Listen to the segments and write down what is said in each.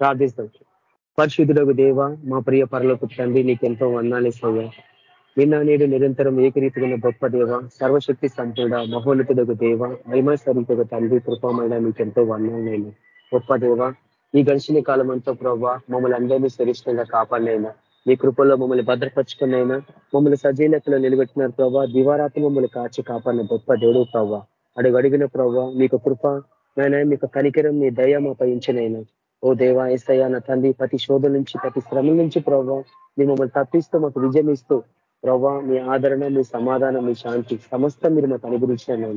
ప్రార్థిస్తాం. పరిశుద్ధులకు దేవ మా ప్రియ పరలోకి తండ్రి నీకు ఎంతో స్వామి నిన్న నేడు నిరంతరం ఏకరీతిగా గొప్ప దేవ సర్వశక్తి సంతుడ మహోన్నతుడకు దేవ మహిమ స్వరూపకు తండ్రి కృపమైన నీకు ఎంతో వందాలైనా గొప్ప దేవ ఈ గడిచిన కాలం అంతా ప్రభావ మమ్మల్ని అందరినీ శ్రేష్టంగా కాపాడినైనా మీ కృపల్లో మమ్మల్ని భద్రపరుచుకున్నైనా మమ్మల్ని సజీలతలో నిలబెట్టినారు ప్రభావ దివారాత్రి మమ్మల్ని కాచి కాపాడిన గొప్ప దేవుడు ప్రభావ అడుగు అడిగిన ప్రభావ మీకు కృప నాయన మీకు కనికరం మీ దయ పయించినైనా ఓ దేవా ఏసయ్య నా తండ్రి ప్రతి శోధ నుంచి ప్రతి శ్రమ నుంచి ప్రభావ మీ మమ్మల్ని తప్పిస్తూ మాకు విజయం ఇస్తూ ప్రభావ మీ ఆదరణ మీ సమాధానం మీ శాంతి సమస్త మీరు మాకు అనుగ్రహించాను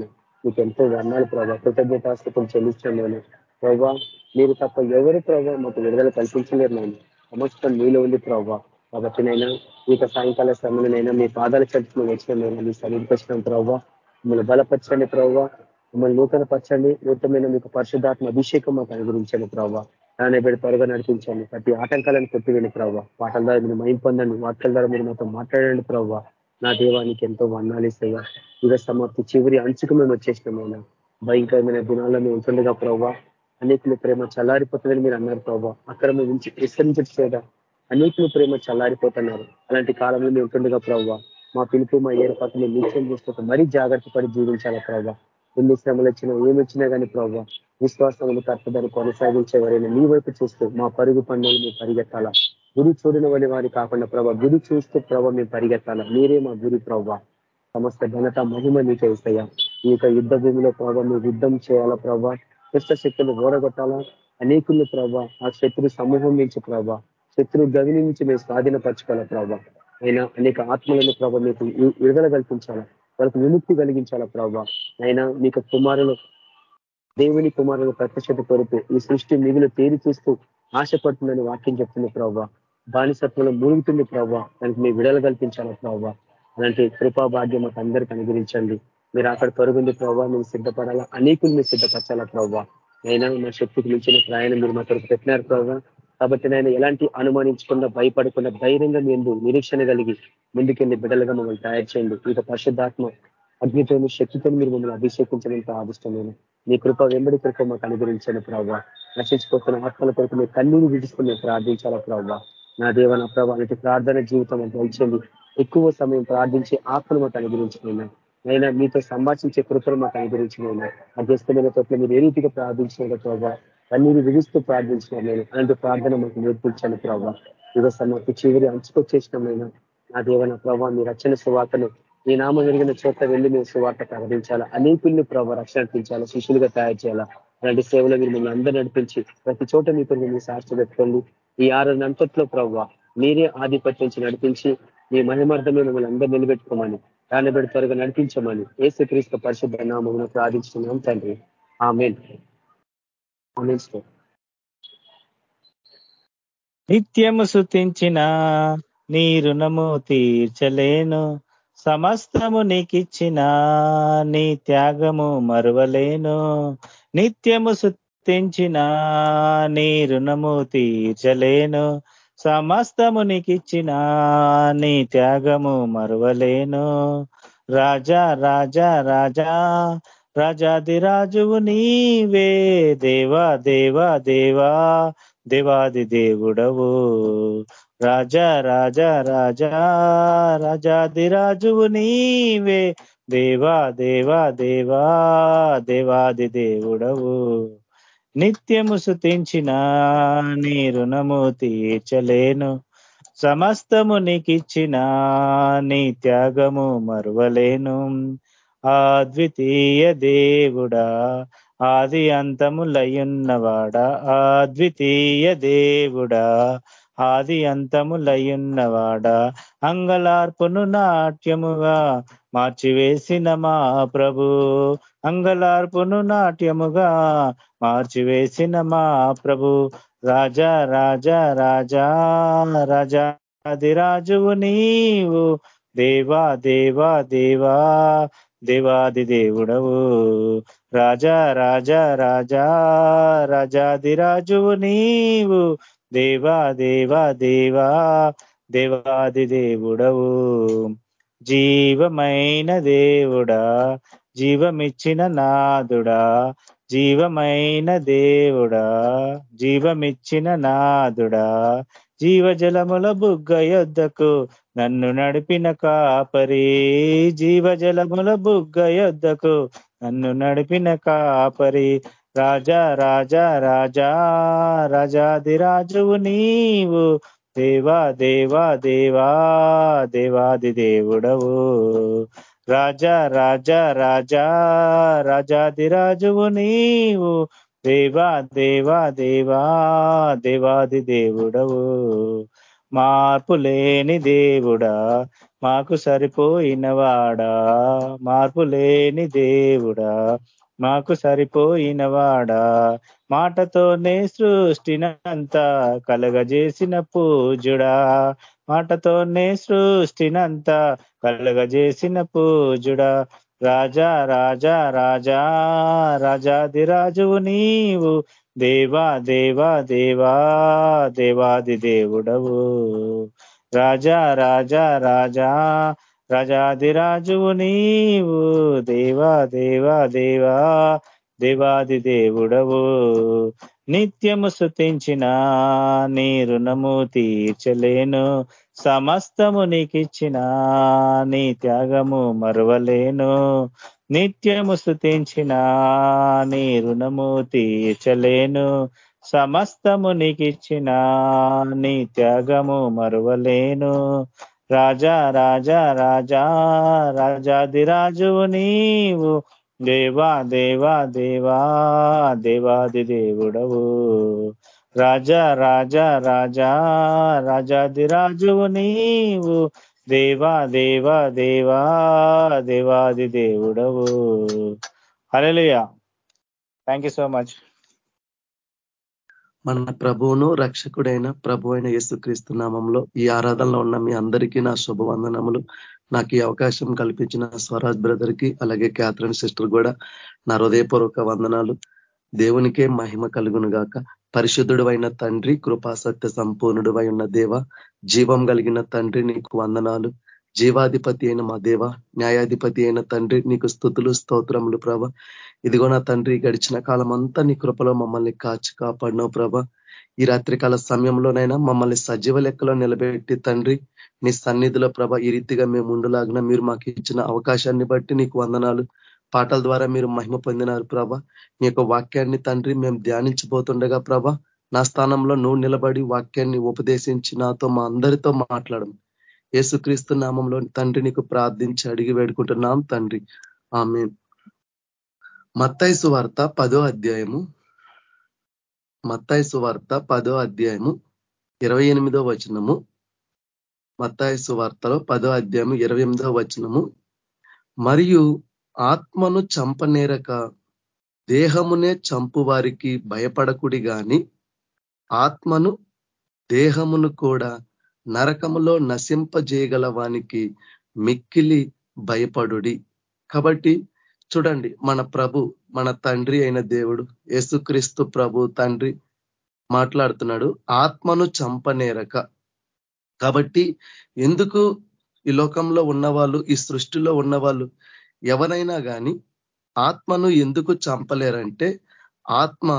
మీకు ఎంతో వర్ణాలు ప్రభావ కృతజ్ఞతాస్థితులు చెల్లించాను ప్రభావ మీరు తప్ప ఎవరు ప్రభావ మాకు విడుదల కల్పించలేరు నేను సమస్తం మీలో ఉంది ప్రభావ కాబట్టి నైనా ఇక సాయంకాల సమయంలోనైనా మీ పాదాల చర్చలు వచ్చిన మీ సమీపచ్చినాం ప్రభావ మిమ్మల్ని బలపరచండి ప్రభావ మిమ్మల్ని నూతన పరచండి నూతనమైన మీకు పరిశుద్ధాత్మ అభిషేకం మాకు అనుగురించండి ప్రభావ దాని బిడ్డ త్వరగా నడిపించండి. ప్రతి ఆటంకాలను కొట్టివేయండి ప్రభావ పాటల ద్వారా మీరు మైం పొందండి వాటల ద్వారా మీరు మాతో మాట్లాడండి ప్రభావ నా దేవానికి ఎంతో వర్ణాలిస్తాయా యుగ సమాప్తి చివరి అంచుకు మేము వచ్చేసినామైనా భయంకరమైన దినాల్లో మేము ఉంటుండగా ప్రభావ అనేకులు ప్రేమ చల్లారిపోతుందని మీరు అన్నారు ప్రభావ అక్కడ మేము నుంచి విస్తరించట్లేదా అనేకులు ప్రేమ చల్లారిపోతున్నారు. అలాంటి కాలంలో మేము ఉంటుండగా ప్రభావ మా పిలుపు మా ఏర్పాటు మేము నిశ్చయం మరీ జాగ్రత్త పడి జీవించాలా ప్రభావ ఎన్ని శ్రమలు వచ్చినా ఏమి వచ్చినా కానీ ప్రభావ విశ్వాసములు కర్తదాన్ని కొనసాగించేవారైనా మీ వైపు చూస్తూ మా పరుగు పనులు మేము పరిగెత్తాలా? గురి చూడని వాడి వారి కాకుండా ప్రభావ గురి చూస్తూ ప్రభావ మేము పరిగెత్తాలా? మీరే మా గురి ప్రభావ సమస్త ఘనత మహిమ నీకే ఇస్తాయా ఈ యొక్క యుద్ధ భూమిలో ప్రభావ మేము యుద్ధం చేయాలా ప్రభావ కృష్ణ శక్తులు ఓడగొట్టాలా అనేకులు ప్రభావ ఆ శత్రు సమూహం నుంచి ప్రభావ శత్రు గవిని నుంచి మేము స్వాధీనపరచుకోవాలా ప్రభావ అయినా అనేక ఆత్మలను ప్రభావ మీకు విడుదల కల్పించాలా? వాళ్ళకి విముక్తి కలిగించాలా ప్రభావ అయినా మీకు కుమారులు దేవుని కుమారులు ప్రత్యక్షత కొరకు ఈ సృష్టి మిగులు తేరి చూస్తూ ఆశపడుతుందని వాక్యం చెప్తుంది ప్రభావ బానిసత్వంలో మురుగుతుంది ప్రభావ దానికి మీ విడల కల్పించాల ప్రభావ అలాంటి కృపా భాగ్యం మాకు అందరికీ అనుగ్రహించండి. మీరు అక్కడ పరుగుంది ప్రభావ మేము సిద్ధపడాలా? అనేకులు మీరు సిద్ధపరచాలా ప్రభావ అయినా మా శక్తికి మించిన ప్రయాణం మీరు మా కొరకు పెట్టినారు ప్రభావ కాబట్టి నేను ఎలాంటి అనుమానించకుండా భయపడకుండా ధైర్యంగా మీరు నిరీక్షణ కలిగి ముందుకెళ్ళి బిడ్డలుగా మమ్మల్ని తయారు చేయండి. ఇక పరిశుద్ధాత్మ అగ్నితో శక్తితో మీరు మమ్మల్ని అభిషేకించడంతో ఆదిష్టమైన మీ కృప వెంబడి కృప మాకు అనుగ్రహించండి ప్రభావ నశించిపోతున్న ఆత్మల కొరకు మీరు కన్నీరు విడుచుకుని ప్రార్థించాలా ప్రభావ నా దేవ నా ప్రభావ అలాంటి ప్రార్థన జీవితం దయచండి ఎక్కువ సమయం ప్రార్థించి ఆత్మలు మాకు అనుగ్రహించినైనా అయినా మీతో సంభాషించే కృపను మాకు అనుగ్రహించినైనా అధ్యస్థమైన తోట మీరు ఏ రీతిగా ప్రార్థించిన ప్రభావ కన్నీరు విధిస్తూ ప్రార్థించినాం నేను. అలాంటి ప్రార్థన మాకు నేర్పించాను ప్రభావ యుగ సమర్పి చివరి అంచుకొచ్చేసినాం నేను. నా దేవన ప్రభావ మీ రక్షణ సువార్తను ఈ నామ జరిగిన చోట వెళ్ళి మేము సువార్త ప్రకటించాలా? అనేకుల్ని ప్రభావ రక్షణ నడిపించాలా శిష్యులుగా తయారు చేయాలా? అలాంటి సేవలో మీరు మిమ్మల్ని అందరూ నడిపించి ప్రతి చోట మీ కొన్ని మీ సాక్షి పెట్టుకోండి. ఈ ఆరు నంతట్లో ప్రభావ మీరే ఆధిపత్యం నడిపించి మీ మహిమార్థమే మిమ్మల్ని అందరూ నిలబెట్టుకోమని దాన్ని బట్టి త్వరగా నడిపించమని ఏసు క్రీస్తు పరిశుద్ధ నామం ప్రార్థించుకున్నాం తండ్రి. ఆమెన్. నిత్యము శుతించిన నీ రుణము తీర్చలేను. సమస్తము నీకిచ్చిన నీ త్యాగము మరువలేను. నిత్యము శుతించిన నీ రుణము తీర్చలేను. సమస్తము నీకిచ్చిన నీ త్యాగము మరువలేను. రాజా రాజా రాజా రాజాదిరాజువు నీవే దేవా దేవా దేవా దేవాది దేవుడవు. రాజా రాజా రాజా రాజాదిరాజువు నీవే దేవా దేవా దేవా దేవాది దేవుడవు. నిత్యము సుతించిన నీ రుణము తీర్చలేను సమస్తము నీకిచ్చిన నీ త్యాగము మరువలేను. అద్వితీయ దేవుడా ఆది అంతములయున్నవాడా అద్వితీయ దేవుడా ఆది అంతములయున్నవాడా అంగలార్పును నాట్యముగా మార్చివేసిన మా ప్రభు అంగలార్పును నాట్యముగా మార్చివేసిన మా ప్రభు రాజా రాజా రాజా రాజాదిరాజువు నీవు దేవా దేవా దేవా దేవాది దేవుడవు. రాజా రాజా రాజా రాజాదిరాజువు నీవు. దేవా దేవా దేవా దేవాది దేవుడవు. జీవమైన దేవుడా జీవమిచ్చిన నాదుడా జీవమైన దేవుడా జీవమిచ్చిన నాదుడా జీవజలముల బుగ్గ యొద్దకు నన్ను నడిపిన కాపరి. జీవజలముల బుగ్గ యొద్దకు నన్ను నడిపిన కాపరి. రాజా రాజా రాజా రాజాదిరాజువు నీవు. దేవా దేవా దేవా దేవాది దేవుడవు. రాజా రాజా రాజా రాజాదిరాజువు నీవు. దేవా దేవా దేవా దేవాది దేవుడవు. మార్పు లేని దేవుడా మాకు సరిపోయినవాడా మార్పు లేని దేవుడా మాకు సరిపోయినవాడా మాటతోనే సృష్టినంతా కలగజేసిన పూజుడా మాటతోనే సృష్టినంతా కలగజేసిన పూజుడా రాజా రాజా రాజా రాజాదిరాజువు నీవు. దేవా దేవా దేవా దేవాది దేవుడవు. రాజా రాజా రాజా రాజాదిరాజువు నీవు. దేవా దేవా దేవా దేవాది దేవుడవు. నిత్యము శుతించిన నీ రుణము తీర్చలేను. సమస్తము నీకిచ్చిన నీ త్యాగము మరవలేను. నిత్యము స్థుతించిన నీ రుణము తీర్చలేను. సమస్తము నీకిచ్చిన నీ త్యాగము మరువలేను. రాజా రాజా రాజా రాజాదిరాజువు నీవు. దేవా దేవా దేవా దేవాది దేవుడవు. రాజా రాజా రాజా రాజాదిరాజువు నీవు దేవా దేవా దేవా దేవాది దేవుడవు. Hallelujah thank you so much మన ప్రభువును రక్షకుడైన ప్రభు అయిన యేసుక్రీస్తు నామంలో ఈ ఆరాధనలో ఉన్న మీ అందరికీ నా శుభవందనములు. నాకు ఈ అవకాశం కల్పించిన స్వరాజ్ బ్రదర్కి అలాగే క్యాథరిన్ సిస్టర్ కూడా నా హృదయపూర్వక వందనాలు. దేవునికే మహిమ కలుగును గాక పరిశుద్ధుడు అయిన తండ్రి కృపాసత్య సంపూర్ణుడు ఉన్న దేవ జీవం కలిగిన తండ్రి నీకు వందనాలు. జీవాధిపతి అయిన మా దేవ న్యాయాధిపతి అయిన తండ్రి నీకు స్థుతులు స్తోత్రములు ప్రభ. ఇదిగో నా తండ్రి గడిచిన కాలం అంతా నీ కృపలో మమ్మల్ని కాచి కాపాడినావు ప్రభ. ఈ రాత్రికాల సమయంలోనైనా మమ్మల్ని సజీవ లెక్కలో నిలబెట్టి తండ్రి నీ సన్నిధిలో ప్రభ ఈ రీతిగా మేము ఉండులాగిన మీరు మాకు ఇచ్చిన అవకాశాన్ని బట్టి నీకు వందనాలు. పాటల ద్వారా మీరు మహిమ పొందినారు ప్రభ. నీ యొక్క వాక్యాన్ని తండ్రి మేము ధ్యానించిపోతుండగా ప్రభ నా స్థానంలో నువ్వు నిలబడి వాక్యాన్ని ఉపదేశించి నాతో మా అందరితో మాట్లాడము యేసుక్రీస్తు నామంలో తండ్రి నీకు ప్రార్థించి అడిగి వేడుకుంటున్నాం తండ్రి. ఆమె మత్తైసు వార్త పదో అధ్యాయము. మత్తాయిసు వార్త పదో అధ్యాయము ఇరవై ఎనిమిదో వచనము. మత్తాయిసు వార్తలో పదో అధ్యాయము ఇరవై ఎనిమిదో వచనము. మరియు ఆత్మను చంపనేరక దేహమునే చంపు వారికి భయపడకుడి గాని ఆత్మను దేహమును కూడా నరకములో నశింపజేయగల వానికి మిక్కిలి భయపడుడి. కాబట్టి చూడండి మన ప్రభు మన తండ్రి అయిన దేవుడు యేసుక్రీస్తు ప్రభు తండ్రి మాట్లాడుతున్నాడు ఆత్మను చంపనేరక. కాబట్టి ఎందుకు ఈ లోకంలో ఉన్నవాళ్ళు ఈ సృష్టిలో ఉన్నవాళ్ళు ఎవరైనా కానీ ఆత్మను ఎందుకు చంపలేరంటే ఆత్మ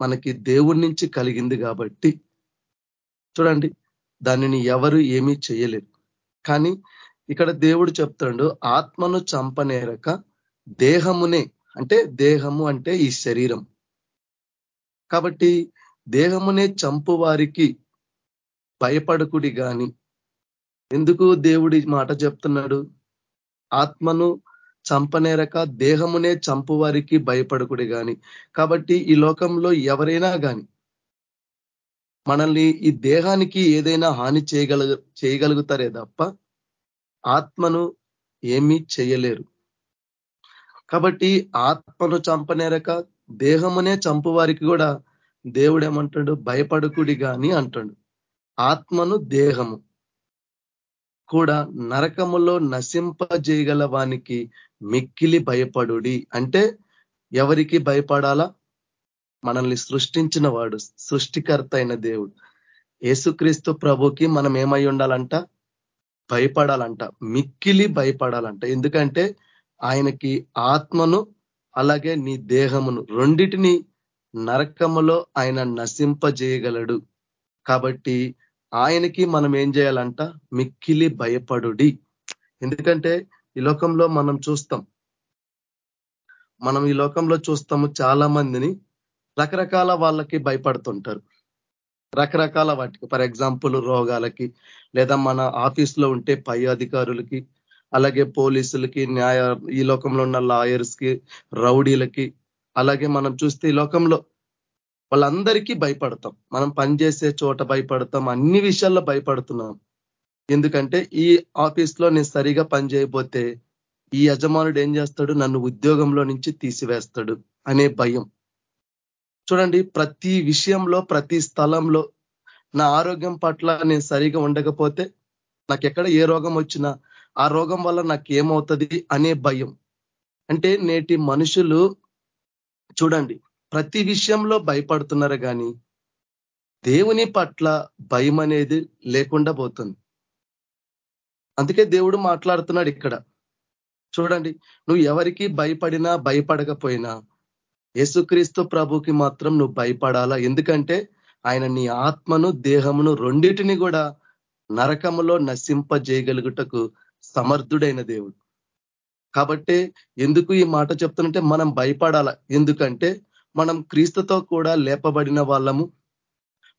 మనకి దేవుడి నుంచి కలిగింది కాబట్టి. చూడండి దానిని ఎవరు ఏమీ చేయలేరు. కానీ ఇక్కడ దేవుడు చెప్తాడు ఆత్మను చంపనేరక దేహమునే అంటే దేహము అంటే ఈ శరీరం. కాబట్టి దేహమునే చంపు వారికి భయపడకుడి కానీ ఎందుకు దేవుడి మాట చెప్తున్నాడు? ఆత్మను చంపనేరక దేహమునే చంపు వారికి భయపడకుడు గాని. కాబట్టి ఈ లోకంలో ఎవరైనా కానీ మనల్ని ఈ దేహానికి ఏదైనా హాని చేయగల చేయగలుగుతారే తప్ప ఆత్మను ఏమీ చేయలేరు. కాబట్టి ఆత్మను చంపనేరక దేహమునే చంపు వారికి కూడా దేవుడు ఏమంటాడు? భయపడుకుడి గాని అంటాడు. ఆత్మను దేహము. కూడా నరకములో నశింపజేయగల వానికి మిక్కిలి భయపడుడి. అంటే ఎవరికి భయపడాలా? మనల్ని సృష్టించిన వాడు సృష్టికర్త అయిన దేవుడు. యేసుక్రీస్తు ప్రభుకి మనం ఏమై ఉండాలంట? భయపడాలంట. మిక్కిలి భయపడాలంట. ఎందుకంటే ఆయనకి ఆత్మను అలాగే నీ దేహమును రెండిటిని నరకములో ఆయన నశింపజేయగలడు. కాబట్టి ఆయనకి మనం ఏం చేయాలంట? మిక్కిలి భయపడుడి. ఎందుకంటే ఈ లోకంలో మనం చూస్తాం. మనం ఈ లోకంలో చూస్తాము చాలా మందిని. రకరకాల వాళ్ళకి భయపడుతుంటారు. రకరకాల వాటికి. ఫర్ ఎగ్జాంపుల్ రోగాలకి లేదా మన ఆఫీస్లో ఉంటే పై అధికారులకి అలాగే పోలీసులకి న్యాయ ఈ లోకంలో ఉన్న లాయర్స్కి రౌడీలకి అలాగే మనం చూస్తే ఈ లోకంలో వాళ్ళందరికీ భయపడతాం. మనం పనిచేసే చోట భయపడతాం. అన్ని విషయాల్లో భయపడుతున్నాం. ఎందుకంటే ఈ ఆఫీస్లో నేను సరిగా పని చేయబోతే ఈ యజమానుడు ఏం చేస్తాడు? నన్ను ఉద్యోగంలో నుంచి తీసివేస్తాడు అనే భయం. చూడండి ప్రతి విషయంలో ప్రతి స్థలంలో నా ఆరోగ్యం పట్ల నేను సరిగా ఉండకపోతే నాకు ఎక్కడ ఏ రోగం వచ్చినా ఆ రోగం వల్ల నాకు ఏమవుతుంది అనే భయం. అంటే నేటి మనుషులు చూడండి ప్రతి విషయంలో భయపడుతున్నారు కానీ దేవుని పట్ల భయం అనేది లేకుండా పోతుంది. అందుకే దేవుడు మాట్లాడుతున్నాడు ఇక్కడ. చూడండి నువ్వు ఎవరికి భయపడినా భయపడకపోయినా యేసుక్రీస్తు ప్రభుకి మాత్రం నువ్వు భయపడాలా? ఎందుకంటే ఆయన నీ ఆత్మను దేహమును రెండిటిని కూడా నరకములో నశింపజేయగలుగుటకు సమర్థుడైన దేవుడు. కాబట్టి ఎందుకు ఈ మాట చెప్తున్నంటే మనం భయపడాల? ఎందుకంటే మనం క్రీస్తుతో కూడా లేపబడిన వాళ్ళము.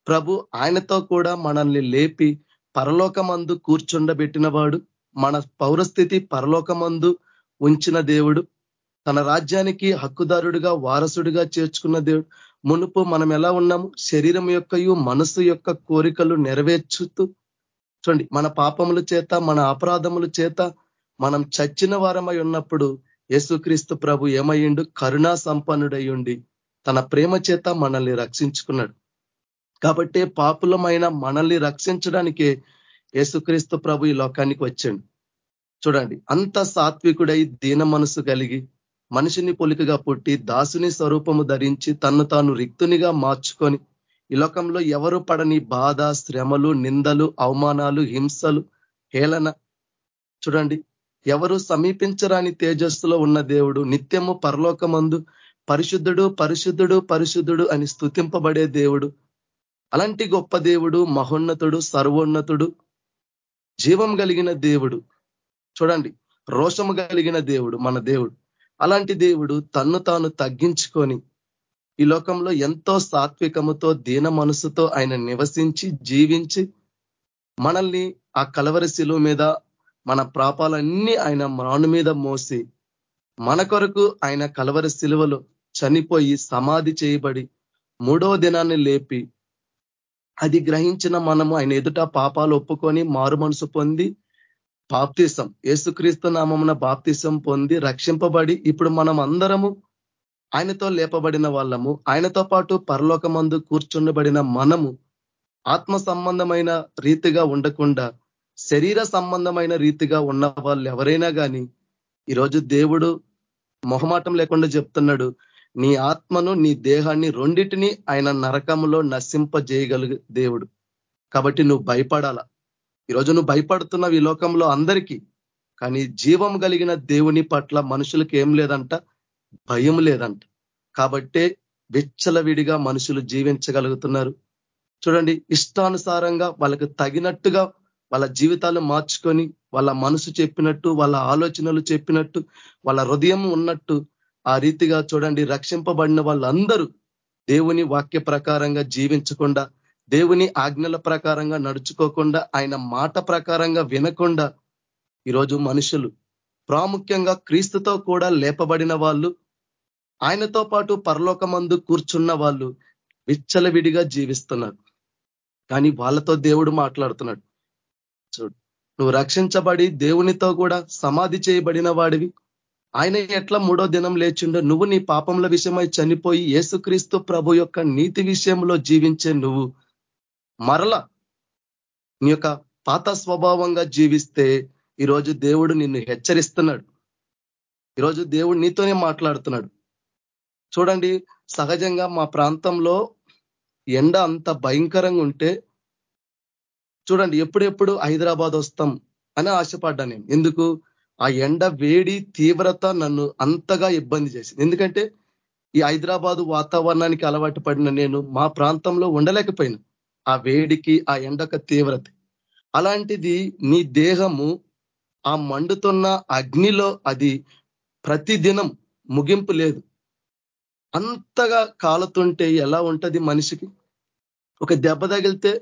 ప్రభు ఆయనతో కూడా మనల్ని లేపి పరలోకమందు కూర్చుండబెట్టినవాడు. మన పౌరస్థితి పరలోకమందు ఉంచిన దేవుడు. తన రాజ్యానికి హక్కుదారుడిగా వారసుడిగా చేర్చుకున్న దేవుడు. మునుపు మనం ఎలా ఉన్నాము? శరీరం యొక్కయు మనసు యొక్క కోరికలు నెరవేర్చుతూ. చూడండి మన పాపముల చేత మన అపరాధముల చేత మనం చచ్చిన వారమై ఉన్నప్పుడు యేసుక్రీస్తు ప్రభు ఏమయ్యిండు? కరుణా సంపన్నుడయ్యుండి. తన ప్రేమ చేత మనల్ని రక్షించుకున్నాడు. కాబట్టి పాపులమైన మనల్ని రక్షించడానికే యేసుక్రీస్తు ప్రభు ఈ లోకానికి వచ్చాడు. చూడండి అంత సాత్వికుడై దీన మనసు కలిగి మనిషిని పొలికగా పుట్టి దాసుని స్వరూపము ధరించి తన్ను తాను రిక్తునిగా మార్చుకొని ఈ లోకంలో ఎవరు పడని బాధ శ్రమలు నిందలు అవమానాలు హింసలు హేళన. చూడండి ఎవరు సమీపించరాని తేజస్సులో ఉన్న దేవుడు నిత్యము పరలోకమందు పరిశుద్ధుడు పరిశుద్ధుడు పరిశుద్ధుడు అని స్థుతింపబడే దేవుడు. అలాంటి గొప్ప దేవుడు మహోన్నతుడు సర్వోన్నతుడు జీవం కలిగిన దేవుడు. చూడండి రోషము కలిగిన దేవుడు మన దేవుడు. అలాంటి దేవుడు తన్ను తాను తగ్గించుకొని ఈ లోకంలో ఎంతో సాత్వికముతో దీన మనసుతో ఆయన నివసించి జీవించి మనల్ని ఆ కలవరి శిలువ మీద మన ప్రాపాలన్నీ ఆయన మాను మీద మోసి మన కొరకు ఆయన కలవరి శిలువలో చనిపోయి సమాధి చేయబడి మూడవ దినాన్ని లేపి అది గ్రహించిన మనము ఆయన ఎదుట పాపాలు ఒప్పుకొని మారు మనసు పొంది బాప్తిసం ఏసుక్రీస్తు నామమున బాప్తిసం పొంది రక్షింపబడి ఇప్పుడు మనం అందరము ఆయనతో లేపబడిన వాళ్ళము. ఆయనతో పాటు పరలోకమందు కూర్చుండబడిన మనము ఆత్మ సంబంధమైన రీతిగా ఉండకుండా శరీర సంబంధమైన రీతిగా ఉన్న వాళ్ళు ఎవరైనా కానీ ఈరోజు దేవుడు మొహమాటం లేకుండా చెప్తున్నాడు నీ ఆత్మను నీ దేహాన్ని రెండిటిని ఆయన నరకంలో నశింపజేయగలిగే దేవుడు. కాబట్టి నువ్వు భయపడాల. ఈరోజు నువ్వు భయపడుతున్నావు ఈ లోకంలో అందరికీ. కానీ జీవం కలిగిన దేవుని పట్ల మనుషులకు ఏం లేదంట? భయం లేదంట. కాబట్టే విచ్చలవిడిగా మనుషులు జీవించగలుగుతున్నారు. చూడండి ఇష్టానుసారంగా వాళ్ళకు తగినట్టుగా వాళ్ళ జీవితాలు మార్చుకొని వాళ్ళ మనసు చెప్పినట్టు వాళ్ళ ఆలోచనలు చెప్పినట్టు వాళ్ళ హృదయం ఉన్నట్టు ఆ రీతిగా చూడండి రక్షింపబడిన వాళ్ళందరూ దేవుని వాక్య ప్రకారంగా జీవించకుండా దేవుని ఆజ్ఞల ప్రకారంగా నడుచుకోకుండా ఆయన మాట ప్రకారంగా వినకుండా ఈరోజు మనుషులు ప్రాముఖ్యంగా క్రీస్తుతో కూడా లేపబడిన వాళ్ళు ఆయనతో పాటు పరలోకమందు కూర్చున్న వాళ్ళు విచ్చలవిడిగా జీవిస్తున్నారు. కానీ వాళ్ళతో దేవుడు మాట్లాడుతున్నాడు. చూడు నువ్వు రక్షించబడి దేవునితో కూడా సమాధి చేయబడిన వాడివి ఆయన ఎట్లా మూడో దినం లేచిండో నువ్వు నీ పాపంల విషయమై చనిపోయి ఏసుక్రీస్తు ప్రభు యొక్క నీతి విషయంలో జీవించే నువ్వు. మరల నీ యొక్క పాత స్వభావంగా జీవిస్తే ఈరోజు దేవుడు నిన్ను హెచ్చరిస్తున్నాడు. ఈరోజు దేవుడు నీతోనే మాట్లాడుతున్నాడు. చూడండి సహజంగా మా ప్రాంతంలో ఎండ అంత భయంకరంగా ఉంటే చూడండి ఎప్పుడెప్పుడు హైదరాబాద్ వస్తాం అని ఆశపడ్డా నేను. ఎందుకు? ఆ ఎండ వేడి తీవ్రత నన్ను అంతగా ఇబ్బంది చేసింది. ఎందుకంటే ఈ హైదరాబాదు వాతావరణానికి అలవాటు పడిన నేను మా ప్రాంతంలో ఉండలేకపోయినా. ఆ వేడికి ఆ ఎండక తీవ్రత. అలాంటిది నీ దేహము ఆ మండుతున్న అగ్నిలో అది ప్రతిదినం ముగింపు లేదు. అంతగా కాలుతుంటే ఎలా ఉంటది మనిషికి? ఒక దెబ్బ తగిలితే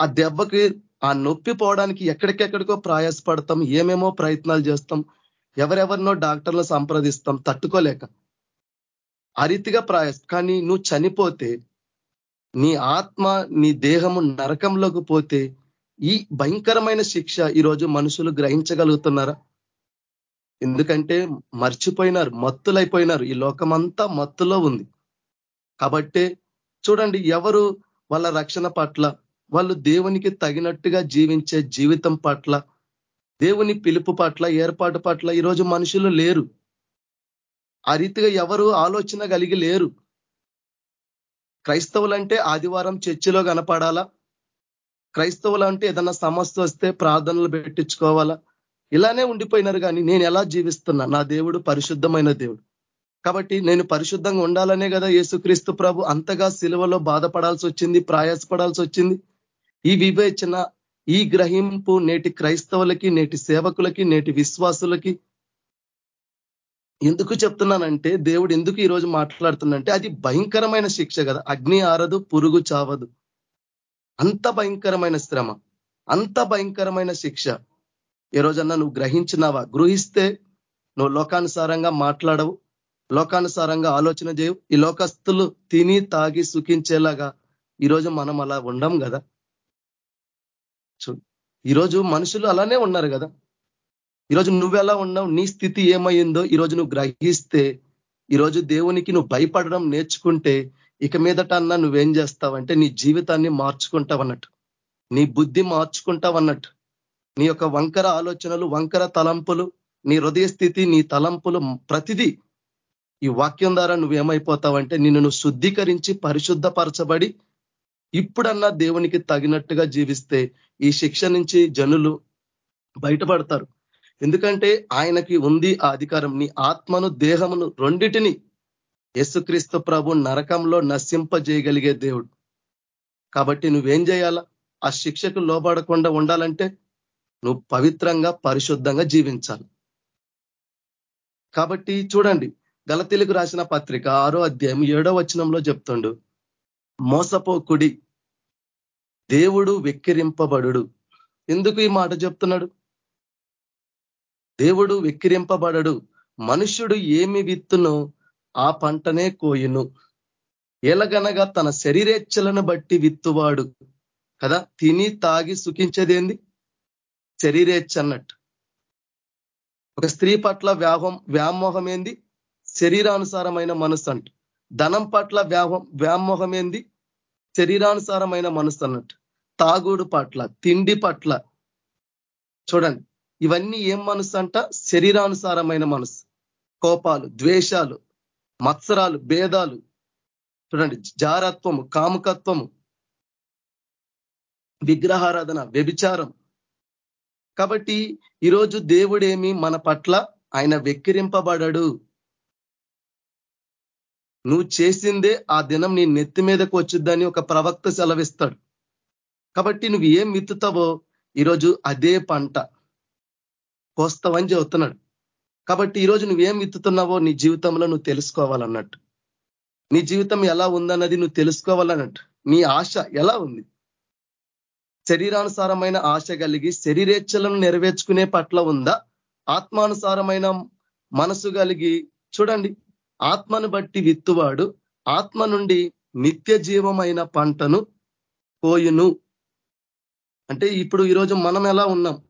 ఆ దెబ్బకి ఆ నొప్పి పోవడానికి ఎక్కడికెక్కడికో ప్రయాసపడతాం ఏమేమో ప్రయత్నాలు చేస్తాం ఎవరెవరినో డాక్టర్లు సంప్రదిస్తాం తట్టుకోలేక. ఆ రీతిగా ప్రయాస కానీ నువ్వు చనిపోతే నీ ఆత్మ నీ దేహము నరకంలోకి పోతే ఈ భయంకరమైన శిక్ష ఈరోజు మనుషులు గ్రహించగలుగుతున్నారా? ఎందుకంటే మర్చిపోయినారు మత్తులైపోయినారు ఈ లోకమంతా మత్తులో ఉంది. కాబట్టే చూడండి ఎవరు వాళ్ళ రక్షణ పట్ల వాళ్ళు దేవునికి తగినట్టుగా జీవించే జీవితం పట్ల దేవుని పిలుపు పట్ల ఏర్పాటు పట్ల ఈరోజు మనుషులు లేరు. ఆ రీతిగా ఎవరు ఆలోచన కలిగి లేరు. క్రైస్తవులంటే ఆదివారం చర్చిలో కనపడాలా? క్రైస్తవులు అంటే ఏదన్నా సమస్య వస్తే ప్రార్థనలు పెట్టించుకోవాలా? ఇలానే ఉండిపోయినారు కానీ నేను ఎలా జీవిస్తున్నా? నా దేవుడు పరిశుద్ధమైన దేవుడు. కాబట్టి నేను పరిశుద్ధంగా ఉండాలనే కదా యేసుక్రీస్తు ప్రభు అంతగా సిలువలో బాధపడాల్సి వచ్చింది ప్రయాసపడాల్సి వచ్చింది. ఈ వివేచన ఈ గ్రహింపు నేటి క్రైస్తవులకి నేటి సేవకులకి నేటి విశ్వాసులకి ఎందుకు చెప్తున్నానంటే దేవుడు ఎందుకు ఈరోజు మాట్లాడుతుందంటే అది భయంకరమైన శిక్ష కదా. అగ్ని ఆరదు పురుగు చావదు. అంత భయంకరమైన శ్రమ అంత భయంకరమైన శిక్ష. ఏ రోజన్నా నువ్వు గ్రహించినావా? గృహిస్తే నువ్వు లోకానుసారంగా మాట్లాడవు లోకానుసారంగా ఆలోచన చేయవు. ఈ లోకస్తులు తిని తాగి సుఖించేలాగా ఈరోజు మనం అలా ఉండం కదా. ఈరోజు మనుషులు అలానే ఉన్నారు కదా. ఈరోజు నువ్వెలా ఉన్నావు? నీ స్థితి ఏమైందో ఈరోజు నువ్వు గ్రహిస్తే ఈరోజు దేవునికి నువ్వు భయపడడం నేర్చుకుంటే ఇక మీదట అన్నా నువ్వేం చేస్తావంటే నీ జీవితాన్ని మార్చుకుంటావన్నట్టు నీ బుద్ధి మార్చుకుంటావన్నట్టు నీ యొక్క వంకర ఆలోచనలు వంకర తలంపులు నీ హృదయ స్థితి నీ తలంపులు ప్రతిదీ ఈ వాక్యం ద్వారా నువ్వేమైపోతావంటే నిన్ను నువ్వు శుద్ధీకరించి పరిశుద్ధపరచబడి ఇప్పుడన్నా దేవునికి తగినట్టుగా జీవిస్తే ఈ శిక్ష నుంచి జనులు బయటపడతారు. ఎందుకంటే ఆయనకి ఉంది ఆ అధికారం. నీ ఆత్మను దేహమును రెండిటిని యేసుక్రీస్తు ప్రభు నరకంలో నశింపజేయగలిగే దేవుడు. కాబట్టి నువ్వేం చేయాలా? ఆ శిక్షకు లోబడకుండా ఉండాలంటే నువ్వు పవిత్రంగా పరిశుద్ధంగా జీవించాలి. కాబట్టి చూడండి గలతెలుగు రాసిన పత్రిక ఆరో అధ్యాయం ఏడో వచనంలో చెప్తుండు మోసపోకుడి దేవుడు వెక్కిరింపబడు ఎందుకు ఈ మాట చెప్తున్నాడు? దేవుడు వెక్కిరింపబడడు. మనుష్యుడు ఏమి విత్తునో ఆ పంటనే కోయును. ఎలగనగా తన శరీరేచ్ఛలను బట్టి విత్తువాడు. కదా? తిని తాగి సుఖించేదేంది? శరీరేచ్ఛ అన్నట్టు ఒక స్త్రీ పట్ల వ్యాహం వ్యామోహం ఏంది శరీరానుసారమైన మనసు అంట. ధనం పట్ల వ్యాహం వ్యామోహం ఏంది శరీరానుసారమైన మనసు అన్నట్టు. తాగుడు పట్ల తిండి పట్ల. చూడండి ఇవన్నీ ఏం మనసు అంట? శరీరానుసారమైన మనసు కోపాలు ద్వేషాలు మత్సరాలు భేదాలు. చూడండి జారత్వము కాముకత్వము. విగ్రహారాధన వ్యభిచారం. కాబట్టి ఈరోజు దేవుడేమి మన పట్ల ఆయన వెక్కిరింపబడడు. నువ్వు చేసిందే ఆ దినం నీ నెత్తి మీదకు వచ్చిద్దని ఒక ప్రవక్త సెలవిస్తాడు. కాబట్టి నువ్వు ఏం విత్తుతావో ఈరోజు అదే పంట కోస్తావని చెబుతున్నాడు. కాబట్టి ఈరోజు నువ్వేం విత్తుతున్నావో నీ జీవితంలో నువ్వు తెలుసుకోవాలన్నట్టు. నీ జీవితం ఎలా ఉందన్నది నువ్వు తెలుసుకోవాలన్నట్టు. నీ ఆశ ఎలా ఉంది? శరీరానుసారమైన ఆశ కలిగి శరీరేచ్ఛలను నెరవేర్చుకునే పట్ల ఉందా? ఆత్మానుసారమైన మనసు కలిగి చూడండి. ఆత్మను బట్టి విత్తువాడు ఆత్మ నుండి నిత్య జీవమైన పంటను కోయును. అంటే ఇప్పుడు ఈరోజు మనం ఎలా ఉన్నాం?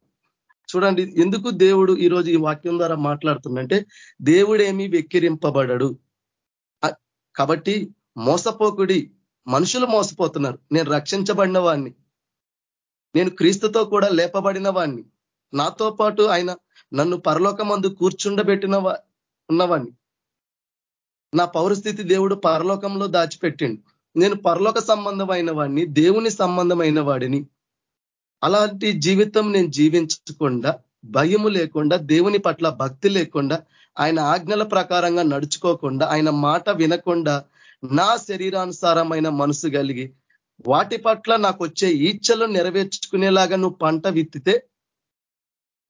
చూడండి ఎందుకు దేవుడు ఈరోజు ఈ వాక్యం ద్వారా మాట్లాడుతుందంటే దేవుడేమి వెక్కిరింపబడడు. కాబట్టి మోసపోకుడి మనుషులు మోసపోతున్నారు. నేను రక్షించబడిన వాడిని నేను క్రీస్తుతో కూడా లేపబడిన వాడిని నాతో పాటు ఆయన నన్ను పరలోకమందు కూర్చుండబెట్టిన ఉన్నవాడిని నా పౌరస్థితి దేవుడు పరలోకంలో దాచిపెట్టిండు. నేను పరలోక సంబంధమైన వాడిని దేవుని సంబంధమైన వాడిని. అలాంటి జీవితం నేను జీవించకుండా భయము లేకుండా దేవుని పట్ల భక్తి లేకుండా ఆయన ఆజ్ఞల ప్రకారంగా నడుచుకోకుండా ఆయన మాట వినకుండా నా శరీరానుసారమైన మనసు కలిగి వాటి పట్ల నాకు వచ్చే ఈచ్ఛలు నెరవేర్చుకునేలాగా నువ్వు పంట విత్తితే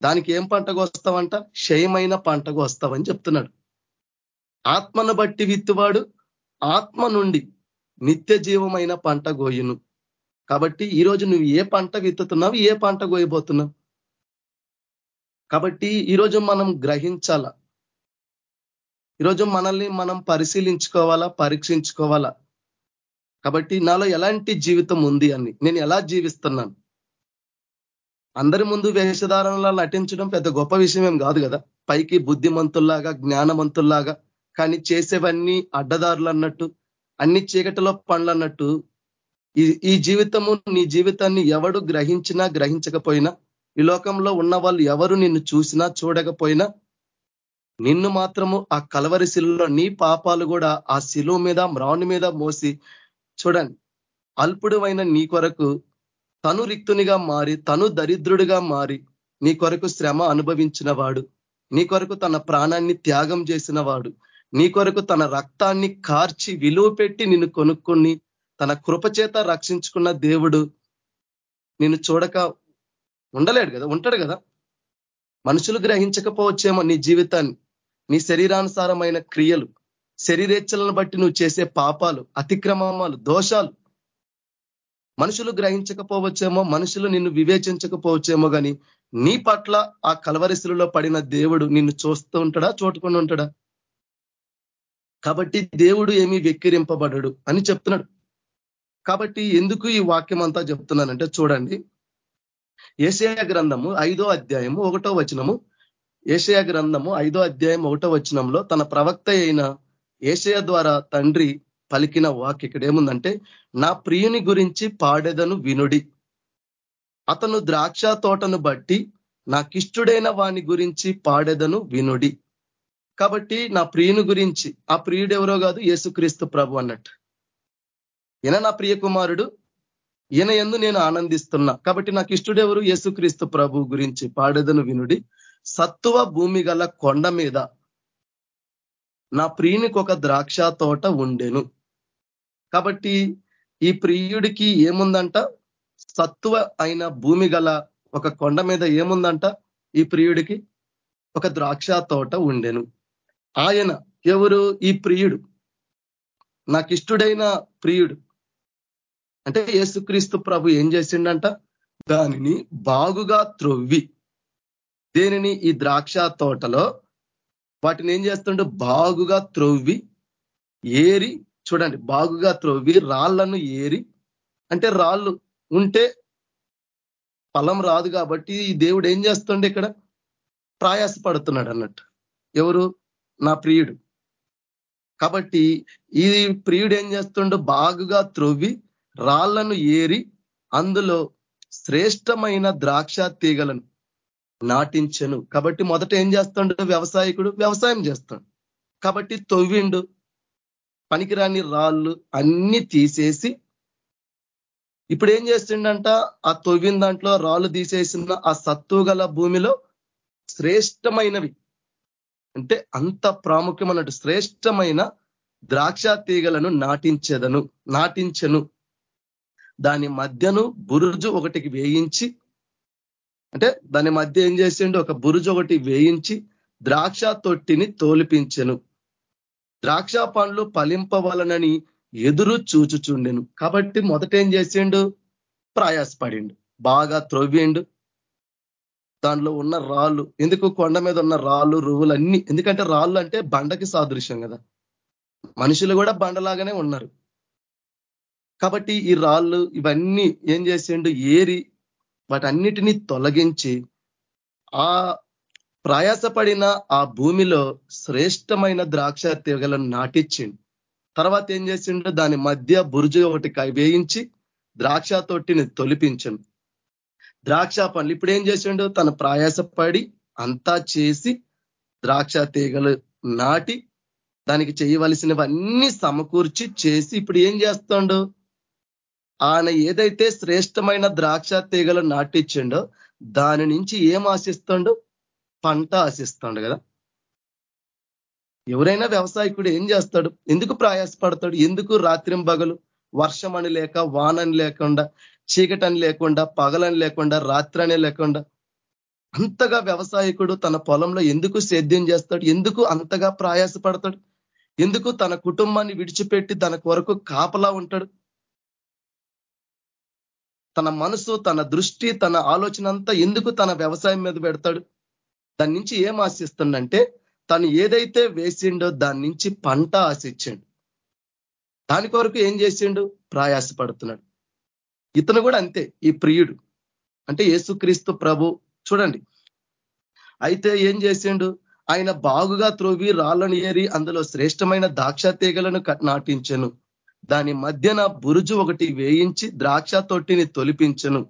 దానికి ఏం పంటకు వస్తావంట క్షయమైన పంటకు వస్తావని చెప్తున్నాడు. ఆత్మను బట్టి విత్తువాడు ఆత్మ నుండి నిత్య జీవమైన పంట గోయును. కాబట్టి ఈరోజు నువ్వు ఏ పంట విత్తుతున్నావు ఏ పంట గోయబోతున్నావు? కాబట్టి ఈరోజు మనం గ్రహించాల. ఈరోజు మనల్ని మనం పరిశీలించుకోవాలా పరీక్షించుకోవాలా? కాబట్టి నాలో ఎలాంటి జీవితం ఉంది అని నేను ఎలా జీవిస్తున్నాను? అందరి ముందు వేషధారణలా నటించడం పెద్ద గొప్ప విషయం ఏం కాదు కదా? పైకి బుద్ధిమంతుల్లాగా జ్ఞానవంతుల్లాగా కానీ చేసేవన్నీ అడ్డదారులు అన్నట్టు అన్ని చీకటిలో పండ్లు అన్నట్టు ఈ జీవితము నీ జీవితాన్ని ఎవడు గ్రహించినా గ్రహించకపోయినా ఈ లోకంలో ఉన్న వాళ్ళు ఎవరు నిన్ను చూసినా చూడకపోయినా నిన్ను మాత్రము ఆ కలవరి శిలులో నీ పాపాలు కూడా ఆ శిలువ మీద మ్రాణి మీద మోసి చూడండి. అల్పుడు నీ కొరకు తను రిక్తునిగా మారి తను దరిద్రుడిగా మారి నీ కొరకు శ్రమ అనుభవించిన వాడు నీ కొరకు తన ప్రాణాన్ని త్యాగం చేసిన వాడు నీ కొరకు తన రక్తాన్ని కార్చి విలువ పెట్టి నిన్ను కొనుక్కొని తన కృపచేత రక్షించుకున్న దేవుడు నిన్ను చూడక ఉండలేడు కదా ఉంటాడు కదా. మనుషులు గ్రహించకపోవచ్చేమో నీ జీవితాన్ని నీ శరీరానుసారమైన క్రియలు శరీరేచ్ఛలను బట్టి నువ్వు చేసే పాపాలు అతిక్రమాలు దోషాలు. మనుషులు గ్రహించకపోవచ్చేమో మనుషులు నిన్ను వివేచించకపోవచ్చేమో కానీ నీ పట్ల ఆ కలవరిశులలో పడిన దేవుడు నిన్ను చూస్తూ ఉంటాడా చోటుకొని ఉంటాడా? కాబట్టి దేవుడు ఏమి వెక్కిరింపబడడు అని చెప్తున్నాడు. కాబట్టి ఎందుకు ఈ వాక్యం అంతా చెప్తున్నానంటే చూడండి. ఏషయా గ్రంథము ఐదో అధ్యాయము ఒకటో వచనము. ఏషయా గ్రంథము ఐదో అధ్యాయం ఒకటో వచనంలో తన ప్రవక్త అయిన ఏషయా ద్వారా తండ్రి పలికిన వాక్ ఇక్కడ ఏముందంటే నా ప్రియుని గురించి పాడెదను వినుడి. అతను ద్రాక్ష తోటను బట్టి నాకిష్టుడైన వాని గురించి పాడెదను వినుడి. కాబట్టి నా ప్రియుని గురించి ఆ ప్రియుడు ఎవరో కాదు యేసుక్రీస్తు ప్రభు అన్నట్టు. ఈయన నా ప్రియ కుమారుడు ఈయన ఎందు నేను ఆనందిస్తున్నా. కాబట్టి నాకు ఇష్టడెవరు? యేసుక్రీస్తు ప్రభు గురించి పాడెదను వినుడి. సత్తువ భూమి గల కొండ మీద నా ప్రియునికి ఒక ద్రాక్ష తోట ఉండెను. కాబట్టి ఈ ప్రియుడికి ఏముందంట? సత్తువ అయిన భూమి గల ఒక కొండ మీద ఏముందంట? ఈ ప్రియుడికి ఒక ద్రాక్ష తోట ఉండెను. ఆయన ఎవరు? ఈ ప్రియుడు. నాకు ఇష్టడైన ప్రియుడు. అంటే యేసుక్రీస్తు ప్రభు ఏం చేసిండంట? దానిని బాగుగా త్రొవ్వి. దేనిని? ఈ ద్రాక్ష తోటలో. వాటిని ఏం చేస్తుండే? బాగుగా త్రొవ్వి ఏరి చూడండి బాగుగా త్రొవ్వి రాళ్ళను ఏరి అంటే రాళ్ళు ఉంటే ఫలం రాదు కాబట్టి ఈ దేవుడు ఏం చేస్తుండే ఇక్కడ? ప్రయాసపడుతున్నాడు అన్నట్టు. ఎవరు? నా ప్రియుడు. కాబట్టి ఈ ప్రియుడు ఏం చేస్తుండో బాగుగా త్రొవ్వి రాళ్ళను ఏరి అందులో శ్రేష్టమైన ద్రాక్ష తీగలను నాటించను. కాబట్టి మొదట ఏం చేస్తుండో? వ్యవసాయకుడు వ్యవసాయం చేస్తాడు. కాబట్టి తొవ్విండు. పనికిరాని రాళ్ళు అన్ని తీసేసి ఇప్పుడు ఏం చేస్తుండంట? ఆ తొవ్విన దాంట్లో రాళ్ళు తీసేసిన ఆ సత్తు భూమిలో శ్రేష్టమైనవి అంటే అంత ప్రాముఖ్యమైనట్టు శ్రేష్టమైన ద్రాక్ష తీగలను నాటించదను నాటించను. దాని మధ్యను బురుజు ఒకటికి వేయించి అంటే దాని మధ్య ఏం చేసిండు? ఒక బురుజు ఒకటి వేయించి ద్రాక్ష తొట్టిని తోలిపించెను. ద్రాక్ష పండ్లు ఫలింపవలనని ఎదురు చూచుచుండెను. కాబట్టి మొదట ఏం చేసిండు? ప్రయాసపడిండు. బాగా త్రొవ్విండు. దాంట్లో ఉన్న రాళ్ళు ఎందుకు కొండ మీద ఉన్న రాళ్ళు రువ్వులు అన్ని ఎందుకంటే రాళ్ళు అంటే బండకి సాదృశ్యం కదా. మనుషులు కూడా బండలాగానే ఉన్నారు. కాబట్టి ఈ రాళ్ళు ఇవన్నీ ఏం చేసిండు? ఏరి వాటన్నిటినీ తొలగించి ఆ ప్రయాసపడిన ఆ భూమిలో శ్రేష్టమైన ద్రాక్ష తీగలను నాటిచ్చిండు. తర్వాత ఏం చేసిండు? దాని మధ్య బురుజు ఒకటి వేయించి ద్రాక్ష తొట్టిని తొలిపించను ద్రాక్ష పండ్లు. ఇప్పుడు ఏం చేసిండు? తను ప్రయాసపడి అంతా చేసి ద్రాక్ష తీగలు నాటి దానికి చేయవలసినవన్నీ సమకూర్చి చేసి ఇప్పుడు ఏం చేస్తుండు? ఆయన ఏదైతే శ్రేష్టమైన ద్రాక్ష తీగలు నాటిచ్చిండో దాని నుంచి ఏం ఆశిస్తాడు? పంట ఆశిస్తాడు కదా. ఎవరైనా వ్యవసాయకుడు ఏం చేస్తాడు? ఎందుకు ప్రయాసపడతాడు? ఎందుకు రాత్రింబగలు వర్షం అని లేక వానని లేకుండా చీకటని లేకుండా పగలని లేకుండా రాత్రి లేకుండా అంతగా వ్యవసాయకుడు తన పొలంలో ఎందుకు సేద్యం చేస్తాడు? ఎందుకు అంతగా ప్రయాసపడతాడు? ఎందుకు తన కుటుంబాన్ని విడిచిపెట్టి తన కొరకు కాపలా ఉంటాడు? తన మనసు తన దృష్టి తన ఆలోచన అంతా ఎందుకు తన వ్యవసాయం మీద పెడతాడు? దాని నుంచి ఏం ఆశిస్తుండంటే తను ఏదైతే వేసిండో దాని నుంచి పంట ఆశించాడు. దాని కొరకు ఏం చేసిండు? ప్రయాసపడుతున్నాడు. ఇతను కూడా అంతే ఈ ప్రియుడు. అంటే యేసుక్రీస్తు ప్రభు చూడండి. అయితే ఏం చేసిండు? ఆయన బాగుగా త్రోవి రాళ్ళను ఏరి అందులో శ్రేష్టమైన ద్రాక్ష తీగలను నాటించను. దాని మధ్యన బురుజు ఒకటి వేయించి ద్రాక్ష తొట్టిని తొలిపించను.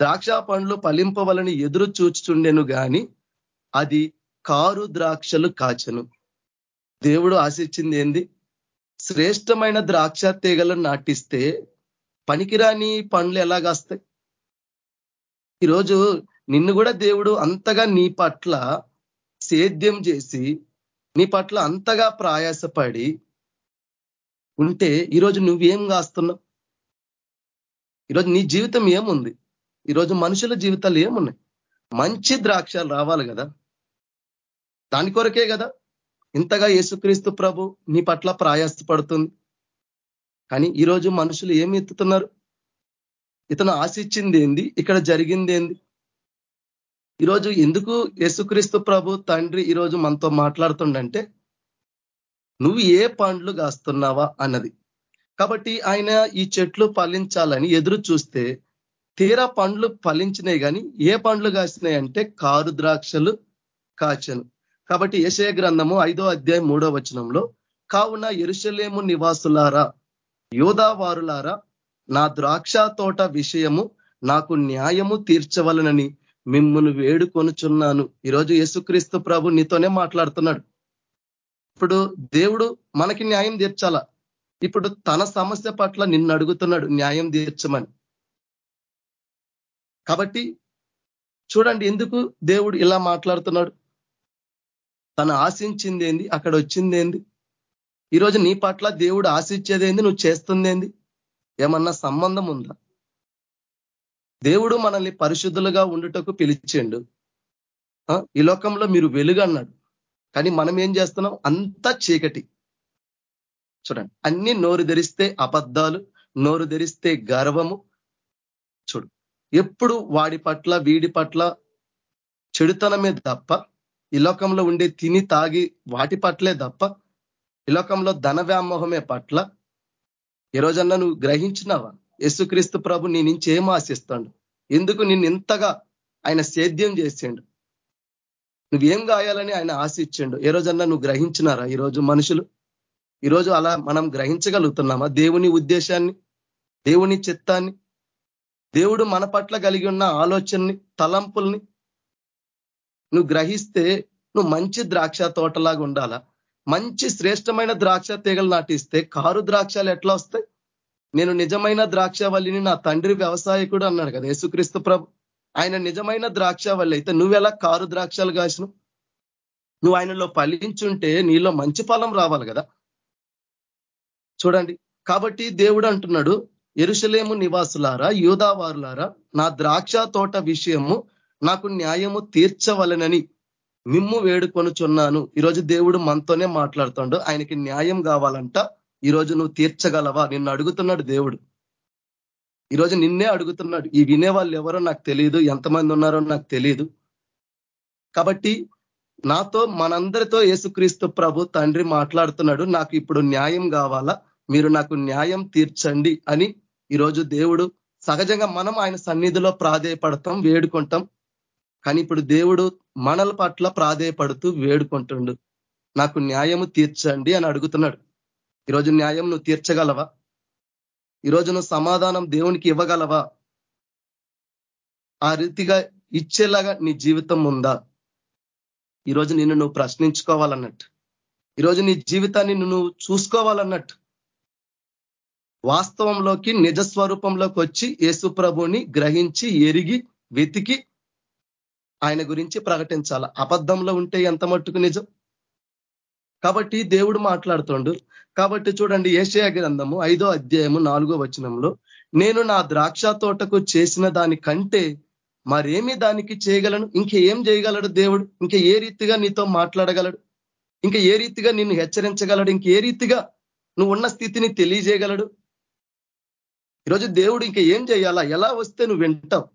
ద్రాక్ష పండ్లు పలింపవలని ఎదురు చూచుచుండెను గాని అది కారు ద్రాక్షలు కాచను. దేవుడు ఆశించింది ఏంది? శ్రేష్టమైన ద్రాక్ష తీగలను నాటిస్తే పనికిరాని పండ్లు ఎలాగస్తాయి ఈరోజు నిన్ను కూడా దేవుడు అంతగా నీ పట్ల సేద్యం చేసి నీ పట్ల అంతగా ప్రయాసపడి ఉంటే ఈరోజు నువ్వేం కాస్తున్నావు? ఈరోజు నీ జీవితం ఏముంది? ఈరోజు మనుషుల జీవితాలు ఏమున్నాయి? మంచి ద్రాక్షాలు రావాలి కదా? దాని కొరకే కదా? ఇంతగా యేసుక్రీస్తు ప్రభు నీ పట్ల ప్రయాసపడుతుంది. కానీ ఈరోజు మనుషులు ఏమి ఎత్తుతున్నారు? ఇతను ఆశించింది ఏంది? ఇక్కడ జరిగింది ఏంది? ఈరోజు ఎందుకు యేసుక్రీస్తు ప్రభు తండ్రి ఈరోజు మనతో మాట్లాడుతుండంటే నువ్వు ఏ పండ్లు కాస్తున్నావా అన్నది. కాబట్టి ఆయన ఈ చెట్లు ఫలించాలని ఎదురు చూస్తే తీరా పండ్లు ఫలించినాయి కానీ ఏ పండ్లు కాసినాయి అంటే కారు ద్రాక్షలు కాచను. కాబట్టి యశయ గ్రంథము ఐదో అధ్యాయం మూడో వచనంలో కావున ఎరుషలేము నివాసులారా యోధావారులారా నా ద్రాక్ష తోట విషయము నాకు న్యాయము తీర్చవలనని మిమ్మును వేడుకొనుచున్నాను. ఈరోజు యేసుక్రీస్తు ప్రభు నీతోనే మాట్లాడుతున్నాడు. ఇప్పుడు దేవుడు మనకి న్యాయం తీర్చాల? ఇప్పుడు తన సమస్య పట్ల నిన్ను అడుగుతున్నాడు న్యాయం తీర్చమని. కాబట్టి చూడండి ఎందుకు దేవుడు ఇలా మాట్లాడుతున్నాడు? తను ఆశించింది ఏంది అక్కడ వచ్చింది ఏంది ఈరోజు నీ పట్ల దేవుడు ఆశించేదేంది? నువ్వు చేస్తుందేంది? ఏమన్నా సంబంధం ఉందా? దేవుడు మనల్ని పరిశుద్ధులుగా ఉండుటకు పిలిచిండు. ఈ లోకంలో మీరు వెలుగు అన్నాడు కానీ మనం ఏం చేస్తున్నాం? అంత చీకటి. చూడండి అన్ని నోరు ధరిస్తే అబద్ధాలు నోరు ధరిస్తే గర్వము. చూడు ఎప్పుడు వాడి పట్ల వీడి పట్ల చెడుతనమే తప్ప ఈ లోకంలో ఉండే తిని తాగి వాటి పట్లే తప్ప ఈ లోకంలో ధన వ్యామోహమే పట్ల ఈ రోజన్నా నువ్వు గ్రహించినావా? యేసుక్రీస్తు ప్రభు నీ నుంచి ఏం ఆశిస్తాడు? ఎందుకు నిన్ను ఇంతగా ఆయన సేద్యం చేసిండు? నువ్వేం గాయాలని ఆయన ఆశించిండు ఏ రోజన్నా నువ్వు గ్రహించినారా ఈరోజు మనుషులు? ఈరోజు అలా మనం గ్రహించగలుగుతున్నామా దేవుని ఉద్దేశాన్ని దేవుని చిత్తాన్ని? దేవుడు మన పట్ల కలిగి ఉన్న ఆలోచనని తలంపుల్ని? నువ్వు గ్రహిస్తే నువ్వు మంచి ద్రాక్ష తోటలాగా ఉండాలా? మంచి శ్రేష్టమైన ద్రాక్ష తీగలు నాటిస్తే కారు ద్రాక్షాలు ఎట్లా వస్తాయి? నేను నిజమైన ద్రాక్షవల్లిని నా తండ్రి వ్యవసాయకుడు అన్నాడు కదా యేసుక్రీస్తు ప్రభు. ఆయన నిజమైన ద్రాక్షవల్లి అయితే నువ్వెలా కారు ద్రాక్షలు కాసినావు? నువ్వు ఆయనలో ఫలించుంటే నీలో మంచి ఫలం రావాలి కదా. చూడండి కాబట్టి దేవుడు అంటున్నాడు ఎరుషలేము నివాసులారా యూదావారులారా నా ద్రాక్ష తోట విషయము నాకు న్యాయము తీర్చవలనని. మిమ్ము వేడుకొనుచున్నాను. ఈరోజు దేవుడు మనతోనే మాట్లాడుతుండు. ఆయనకి న్యాయం కావాలంట. ఈరోజు నువ్వు తీర్చగలవా? నిన్ను అడుగుతున్నాడు దేవుడు. ఈరోజు నిన్నే అడుగుతున్నాడు. ఈ వినే వాళ్ళు ఎవరో నాకు తెలియదు. ఎంతమంది ఉన్నారో నాకు తెలియదు. కాబట్టి నాతో మనందరితో యేసుక్రీస్తు ప్రభు తండ్రి మాట్లాడుతున్నాడు. నాకు ఇప్పుడు న్యాయం కావాలా? మీరు నాకు న్యాయం తీర్చండి అని ఈరోజు దేవుడు సహజంగా మనం ఆయన సన్నిధిలో ప్రాధేయపడతాం వేడుకుంటాం. కానీ ఇప్పుడు దేవుడు మనల పట్ల ప్రాధేయపడుతూ వేడుకుంటుండు. నాకు న్యాయము తీర్చండి అని అడుగుతున్నాడు. ఈరోజు న్యాయం నువ్వు తీర్చగలవా? ఈరోజు నువ్వు సమాధానం దేవునికి ఇవ్వగలవా? ఆ రీతిగా ఇచ్చేలాగా నీ జీవితం ఉందా? ఈరోజు నిన్ను నువ్వు ప్రశ్నించుకోవాలన్నట్టు. ఈరోజు నీ జీవితాన్ని నువ్వు చూసుకోవాలన్నట్టు. వాస్తవంలోకి నిజ స్వరూపంలోకి వచ్చి యేసు ప్రభుని గ్రహించి ఎరిగి వెతికి ఆయన గురించి ప్రకటించాల? అబద్ధంలో ఉంటే ఎంత మట్టుకు నిజం? కాబట్టి దేవుడు మాట్లాడుతుండు. కాబట్టి చూడండి ఏషయా గ్రంథము ఐదో అధ్యాయము నాలుగో వచనంలో నేను నా ద్రాక్ష తోటకు చేసిన దానికంటే మరేమి దానికి చేయగలను? ఇంకా ఏం చేయగలడు దేవుడు? ఇంకా ఏ రీతిగా నీతో మాట్లాడగలడు? ఇంకా ఏ రీతిగా నిన్ను హెచ్చరించగలడు? ఇంక ఏ రీతిగా నువ్వు ఉన్న స్థితిని తెలియజేయగలడు? ఈరోజు దేవుడు ఇంకా ఏం చేయాలా? ఎలా వస్తే నువ్వు వింటావు?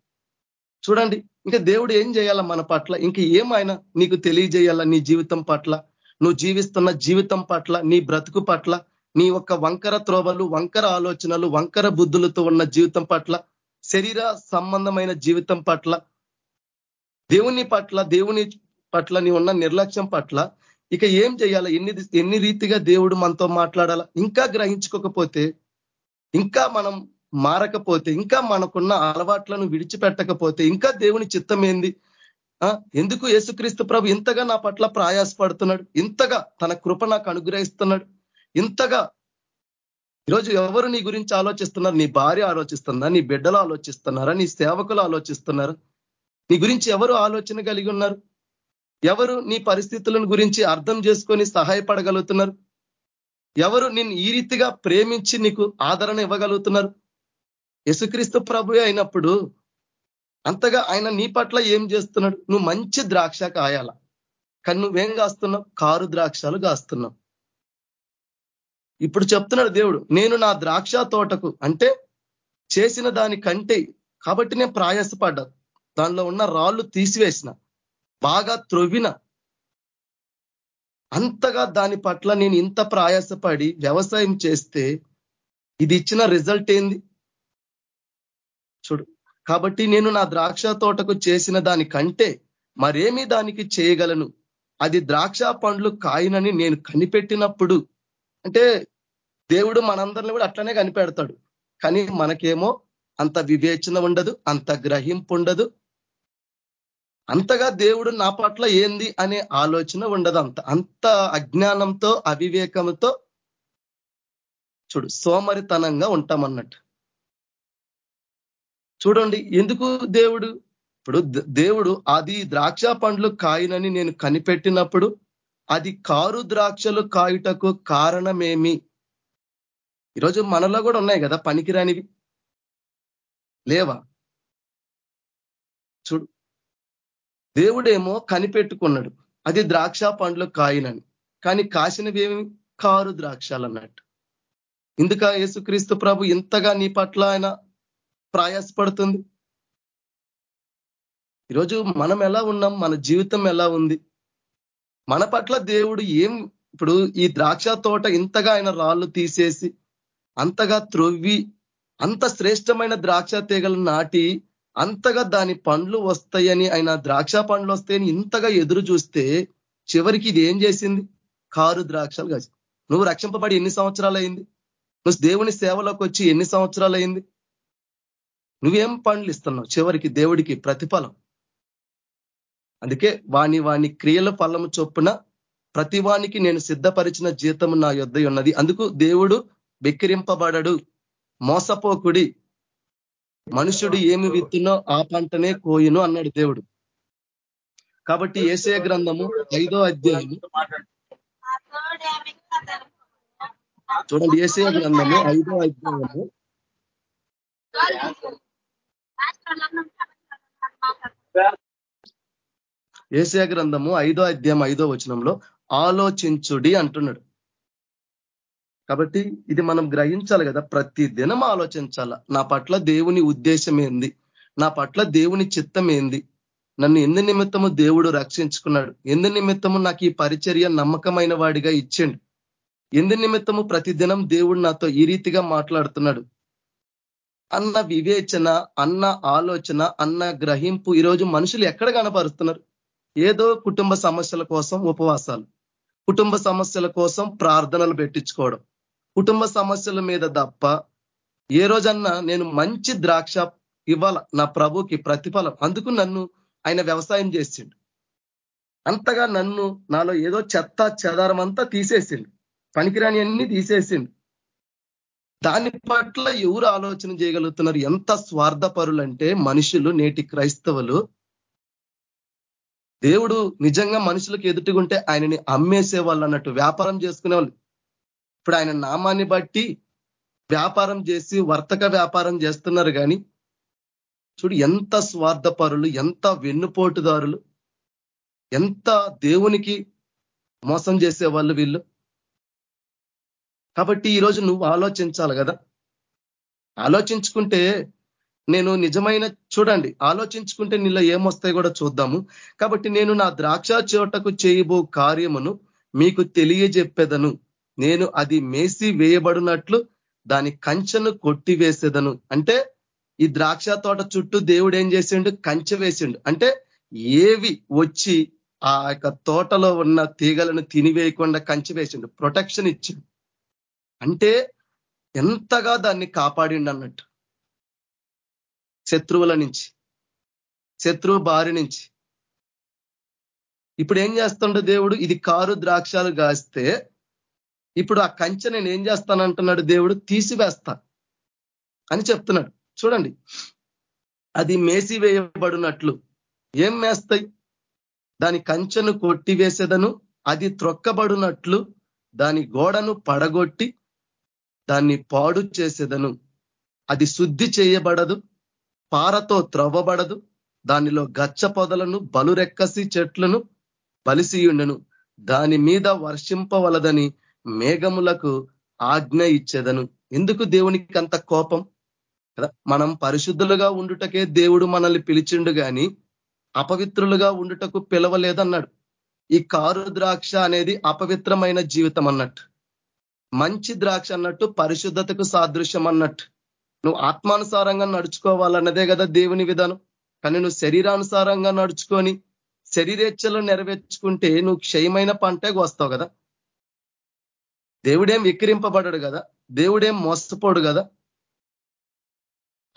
చూడండి ఇంకా దేవుడు ఏం చేయాలా మన పట్ల? ఇంకా ఏమైనా నీకు తెలియజేయాలా నీ జీవితం పట్ల? నువ్వు జీవిస్తున్న జీవితం పట్ల నీ బ్రతుకు పట్ల నీ యొక్క వంకర త్రోవలు వంకర ఆలోచనలు వంకర బుద్ధులతో ఉన్న జీవితం పట్ల శరీర సంబంధమైన జీవితం పట్ల దేవుని పట్ల దేవుని పట్ల నీ ఉన్న నిర్లక్ష్యం పట్ల ఇక ఏం చేయాలా? ఎన్ని ఎన్ని రీతిగా దేవుడు మనతో మాట్లాడాలా? ఇంకా గ్రహించుకోకపోతే ఇంకా మనం మారకపోతే ఇంకా మనకున్న అలవాట్లను విడిచిపెట్టకపోతే ఇంకా దేవుని చిత్తం ఏంది? ఎందుకు యేసుక్రీస్తు ప్రభు ఇంతగా నా పట్ల ప్రయాసపడుతున్నాడు? ఇంతగా తన కృప నాకు అనుగ్రహిస్తున్నాడు? ఇంతగా ఈరోజు ఎవరు నీ గురించి ఆలోచిస్తున్నారు? నీ భార్య ఆలోచిస్తుందా? నీ బిడ్డలు ఆలోచిస్తున్నారా? నీ సేవకులు ఆలోచిస్తున్నారా? నీ గురించి ఎవరు ఆలోచన కలిగి ఉన్నారు? ఎవరు నీ పరిస్థితులను గురించి అర్థం చేసుకొని సహాయపడగలుగుతున్నారు? ఎవరు నేను ఈ రీతిగా ప్రేమించి నీకు ఆదరణ ఇవ్వగలుగుతున్నారు? యసుక్రీస్తు ప్రభు అయినప్పుడు అంతగా ఆయన నీ పట్ల ఏం చేస్తున్నాడు? నువ్వు మంచి ద్రాక్ష కాయాల? కానీ నువ్వేం కాస్తున్నావు? కారు ద్రాక్షలు కాస్తున్నావు. ఇప్పుడు చెప్తున్నాడు దేవుడు నేను నా ద్రాక్ష తోటకు అంటే చేసిన దానికంటే కాబట్టి నేను ప్రయాసపడ్డా. దానిలో ఉన్న రాళ్ళు తీసివేసిన బాగా త్రొవ్విన అంతగా దాని పట్ల నేను ఇంత ప్రయాసపడి వ్యవసాయం చేస్తే ఇది ఇచ్చిన రిజల్ట్ ఏంది? చూడు. కాబట్టి నేను నా ద్రాక్ష తోటకు చేసిన దానికంటే మరేమి దానికి చేయగలను. అది ద్రాక్ష పండ్లు కాయనని నేను కనిపెట్టినప్పుడు అంటే దేవుడు మనందరిని కూడా అట్లనే కనిపెడతాడు. కానీ మనకేమో అంత వివేచన ఉండదు అంత గ్రహింపు ఉండదు. అంతగా దేవుడు నా పట్ల ఏంది అనే ఆలోచన ఉండదు అంత. అంత అజ్ఞానంతో అవివేకంతో చూడు సోమరితనంగా ఉంటామన్నట్టు. చూడండి ఎందుకు దేవుడు? ఇప్పుడు దేవుడు అది ద్రాక్ష పండ్లు కాయనని నేను కనిపెట్టినప్పుడు అది కారు ద్రాక్షలు కాయుటకు కారణమేమి? ఈరోజు మనలో కూడా ఉన్నాయి కదా పనికిరానివి. లేవా? చూడు దేవుడేమో కనిపెట్టుకున్నాడు అది ద్రాక్ష పండ్లు కాయనని కానీ కాసినవి ఏమి కారు ద్రాక్షలు అన్నట్టు. ఇందుక యేసుక్రీస్తు ప్రభు ఇంతగా నీ పట్ల ఆయన ప్రయాసపడుతుంది. ఈరోజు మనం ఎలా ఉన్నాం? మన జీవితం ఎలా ఉంది? మన పట్ల దేవుడు ఏం ఇప్పుడు ఈ ద్రాక్ష తోట ఇంతగా ఆయన రాళ్ళు తీసేసి అంతగా త్రొవ్వి అంత శ్రేష్టమైన ద్రాక్ష తీగలు నాటి అంతగా దాని పండ్లు వస్తాయని ఆయన ద్రాక్ష పండ్లు వస్తాయని ఇంతగా ఎదురు చూస్తే చివరికి ఇది ఏం చేసింది? కారు ద్రాక్షలు కాసి నువ్వు రక్షింపబడి ఎన్ని సంవత్సరాలు అయింది నువ్వు దేవుని సేవలోకి వచ్చి ఎన్ని సంవత్సరాలు అయింది నువ్వేం పండ్లు ఇస్తున్నావు? చివరికి దేవుడికి ప్రతిఫలం. అందుకే వాణి వాణి క్రియల ఫలము చొప్పున ప్రతి వానికి నేను సిద్ధపరిచిన జీతము నా యొద్ద ఉన్నది. అందుకు దేవుడు బెక్కిరింపబడడు మోసపోకుడి. మనుషుడు ఏమి విత్తునో ఆ పంటనే కోయును అన్నాడు దేవుడు. కాబట్టి ఏసయ గ్రంథము ఐదో అధ్యాయము. చూడండి ఏసయ గ్రంథము ఐదో అధ్యాయము. ఏసయ గ్రంథము ఐదో అధ్యాయం ఐదో వచనంలో ఆలోచించుడి అంటున్నాడు. కాబట్టి ఇది మనం గ్రహించాలి కదా ప్రతి దినం ఆలోచించాల? నా పట్ల దేవుని ఉద్దేశం ఏంది? నా పట్ల దేవుని చిత్తం ఏంది? నన్ను ఎందు నిమిత్తము దేవుడు రక్షించుకున్నాడు? ఎందు నిమిత్తము నాకు ఈ పరిచర్య నమ్మకమైన వాడిగా ఇచ్చిండు? ఎందు నిమిత్తము ప్రతిదినం దేవుడు నాతో ఈ రీతిగా మాట్లాడుతున్నాడు? అన్న వివేచన అన్న ఆలోచన అన్న గ్రహింపు ఈరోజు మనుషులు ఎక్కడ కనపరుస్తున్నారు? ఏదో కుటుంబ సమస్యల కోసం ఉపవాసాలు. కుటుంబ సమస్యల కోసం ప్రార్థనలు పెట్టించుకోవడం. కుటుంబ సమస్యల మీద తప్ప ఏ రోజన్నా నేను మంచి ద్రాక్ష ఇవ్వాల నా ప్రభుకి ప్రతిఫలం. అందుకు నన్ను ఆయన వ్యవసాయం చేసిండు. అంతగా నన్ను నాలో ఏదో చెత్త చెదారం అంతా తీసేసిండు. పనికిరాని అన్ని తీసేసిండు. దాని పట్ల ఎవరు ఆలోచన చేయగలుగుతున్నారు? ఎంత స్వార్థపరులంటే మనుషులు నేటి క్రైస్తవులు. దేవుడు నిజంగా మనుషులకు ఎదుటిగుంటే ఆయనని అమ్మేసే వాళ్ళు అన్నట్టు వ్యాపారం చేసుకునే వాళ్ళు ఇప్పుడు ఆయన నామాన్ని బట్టి వ్యాపారం చేసి వర్తక వ్యాపారం చేస్తున్నారు కానీ చూడు ఎంత స్వార్థపరులు ఎంత వెన్నుపోటుదారులు ఎంత దేవునికి మోసం చేసే వాళ్ళు వీళ్ళు. కాబట్టి ఈరోజు నువ్వు ఆలోచించాలి కదా. ఆలోచించుకుంటే నేను నిజమైన చూడండి ఆలోచించుకుంటే నీళ్ళ ఏమొస్తాయి కూడా చూద్దాము. కాబట్టి నేను నా ద్రాక్ష చోటకు చేయబో కార్యమును మీకు తెలియజెప్పేదను. నేను అది మేసి వేయబడినట్లు దాని కంచెను కొట్టివేసేదను. అంటే ఈ ద్రాక్ష తోట చుట్టూ దేవుడు ఏం చేసిండు? కంచె వేసిండు. అంటే ఏవి వచ్చి ఆ యొక్క తోటలో ఉన్న తీగలను తినివేయకుండా కంచె వేసిండు. ప్రొటెక్షన్ ఇచ్చిండు. అంటే ఎంతగా దాన్ని కాపాడిండు అన్నట్టు శత్రువుల నుంచి శత్రువు బారి నుంచి. ఇప్పుడు ఏం చేస్తుండే దేవుడు? ఇది కారు ద్రాక్షాలు కాస్తే ఇప్పుడు ఆ కంచె నేను ఏం చేస్తానంటున్నాడు దేవుడు? తీసివేస్తా అని చెప్తున్నాడు. చూడండి. అది మేసి వేయబడినట్లు. ఏం మేస్తాయి? దాని కంచెను కొట్టివేసేదను అది త్రొక్కబడినట్లు దాని గోడను పడగొట్టి దాన్ని పాడు చేసేదను. అది శుద్ధి చేయబడదు పారతో త్రవ్వబడదు దానిలో గచ్చ పొదలను బలురెక్కసి చెట్లను బలిసియుండెను. దాని మీద వర్షింపవలదని మేఘములకు ఆజ్ఞ ఇచ్చేదను. ఎందుకు దేవునికి అంత కోపం? కదా మనం పరిశుద్ధులుగా ఉండుటకే దేవుడు మనల్ని పిలిచిండు కానీ అపవిత్రులుగా ఉండుటకు పిలవలేదన్నాడు. ఈ కారు ద్రాక్ష అనేది అపవిత్రమైన జీవితం అన్నట్టు మంచి ద్రాక్ష అన్నట్టు పరిశుద్ధతకు సాదృశ్యం అన్నట్టు. నువ్వు ఆత్మానుసారంగా నడుచుకోవాలన్నదే కదా దేవుని విధానం. కానీ నువ్వు శరీరానుసారంగా నడుచుకొని శరీరేచ్ఛలు నెరవేర్చుకుంటే నువ్వు క్షయమైన పంటకు వస్తావు కదా. దేవుడేం విక్రింపబడడు కదా. దేవుడేం మోసపోడు కదా.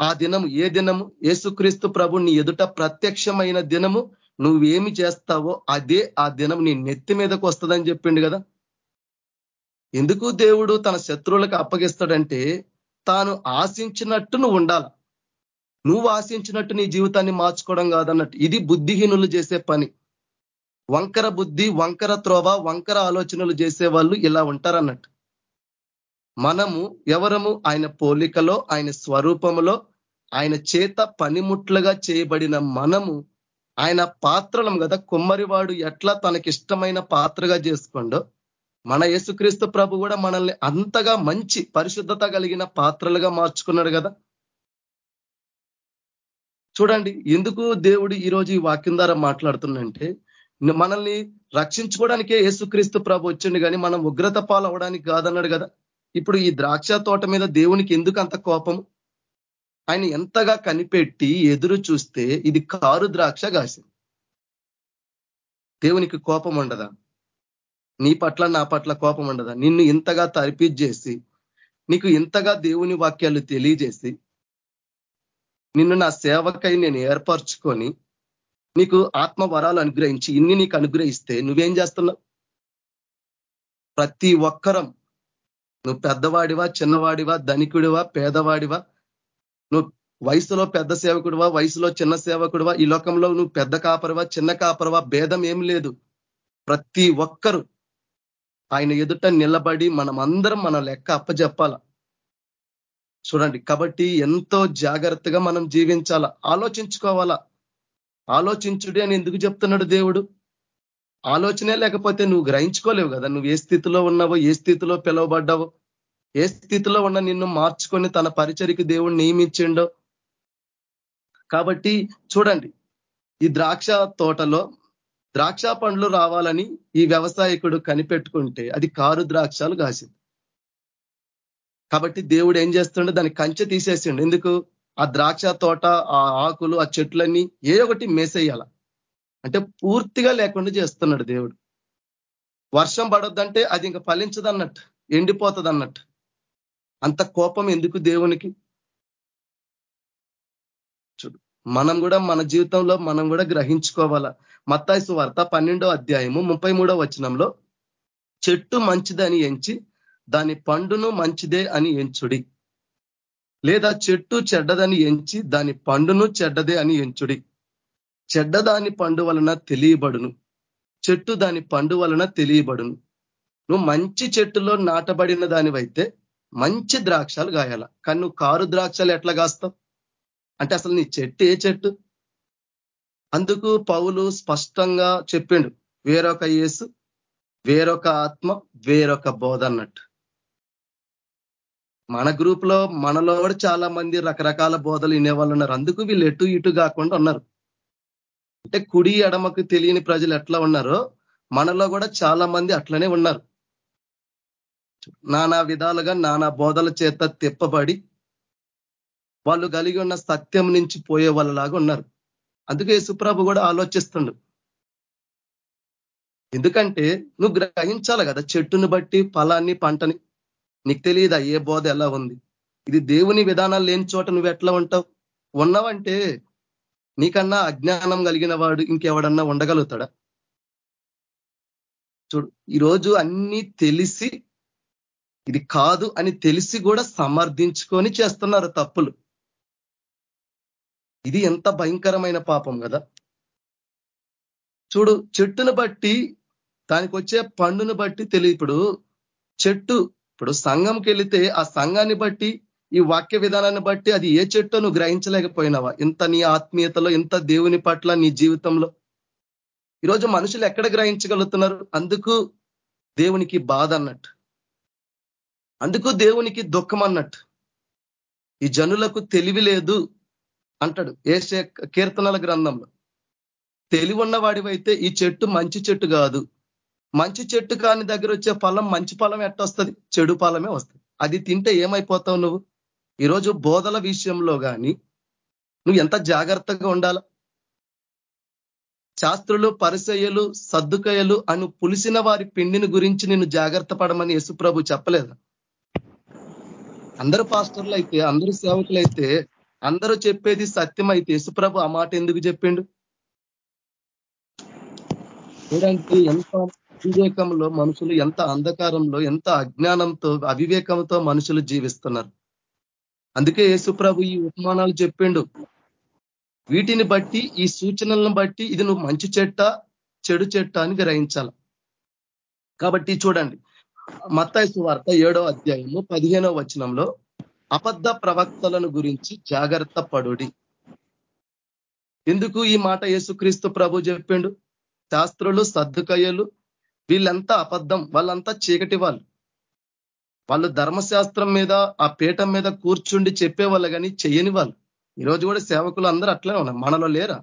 ఆ దినము ఏ దినము ఏసుక్రీస్తు ప్రభు నీ ఎదుట ప్రత్యక్షమైన దినము నువ్వేమి చేస్తావో అదే ఆ దినం నీ నెత్తి మీదకు వస్తుందని చెప్పిండు కదా. ఎందుకు దేవుడు తన శత్రువులకు అప్పగిస్తాడంటే తాను ఆశించినట్టు నువ్వు నువ్వు ఆశించినట్టు నీ జీవితాన్ని మార్చుకోవడం కాదన్నట్టు. ఇది బుద్ధిహీనులు చేసే పని. వంకర బుద్ధి వంకర త్రోవ వంకర ఆలోచనలు చేసే వాళ్ళు ఇలా ఉంటారన్నట్టు. మనము ఎవరము? ఆయన పోలికలో ఆయన స్వరూపములో ఆయన చేత పనిముట్లుగా చేయబడిన మనము ఆయన పాత్రలం కదా. కుమ్మరివాడు ఎట్లా తనకిష్టమైన పాత్రగా చేసుకోండో మన యేసుక్రీస్తు ప్రభు కూడా మనల్ని అంతగా మంచి పరిశుద్ధత కలిగిన పాత్రలుగా మార్చుకున్నాడు కదా. చూడండి ఎందుకు దేవుడు ఈరోజు ఈ వాక్యం ద్వారా మాట్లాడుతుందంటే మనల్ని రక్షించుకోవడానికే యేసుక్రీస్తు ప్రభు వచ్చిండు కానీ మనం ఉగ్రత పాలవడానికి కాదన్నాడు కదా. ఇప్పుడు ఈ ద్రాక్ష తోట మీద దేవునికి ఎందుకు అంత కోపం ఆయన ఎంతగా కనిపెట్టి ఎదురు చూస్తే ఇది కారు ద్రాక్ష కాసింది. దేవునికి కోపం ఉండదా? నీ పట్ల నా పట్ల కోపం ఉండదా? నిన్ను ఇంతగా చేసి నీకు ఇంతగా దేవుని వాక్యాలు తెలియజేసి నిన్ను నా సేవకై నేను ఏర్పరచుకొని నీకు ఆత్మ వరాలు అనుగ్రహించి ఇన్ని నీకు అనుగ్రహిస్తే నువ్వేం చేస్తున్నావు? ప్రతి ఒక్కరం నువ్వు పెద్దవాడివా చిన్నవాడివా ధనికుడివా పేదవాడివా నువ్వు వయసులో పెద్ద సేవకుడివా వయసులో చిన్న సేవకుడివా ఈ లోకంలో నువ్వు పెద్ద కాపరవా చిన్న కాపరవా భేదం ఏం లేదు. ప్రతి ఒక్కరు ఆయన ఎదుట నిలబడి మనం అందరం మన లెక్క అప్పజెప్పాల. చూడండి కాబట్టి ఎంతో జాగ్రత్తగా మనం జీవించాల. ఆలోచించుకోవాలా. ఆలోచించుడి అని ఎందుకు చెప్తున్నాడు దేవుడు? ఆలోచనే లేకపోతే నువ్వు గ్రహించుకోలేవు కదా. నువ్వు ఏ స్థితిలో ఉన్నావో ఏ స్థితిలో పిలువబడ్డావో ఏ స్థితిలో ఉన్న నిన్ను మార్చుకొని తన పరిచరికి దేవుడు నియమించిండో. కాబట్టి చూడండి ఈ ద్రాక్ష తోటలో ద్రాక్ష పండ్లు రావాలని ఈ వ్యవసాయకుడు కనిపెట్టుకుంటే అది కారు ద్రాక్షాలు కాసింది. కాబట్టి దేవుడు ఏం చేస్తుండే? దాన్ని కంచె తీసేసిండు. ఎందుకు? ఆ ద్రాక్ష తోట ఆ ఆకులు ఆ చెట్లన్నీ ఏ ఒకటి మేసేయాల. అంటే పూర్తిగా లేకుండా చేస్తున్నాడు దేవుడు. వర్షం పడొద్దంటే అది ఇంకా ఫలించదు అన్నట్టు ఎండిపోతుంది అన్నట్టు అంత కోపం ఎందుకు దేవునికి? చూడు మనం కూడా మన జీవితంలో మనం కూడా గ్రహించుకోవాలా. మత్తాయిసు వార్త పన్నెండో అధ్యాయము ముప్పై మూడో వచనంలో చెట్టు మంచిదని ఎంచి దాని పండును మంచిదే అని ఎంచుడి. లేదా చెట్టు చెడ్డదని ఎంచి దాని పండును చెడ్డదే అని ఎంచుడి. చెడ్డ దాని పండు వలన తెలియబడును. చెట్టు దాని పండు వలన తెలియబడును. నువ్వు మంచి చెట్టులో నాటబడిన దానివైతే మంచి ద్రాక్షలు గాయాల. కానీ నువ్వు కారు ద్రాక్షలు ఎట్లా కాస్తావు అంటే అసలు నీ చెట్టు ఏ చెట్టు? అందుకు పౌలు స్పష్టంగా చెప్పిండు వేరొక యేసు వేరొక ఆత్మ వేరొక బోధ అన్నట్టు. మన గ్రూప్లో మనలో కూడా చాలా మంది రకరకాల బోధలు వినేవాళ్ళు ఉన్నారు. అందుకు వీళ్ళు ఎటు ఇటు కాకుండా ఉన్నారు. అంటే కుడి ఎడమకు తెలియని ప్రజలు ఎట్లా ఉన్నారో మనలో కూడా చాలా మంది అట్లనే ఉన్నారు. నానా విధాలుగా నానా బోధల చేత తిప్పబడి వాళ్ళు కలిగి ఉన్న సత్యం నుంచి పోయే వాళ్ళలాగా ఉన్నారు. అందుకే సుప్రభు కూడా ఆలోచిస్తుండు. ఎందుకంటే నువ్వు గ్రహించాలి కదా చెట్టును బట్టి ఫలాన్ని పంటని. నీకు తెలియదా ఏ బోధ ఎలా ఉంది? ఇది దేవుని విధానాలు లేని చోట నువ్వు ఎట్లా ఉంటావు? ఉన్నావంటే నీకన్నా అజ్ఞానం కలిగిన వాడు ఇంకెవడన్నా ఉండగలుగుతాడా? చూడు ఈరోజు అన్ని తెలిసి ఇది కాదు అని తెలిసి కూడా సమర్థించుకొని చేస్తున్నారు తప్పులు. ఇది ఎంత భయంకరమైన పాపం కదా. చూడు చెట్టును బట్టి దానికి వచ్చే పండును బట్టి తెలియ ఇప్పుడు చెట్టు ఇప్పుడు సంఘంకి వెళితే ఆ సంఘాన్ని బట్టి ఈ వాక్య విధానాన్ని బట్టి అది ఏ చెట్టో నువ్వు గ్రహించలేకపోయినావా? ఇంత నీ ఆత్మీయతలో ఇంత దేవుని పట్ల నీ జీవితంలో. ఈరోజు మనుషులు ఎక్కడ గ్రహించగలుగుతున్నారు? అందుకు దేవునికి బాధ అన్నట్టు. అందుకు దేవునికి దుఃఖం అన్నట్టు. ఈ జనులకు తెలివి లేదు అంటాడు ఏసే కీర్తనల గ్రంథంలో. తెలివి ఉన్నవాడివైతే ఈ చెట్టు మంచి చెట్టు కాదు. మంచి చెట్టు కాని దగ్గర వచ్చే ఫలం మంచి ఫలం ఎట్టొస్తుంది? చెడు ఫలమే వస్తుంది. అది తింటే ఏమైపోతావు నువ్వు? ఈరోజు బోధల విషయంలో కానీ నువ్వు ఎంత జాగ్రత్తగా ఉండాల? శాస్త్రులు పరిసయ్యలు సర్దుకయ్యలు అను పులిసిన వారి పిండిని గురించి నేను జాగ్రత్త పడమని యేసుప్రభు చెప్పలేదా? అందరూ పాస్టర్లు అయితే అందరూ సేవకులు అయితే అందరూ చెప్పేది సత్యం అయితే యేసుప్రభు ఆ మాట ఎందుకు చెప్పిండు? చూడండి ఎంత అవివేకంలో మనుషులు ఎంత అంధకారంలో ఎంత అజ్ఞానంతో అవివేకంతో మనుషులు జీవిస్తున్నారు. అందుకే యేసుప్రభు ఈ ఉపమానాలు చెప్పిండు. వీటిని బట్టి ఈ సూచనలను బట్టి ఇది నువ్వు మంచి చెట్ట చెడు చెట్ట అని గ్రహించాల. కాబట్టి చూడండి మత్తాయి వార్త ఏడో అధ్యాయము పదిహేనో వచనంలో అబద్ధ ప్రవక్తలను గురించి జాగ్రత్త పడుడి. ఎందుకు ఈ మాట యేసుక్రీస్తు ప్రభు చెప్పిండు? శాస్త్రులు సర్దుకయ్యలు వీళ్ళంతా అబద్ధం వాళ్ళంతా చీకటి వాళ్ళు. వాళ్ళు ధర్మశాస్త్రం మీద ఆ పీఠం మీద కూర్చుండి చెప్పేవాళ్ళు కానీ చెయ్యని వాళ్ళు. ఈరోజు కూడా సేవకులు అందరూ అట్లే ఉన్నారు. మనలో లేరా?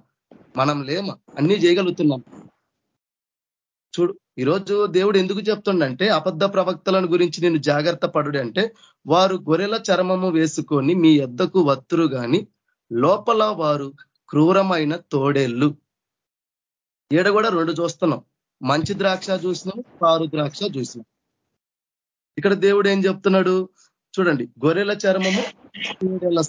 మనం లేమా? అన్ని చేయగలుగుతున్నాం. చూడు ఈరోజు దేవుడు ఎందుకు చెప్తుండంటే అబద్ధ ప్రవక్తలను గురించి నేను జాగ్రత్త పడుడంటే అంటే వారు గొర్రెల చర్మము వేసుకొని మీ ఎద్దకు వత్తురు గాని లోపల వారు క్రూరమైన తోడేళ్ళు. ఈడ కూడా రెండు చూస్తున్నాం. మంచి ద్రాక్ష చూసినాం కారు ద్రాక్ష చూసినాం. ఇక్కడ దేవుడు ఏం చెప్తున్నాడు? చూడండి గొర్రెల చర్మము తోడేళ్ళ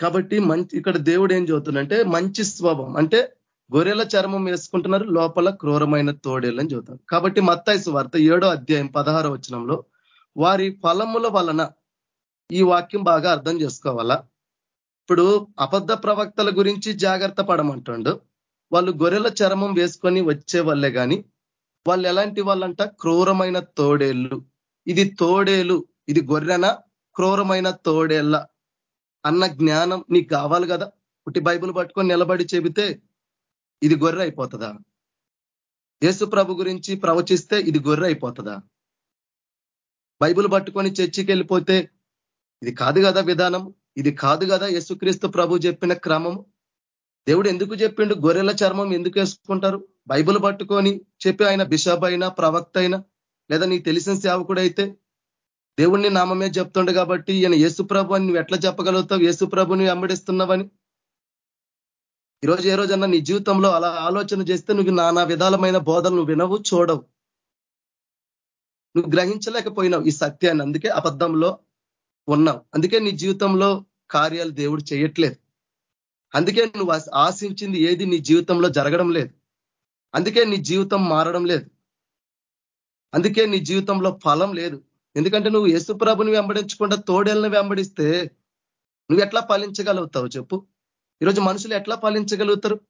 కాబట్టి మంచి ఇక్కడ దేవుడు ఏం చెబుతుందంటే మంచి స్వభావం. అంటే గొర్రెల చర్మం వేసుకుంటున్నారు లోపల క్రూరమైన తోడేళ్ళని చూద్దాం కాబట్టి మత్తాయిసు వార్త ఏడో అధ్యాయం పదహారో వచనంలో వారి ఫలముల వలన ఈ వాక్యం బాగా అర్థం చేసుకోవాలా? ఇప్పుడు అబద్ధ ప్రవక్తల గురించి జాగ్రత్త పడమంటుండు. వాళ్ళు గొర్రెల చర్మం వేసుకొని వచ్చే వాళ్ళే కానీ వాళ్ళు ఎలాంటి వాళ్ళంట? క్రూరమైన తోడేళ్ళు. ఇది తోడేలు ఇది గొర్రెన? క్రూరమైన తోడేళ్ళ అన్న జ్ఞానం నీకు కావాలి కదా? పుట్టి బైబుల్ పట్టుకొని నిలబడి చెబితే ఇది గొర్రె అయిపోతుందా? యేసు ప్రభు గురించి ప్రవచిస్తే ఇది గొర్రె అయిపోతుందా? బైబుల్ పట్టుకొని చర్చికి వెళ్ళిపోతే ఇది కాదు కదా విధానం? ఇది కాదు కదా యేసుక్రీస్తు ప్రభు చెప్పిన క్రమము? దేవుడు ఎందుకు చెప్పిండు? గొర్రెల చర్మం ఎందుకు వేసుకుంటారు? బైబుల్ పట్టుకొని చెప్పి ఆయన బిషప్ అయినా ప్రవక్త అయినా లేదా నీకు తెలిసిన సేవకుడైతే దేవుణ్ణి నామమే చెప్తుండే కాబట్టి ఈయన యేసుప్రభు అని నువ్వు ఎట్లా చెప్పగలుగుతావు? యేసుప్రభుని వెంబడిస్తున్నావని? ఈరోజు ఏ రోజన్నా నీ జీవితంలో అలా ఆలోచన చేస్తే నువ్వు నానా విధాలమైన బోధలు నువ్వు వినవు చూడవు. నువ్వు గ్రహించలేకపోయినావు ఈ సత్యాన్ని. అందుకే అబద్ధంలో ఉన్నావు. అందుకే నీ జీవితంలో కార్యాలు దేవుడు చేయట్లేదు. అందుకే నువ్వు ఆశించింది ఏది నీ జీవితంలో జరగడం లేదు. అందుకే నీ జీవితం మారడం లేదు. అందుకే నీ జీవితంలో ఫలం లేదు. ఎందుకంటే నువ్వు యేసుప్రభుని వెంబడించకుండా తోడేళ్ళని వెంబడిస్తే నువ్వు ఎట్లా ఫలించగలుగుతావు చెప్పు? ఈరోజు మనుషులు ఎట్లా ఫలించగలుగుతారు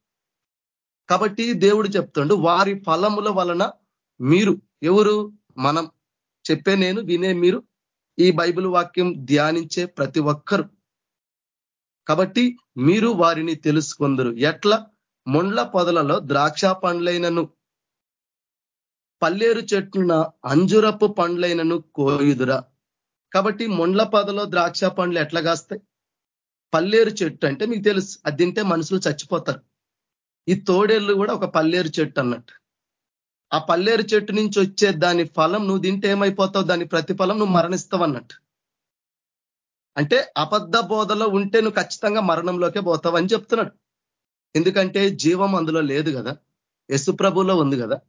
కాబట్టి దేవుడు చెప్తుండు వారి ఫలముల వలన మీరు ఎవరు? మనం. చెప్పే నేను వినే మీరు. ఈ బైబిల్ వాక్యం ధ్యానించే ప్రతి ఒక్కరు. కాబట్టి మీరు వారిని తెలుసుకుందరు. ఎట్లా? మొండ్ల పొదలలో ద్రాక్ష పండ్లైనను పల్లేరు చెట్టున అంజురపు పండ్లైనను కోయుదురా. కాబట్టి మొండ్ల పొదలో ద్రాక్ష పండ్లు ఎట్లా కాస్తాయి? పల్లేరు చెట్టు అంటే మీకు తెలుసు. అది తింటే మనుషులు చచ్చిపోతారు. ఈ తోడేళ్ళు కూడా ఒక పల్లేరు చెట్టు అన్నట్టు. ఆ పల్లేరు చెట్టు నుంచి వచ్చే దాని ఫలం నువ్వు తింటే ఏమైపోతావు? దాని ప్రతిఫలం నువ్వు మరణిస్తావు అన్నట్టు. అంటే అబద్ధ బోధలో ఉంటే నువ్వు ఖచ్చితంగా మరణంలోకే పోతావు అని చెప్తున్నాడు. ఎందుకంటే జీవం అందులో లేదు కదా. యశుప్రభులో ఉంది కదా.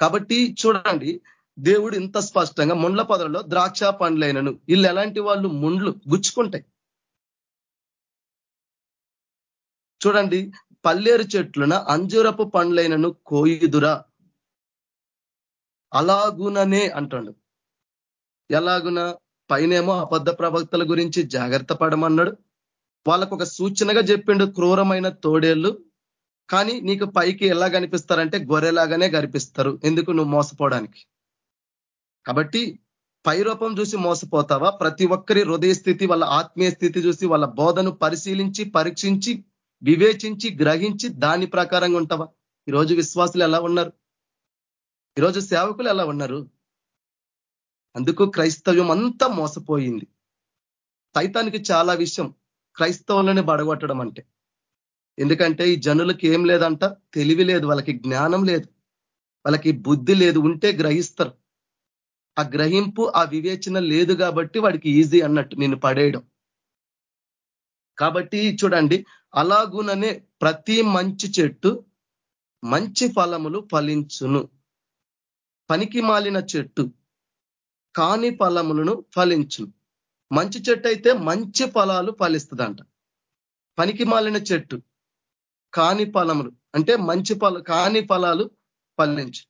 కాబట్టి చూడండి దేవుడు ఇంత స్పష్టంగా ముండ్ల పొదలలో ద్రాక్ష పండ్లైనను. వీళ్ళు ఎలాంటి వాళ్ళు? ముండ్లు గుచ్చుకుంటాయి. చూడండి పల్లేరు చెట్లున అంజూరపు పండ్లైనను కోయిదురా. అలాగుననే అంటాడు. ఎలాగున? పైనేమో అబద్ధ ప్రవక్తల గురించి జాగ్రత్త పడమన్నాడు. వాళ్ళకు ఒక సూచనగా చెప్పిండు క్రూరమైన తోడేళ్ళు. కానీ నీకు పైకి ఎలా కనిపిస్తారంటే గొర్రెలాగానే కనిపిస్తారు. ఎందుకు? నువ్వు మోసపోవడానికి. కాబట్టి పై రూపం చూసి మోసపోతావా? ప్రతి ఒక్కరి హృదయ స్థితి వాళ్ళ ఆత్మీయ స్థితి చూసి వాళ్ళ బోధను పరిశీలించి పరీక్షించి వివేచించి గ్రహించి దాని ప్రకారంగా ఉంటావా? ఈరోజు విశ్వాసులు ఎలా ఉన్నారు? ఈరోజు సేవకులు ఎలా ఉన్నారు? అందుకు క్రైస్తవ్యం అంతా మోసపోయింది. సైతానికి చాలా విషయం క్రైస్తవులని బడగొట్టడం అంటే. ఎందుకంటే ఈ జనులకి ఏం లేదంట? తెలివి లేదు వాళ్ళకి జ్ఞానం లేదు. వాళ్ళకి బుద్ధి లేదు ఉంటే గ్రహిస్తారు. ఆ గ్రహింపు ఆ వివేచన లేదు కాబట్టి వాడికి ఈజీ అన్నట్టు నేను పడేయడం. కాబట్టి చూడండి అలాగుననే ప్రతి మంచి చెట్టు మంచి ఫలములు ఫలించును. పనికి మాలిన చెట్టు కాని ఫలములను ఫలించును. మంచి చెట్టు అయితే మంచి ఫలాలు ఫలిస్తుందంట. పనికి మాలిన చెట్టు కాని ఫలములు అంటే మంచి ఫల కాని ఫలాలు ఫలించు.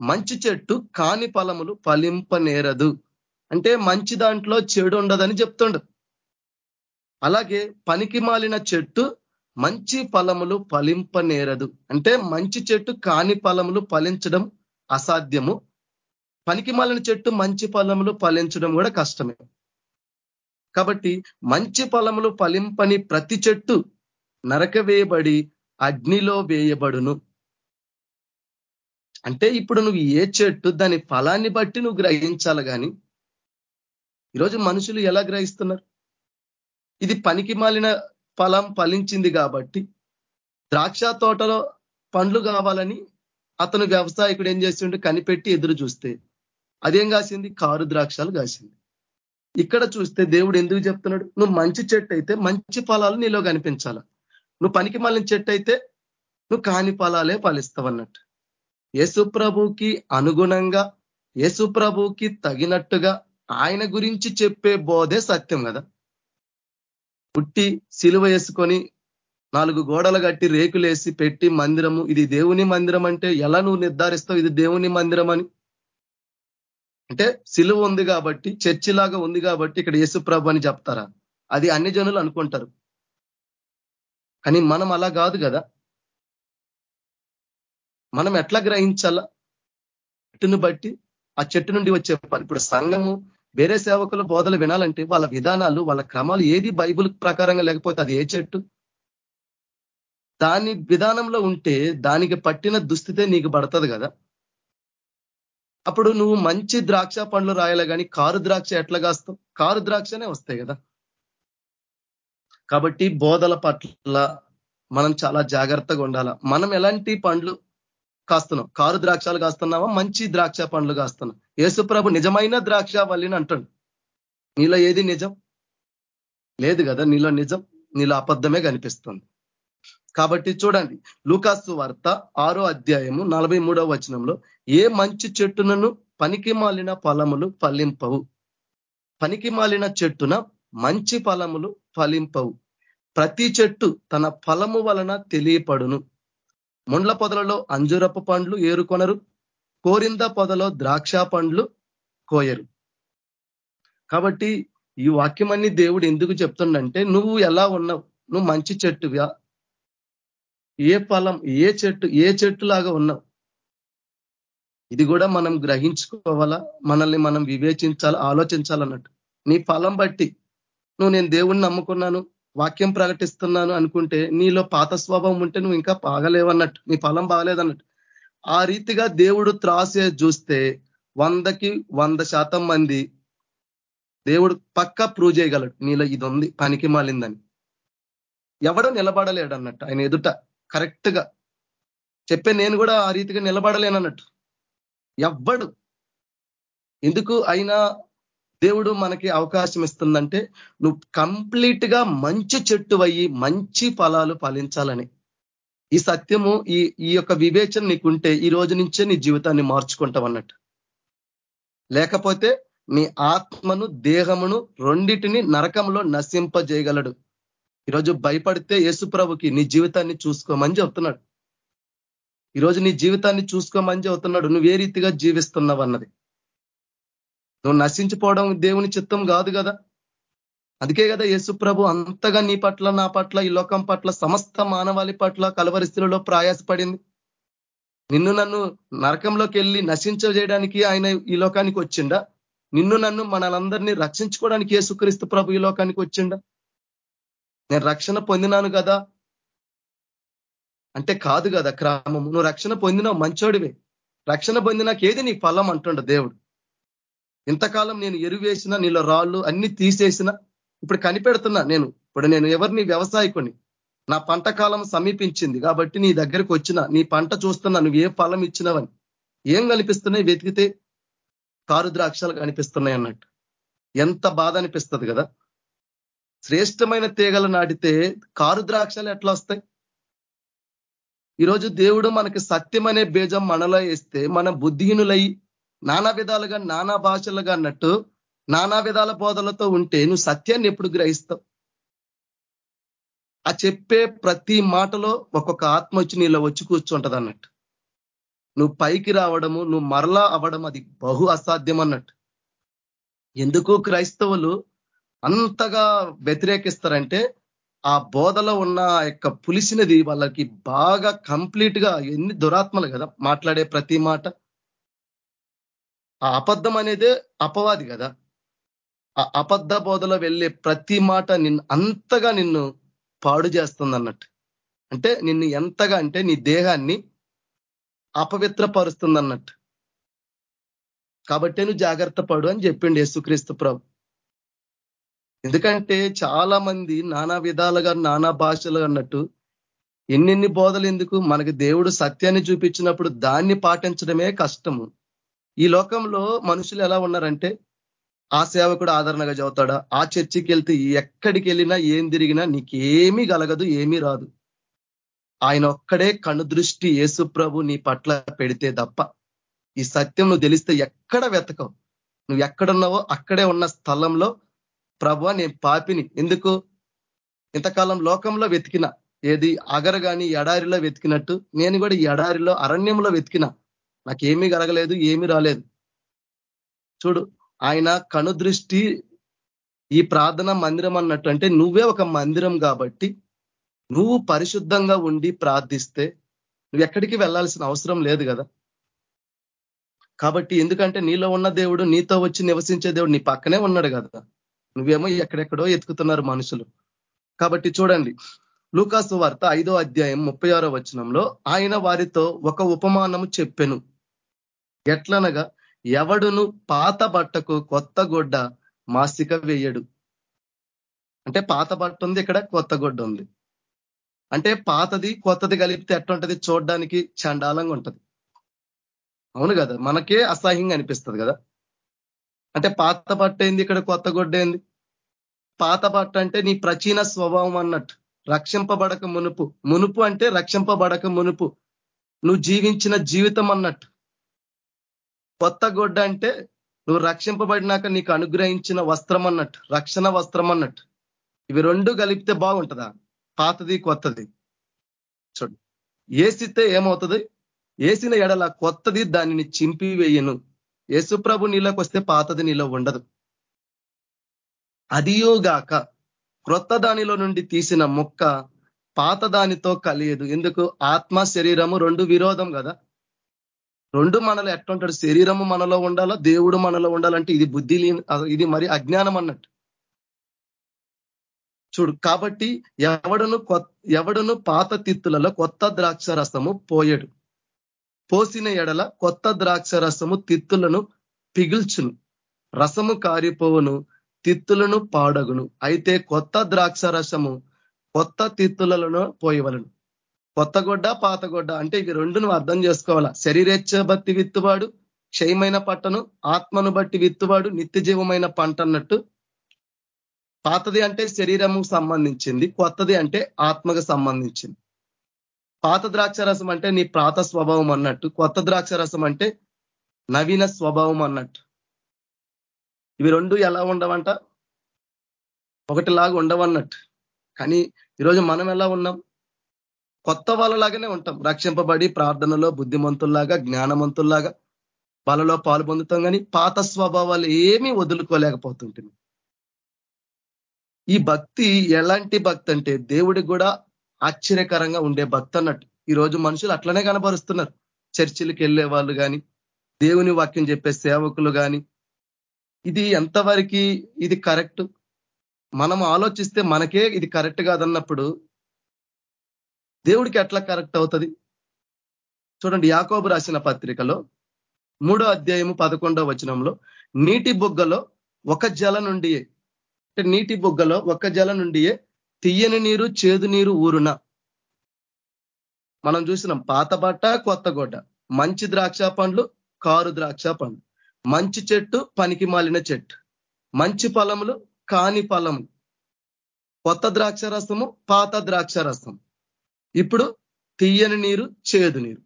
మంచి చెట్టు కాని ఫలములు ఫలింపనేరదు. అంటే మంచి దాంట్లో చెడు ఉండదని చెప్తుండదు అలాగే పనికి మాలిన చెట్టు మంచి ఫలములు ఫలింపనేరదు. అంటే మంచి చెట్టు కాని ఫలములు ఫలించడం అసాధ్యము. పనికి మాలిన చెట్టు మంచి ఫలములు ఫలించడం కూడా కష్టమే. కాబట్టి మంచి ఫలములు ఫలింపని ప్రతి చెట్టు నరక వేయబడి అగ్నిలో వేయబడును. అంటే ఇప్పుడు నువ్వు ఏ చెట్టు దాని ఫలాన్ని బట్టి నువ్వు గ్రహించాలి కానీ ఈరోజు మనుషులు ఎలా గ్రహిస్తున్నారు? ఇది పనికి మాలిన ఫలం ఫలించింది కాబట్టి ద్రాక్ష తోటలో పండ్లు కావాలని అతను వ్యవసాయకుడు ఏం చేస్తుంటే కనిపెట్టి ఎదురు చూస్తే అదేం కాసింది? కారు ద్రాక్షాలు కాసింది. ఇక్కడ చూస్తే దేవుడు ఎందుకు చెప్తున్నాడు? నువ్వు మంచి చెట్టు అయితే మంచి ఫలాలు నీలో కనిపించాల. నువ్వు పనికి మళ్ళిన చెట్టు అయితే నువ్వు కాని ఫలాలే ఫలిస్తావు అన్నట్టు. యేసుప్రభుకి అనుగుణంగా యేసుప్రభుకి తగినట్టుగా ఆయన గురించి చెప్పే బోధే సత్యం కదా. పుట్టి సిలువ వేసుకొని నాలుగు గోడలు కట్టి రేకులేసి పెట్టి మందిరము. ఇది దేవుని మందిరం అంటే ఎలా నువ్వు నిర్ధారిస్తావు ఇది దేవుని మందిరం అని? అంటే సిలువ ఉంది కాబట్టి చర్చిలాగా ఉంది కాబట్టి ఇక్కడ యేసుప్రభు అని చెప్తారా? అది అన్ని జనులు అనుకుంటారు. కానీ మనం అలా కాదు కదా. మనం ఎట్లా గ్రహించాలా? చెట్టును బట్టి ఆ చెట్టు నుండి వచ్చే ఇప్పుడు సంఘము వేరే సేవకుల బోధలు వినాలంటే వాళ్ళ విధానాలు వాళ్ళ క్రమాలు ఏది బైబుల్ ప్రకారంగా లేకపోతే అది ఏ చెట్టు? దాని విధానంలో ఉంటే దానికి పట్టిన దుస్థితే నీకు పడుతుంది కదా. అప్పుడు నువ్వు మంచి ద్రాక్ష పండ్లు రాయాలి కానీ కారు ద్రాక్ష ఎట్లా కాస్తావు? కారు ద్రాక్షనే వస్తాయి కదా. కాబట్టి బోధల పట్ల మనం చాలా జాగ్రత్తగా ఉండాల. మనం ఎలాంటి పండ్లు కాస్తున్నావు కారు ద్రాక్షాలు కాస్తున్నావా? మంచి ద్రాక్ష పండ్లు కాస్తున్నావు యేసుప్రభు నిజమైన ద్రాక్ష వల్లిని అంటాడు. నీలో ఏది నిజం? లేదు కదా నీలో నిజం నీలో అబద్ధమే కనిపిస్తుంది. కాబట్టి చూడండి లూకాసు వార్త ఆరో అధ్యాయము నలభై వచనంలో ఏ మంచి చెట్టునను పనికి మాలిన ఫలములు ఫలింపవు. పనికి మాలిన చెట్టున మంచి ఫలములు ఫలింపవు. ప్రతి చెట్టు తన ఫలము వలన తెలియపడును. ముండ్ల పొదలలో అంజురపు పండ్లు ఏరుకొనరు కోరింద పొదలో ద్రాక్ష పండ్లు కోయరు. కాబట్టి ఈ వాక్యమన్నీ దేవుడు ఎందుకు చెప్తుండంటే నువ్వు ఎలా ఉన్నావు? నువ్వు మంచి చెట్టుగా ఏ ఫలం ఏ చెట్టు ఏ చెట్టు లాగా ఉన్నావు? ఇది కూడా మనం గ్రహించుకోవాలా? మనల్ని మనం వివేచించాలి ఆలోచించాలన్నట్టు. నీ ఫలం బట్టి నువ్వు నేను దేవుణ్ణి నమ్ముకున్నాను వాక్యం ప్రకటిస్తున్నాను అనుకుంటే నీలో పాత స్వభావం ఉంటే నువ్వు ఇంకా బాగలేవన్నట్టు నీ ఫలం బాగలేదన్నట్టు. ఆ రీతిగా దేవుడు త్రాసే చూస్తే వందకి వంద శాతం మంది దేవుడు పక్క ప్రూవ్ చేయగలడు. నీలో ఇది ఉంది పనికి మాలిందని. ఎవడో నిలబడలేడు అన్నట్టు ఆయన ఎదుట కరెక్ట్గా చెప్పే నేను కూడా ఆ రీతిగా నిలబడలేనన్నట్టు. ఎవ్వడు ఎందుకు అయినా దేవుడు మనకి అవకాశం ఇస్తుందంటే నువ్వు కంప్లీట్గా మంచి చెట్టు అయ్యి మంచి ఫలాలు ఫలించాలని. ఈ సత్యము ఈ ఈ యొక్క వివేచన నీకుంటే ఈ రోజు నుంచే నీ జీవితాన్ని మార్చుకుంటావు అన్నట్టు. లేకపోతే నీ ఆత్మను దేహమును రెండిటిని నరకంలో నశింపజేయగలడు. ఈరోజు భయపడితే యేసుప్రభుకి నీ జీవితాన్ని చూసుకోమని చెబుతున్నాడు ఈరోజు నీ జీవితాన్ని చూసుకోమని చెబుతున్నాడు నువ్వు ఏ రీతిగా జీవిస్తున్నావు అన్నది? నువ్వు నశించిపోవడం దేవుని చిత్తం కాదు కదా? అందుకే కదా యేసు ప్రభు అంతగా నీ పట్ల నా పట్ల ఈ లోకం పట్ల సమస్త మానవాళి పట్ల కలవరిస్తులలో ప్రయాసపడింది. నిన్ను నన్ను నరకంలోకి వెళ్ళి నశించజేయడానికి ఆయన ఈ లోకానికి వచ్చిండా? నిన్ను నన్ను మనలందరినీ రక్షించుకోవడానికి యేసుక్రీస్తు ప్రభు ఈ లోకానికి వచ్చిండా? నేను రక్షణ పొందినాను కదా? అంటే కాదు కదా క్రమం నువ్వు రక్షణ పొందినావు మంచోడివే. రక్షణ పొందినాకేది నీ ఫలం అంటుండ దేవుడు? ఇంతకాలం నేను ఎరువేసిన నీళ్ళ రాళ్ళు అన్ని తీసేసిన ఇప్పుడు కనిపెడుతున్నా నేను. ఇప్పుడు నేను ఎవరిని వ్యవసాయకుని నా పంట కాలం సమీపించింది కాబట్టి నీ దగ్గరికి వచ్చిన నీ పంట చూస్తున్నా నువ్వు ఏ ఫలం ఇచ్చినవని. ఏం కనిపిస్తున్నాయి? వెతికితే కారు ద్రాక్షాలు కనిపిస్తున్నాయి అన్నట్టు. ఎంత బాధ అనిపిస్తుంది కదా. శ్రేష్టమైన తీగలు నాటితే కారు ద్రాక్షలు ఎట్లా వస్తాయి? ఈరోజు దేవుడు మనకి సత్యం అనే బీజం మనలో వేస్తే మన బుద్ధిహీనులై నానా విధాలుగా నానా భాషలుగా అన్నట్టు నానా విధాల బోధలతో ఉంటే నువ్వు సత్యాన్ని ఎప్పుడు గ్రహిస్తావు? ఆ చెప్పే ప్రతి మాటలో ఒక్కొక్క ఆత్మ వచ్చి నీలో వచ్చి కూర్చుంటది అన్నట్టు. నువ్వు పైకి రావడము నువ్వు మరలా అవ్వడం అది బహు అసాధ్యం అన్నట్టు. ఎందుకు క్రైస్తవులు అంతగా వ్యతిరేకిస్తారంటే ఆ బోధలో ఉన్న యొక్క పులిసినది వాళ్ళకి బాగా కంప్లీట్గా ఎన్ని దురాత్మలు కదా మాట్లాడే ప్రతి మాట. ఆ అబద్ధం అనేదే అపవాది కదా. ఆ అబద్ధ బోధలో వెళ్ళే ప్రతి మాట నిన్ను అంతగా నిన్ను పాడు చేస్తుంది అన్నట్టు అంటే నిన్ను ఎంతగా అంటే నీ దేహాన్ని అపవిత్రపరుస్తుంది అన్నట్టు కాబట్టి నువ్వు జాగ్రత్త పడు అని చెప్పిండు యేసుక్రీస్తు ప్రభు. ఎందుకంటే చాలా మంది నానా విధాలుగా నానా భాషలు అన్నట్టు ఎన్నెన్ని బోధలు ఎందుకు? మనకి దేవుడు సత్యాన్ని చూపించినప్పుడు దాన్ని పాటించడమే కష్టము. ఈ లోకంలో మనుషులు ఎలా ఉన్నారంటే ఆ సేవకుడు ఆదరణగా చదువుతాడా? ఆ చర్చికి వెళ్తే ఎక్కడికి వెళ్ళినా ఏం తిరిగినా నీకేమీ కలగదు ఏమీ రాదు. ఆయన ఒక్కడే కనుదృష్టి యేసు ప్రభు నీ పట్ల పెడితే తప్ప ఈ సత్యం నువ్వు తెలిస్తే ఎక్కడ వెతకవు. నువ్వు ఎక్కడున్నావో అక్కడే ఉన్న స్థలంలో ప్రభు నేను పాపిని. ఎందుకు? ఇంతకాలం లోకంలో వెతికిన ఏది అగర కానీ ఎడారిలో వెతికినట్టు నేను కూడా ఎడారిలో అరణ్యంలో వెతికిన నాకేమీ కలగలేదు ఏమీ రాలేదు. చూడు ఆయన కనుదృష్టి ఈ ప్రార్థన మందిరం అన్నట్టు అంటే నువ్వే ఒక మందిరం కాబట్టి నువ్వు పరిశుద్ధంగా ఉండి ప్రార్థిస్తే నువ్వు ఎక్కడికి వెళ్ళాల్సిన అవసరం లేదు కదా. కాబట్టి ఎందుకంటే నీలో ఉన్న దేవుడు నీతో వచ్చి నివసించే దేవుడు నీ పక్కనే ఉన్నాడు కదా. నువ్వేమో ఎక్కడెక్కడో ఎత్తుకుతున్నారు మనుషులు. కాబట్టి చూడండి లూకాసు వార్త ఐదో అధ్యాయం ముప్పై ఆరో వచనంలో ఆయన వారితో ఒక ఉపమానము చెప్పెను. ఎట్లనగా ఎవడును పాత బట్టకు కొత్త గొడ్డ మాసిక వేయడు. అంటే పాత బట్ట ఉంది ఇక్కడ కొత్త గొడ్డ ఉంది. అంటే పాతది కొత్తది కలిపితే ఎట్లుంటది? చూడడానికి చండాలంగా ఉంటది. అవును కదా మనకే అసహ్యంగా అనిపిస్తుంది కదా. అంటే పాత బట్ట ఏంది ఇక్కడ కొత్త గొడ్డ ఏంది? పాత బట్ట అంటే నీ ప్రాచీన స్వభావం అన్నట్టు. రక్షింపబడక మునుపు. మునుపు అంటే రక్షింపబడక మునుపు. నువ్వు జీవించిన జీవితం అన్నట్టు. కొత్త గొడ్డ అంటే నువ్వు రక్షింపబడినాక నీకు అనుగ్రహించిన వస్త్రం అన్నట్టు. రక్షణ వస్త్రం అన్నట్టు. ఇవి రెండు కలిపితే బాగుంటుందా? పాతది కొత్తది. చూడు. ఏసితే ఏమవుతుంది? ఏసిన ఎడల కొత్తది దానిని చింపి వేయను యేసుప్రభు నీలోకి వస్తే పాతది నీలో ఉండదు. అదియోగాక క్రొత్త దానిలో నుండి తీసిన ముక్క పాత దానితో కలియదు. ఎందుకు? ఆత్మ శరీరము రెండు విరోధం కదా. రెండు మనలో ఎట్లుంటాడు శరీరము మనలో ఉండాలా? దేవుడు మనలో ఉండాలంటే ఇది బుద్ధి ఇది మరి అజ్ఞానం అన్నట్టు. చూడు కాబట్టి ఎవడును ఎవడును పాత తిత్తులలో కొత్త ద్రాక్ష రసము పోయడు. పోసిన ఎడల కొత్త ద్రాక్ష రసము తిత్తులను పిగిల్చును. రసము కారిపోవును. తిత్తులను పాడగును. అయితే కొత్త ద్రాక్ష రసము కొత్త తిత్తులను పోయవలను. కొత్త గొడ్డ పాత గొడ్డ అంటే ఇవి రెండు నువ్వు అర్థం చేసుకోవాలా. శరీరేచ్ఛ బట్టి విత్తువాడు క్షయమైన పట్టను ఆత్మను బట్టి విత్తువాడు నిత్య జీవమైన పంట అన్నట్టు పాతది అంటే శరీరము సంబంధించింది కొత్తది అంటే ఆత్మకు సంబంధించింది. పాత ద్రాక్ష రసం అంటే నీ ప్రాత స్వభావం అన్నట్టు కొత్త ద్రాక్ష రసం అంటే నవీన స్వభావం అన్నట్టు. ఇవి రెండు ఎలా ఉండవంట? ఒకటిలాగా ఉండవన్నట్టు. కానీ ఈరోజు మనం ఎలా ఉన్నాం? కొత్త వాళ్ళలాగానే ఉంటాం. రక్షింపబడి ప్రార్థనలో బుద్ధిమంతుల్లాగా జ్ఞానమంతుల్లాగా వాళ్ళలో పాలు పొందుతాం కానీ పాత స్వభావాలు ఏమీ వదులుకోలేకపోతుంటుంది ఈ భక్తి ఎలాంటి భక్తి అంటే దేవుడికి కూడా ఆశ్చర్యకరంగా ఉండే భక్తి అన్నట్టు. ఈరోజు మనుషులు అట్లనే కనబరుస్తున్నారు. చర్చిలకు వెళ్ళే వాళ్ళు కానీ దేవుని వాక్యం చెప్పే సేవకులు కానీ ఇది ఎంతవరకు ఇది కరెక్ట్? మనం ఆలోచిస్తే మనకే ఇది కరెక్ట్ కాదన్నప్పుడు దేవుడికి ఎట్లా కరెక్ట్ అవుతుంది? చూడండి యాకోబు రాసిన పత్రికలో మూడో అధ్యాయము పదకొండో వచనంలో నీటి బుగ్గలో ఒక జల నుండి అంటే నీటి బుగ్గలో ఒక జల నుండియే తీయని నీరు చేదు నీరు ఊరున? మనం చూసినాం పాత బట్ట కొత్త గొడ్డ మంచి ద్రాక్ష పండ్లు కారు ద్రాక్ష పండ్లు. మంచి చెట్టు పనికి మాలిన చెట్టు. మంచి ఫలములు కాని ఫలము. కొత్త ద్రాక్ష రసము పాత ద్రాక్ష రసం. ఇప్పుడు తీయని నీరు చేదు నీరు.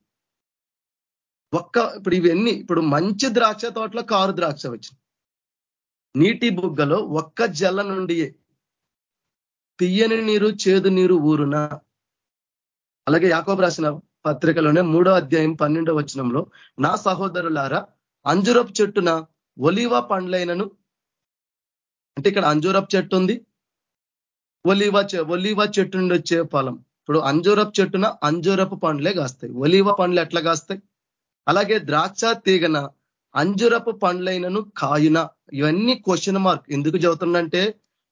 ఒక్క ఇప్పుడు ఇవన్నీ ఇప్పుడు మంచి ద్రాక్ష తోటలో కారు ద్రాక్ష వచ్చింది. నీటి బుగ్గలో ఒక్క జల నుండి తీయని నీరు చేదు నీరు ఊరున. అలాగే యాకోబు రాసిన పత్రికలోనే మూడో అధ్యాయం పన్నెండో వచనంలో నా సహోదరులారా అంజురపు చెట్టున ఒలివ పండ్లైనను. అంటే ఇక్కడ అంజూరపు చెట్టు ఉంది. ఒలివ ఒలివ చెట్టు నుండి వచ్చే ఫలం. ఇప్పుడు అంజూరపు చెట్టున అంజూరపు పండ్లే కాస్తాయి. ఒలివ పండ్లు ఎట్లా కాస్తాయి? అలాగే ద్రాక్ష తీగన అంజురపు పండ్లైనను కాయున. ఇవన్నీ క్వశ్చన్ మార్క్ ఎందుకు చెబుతుందంటే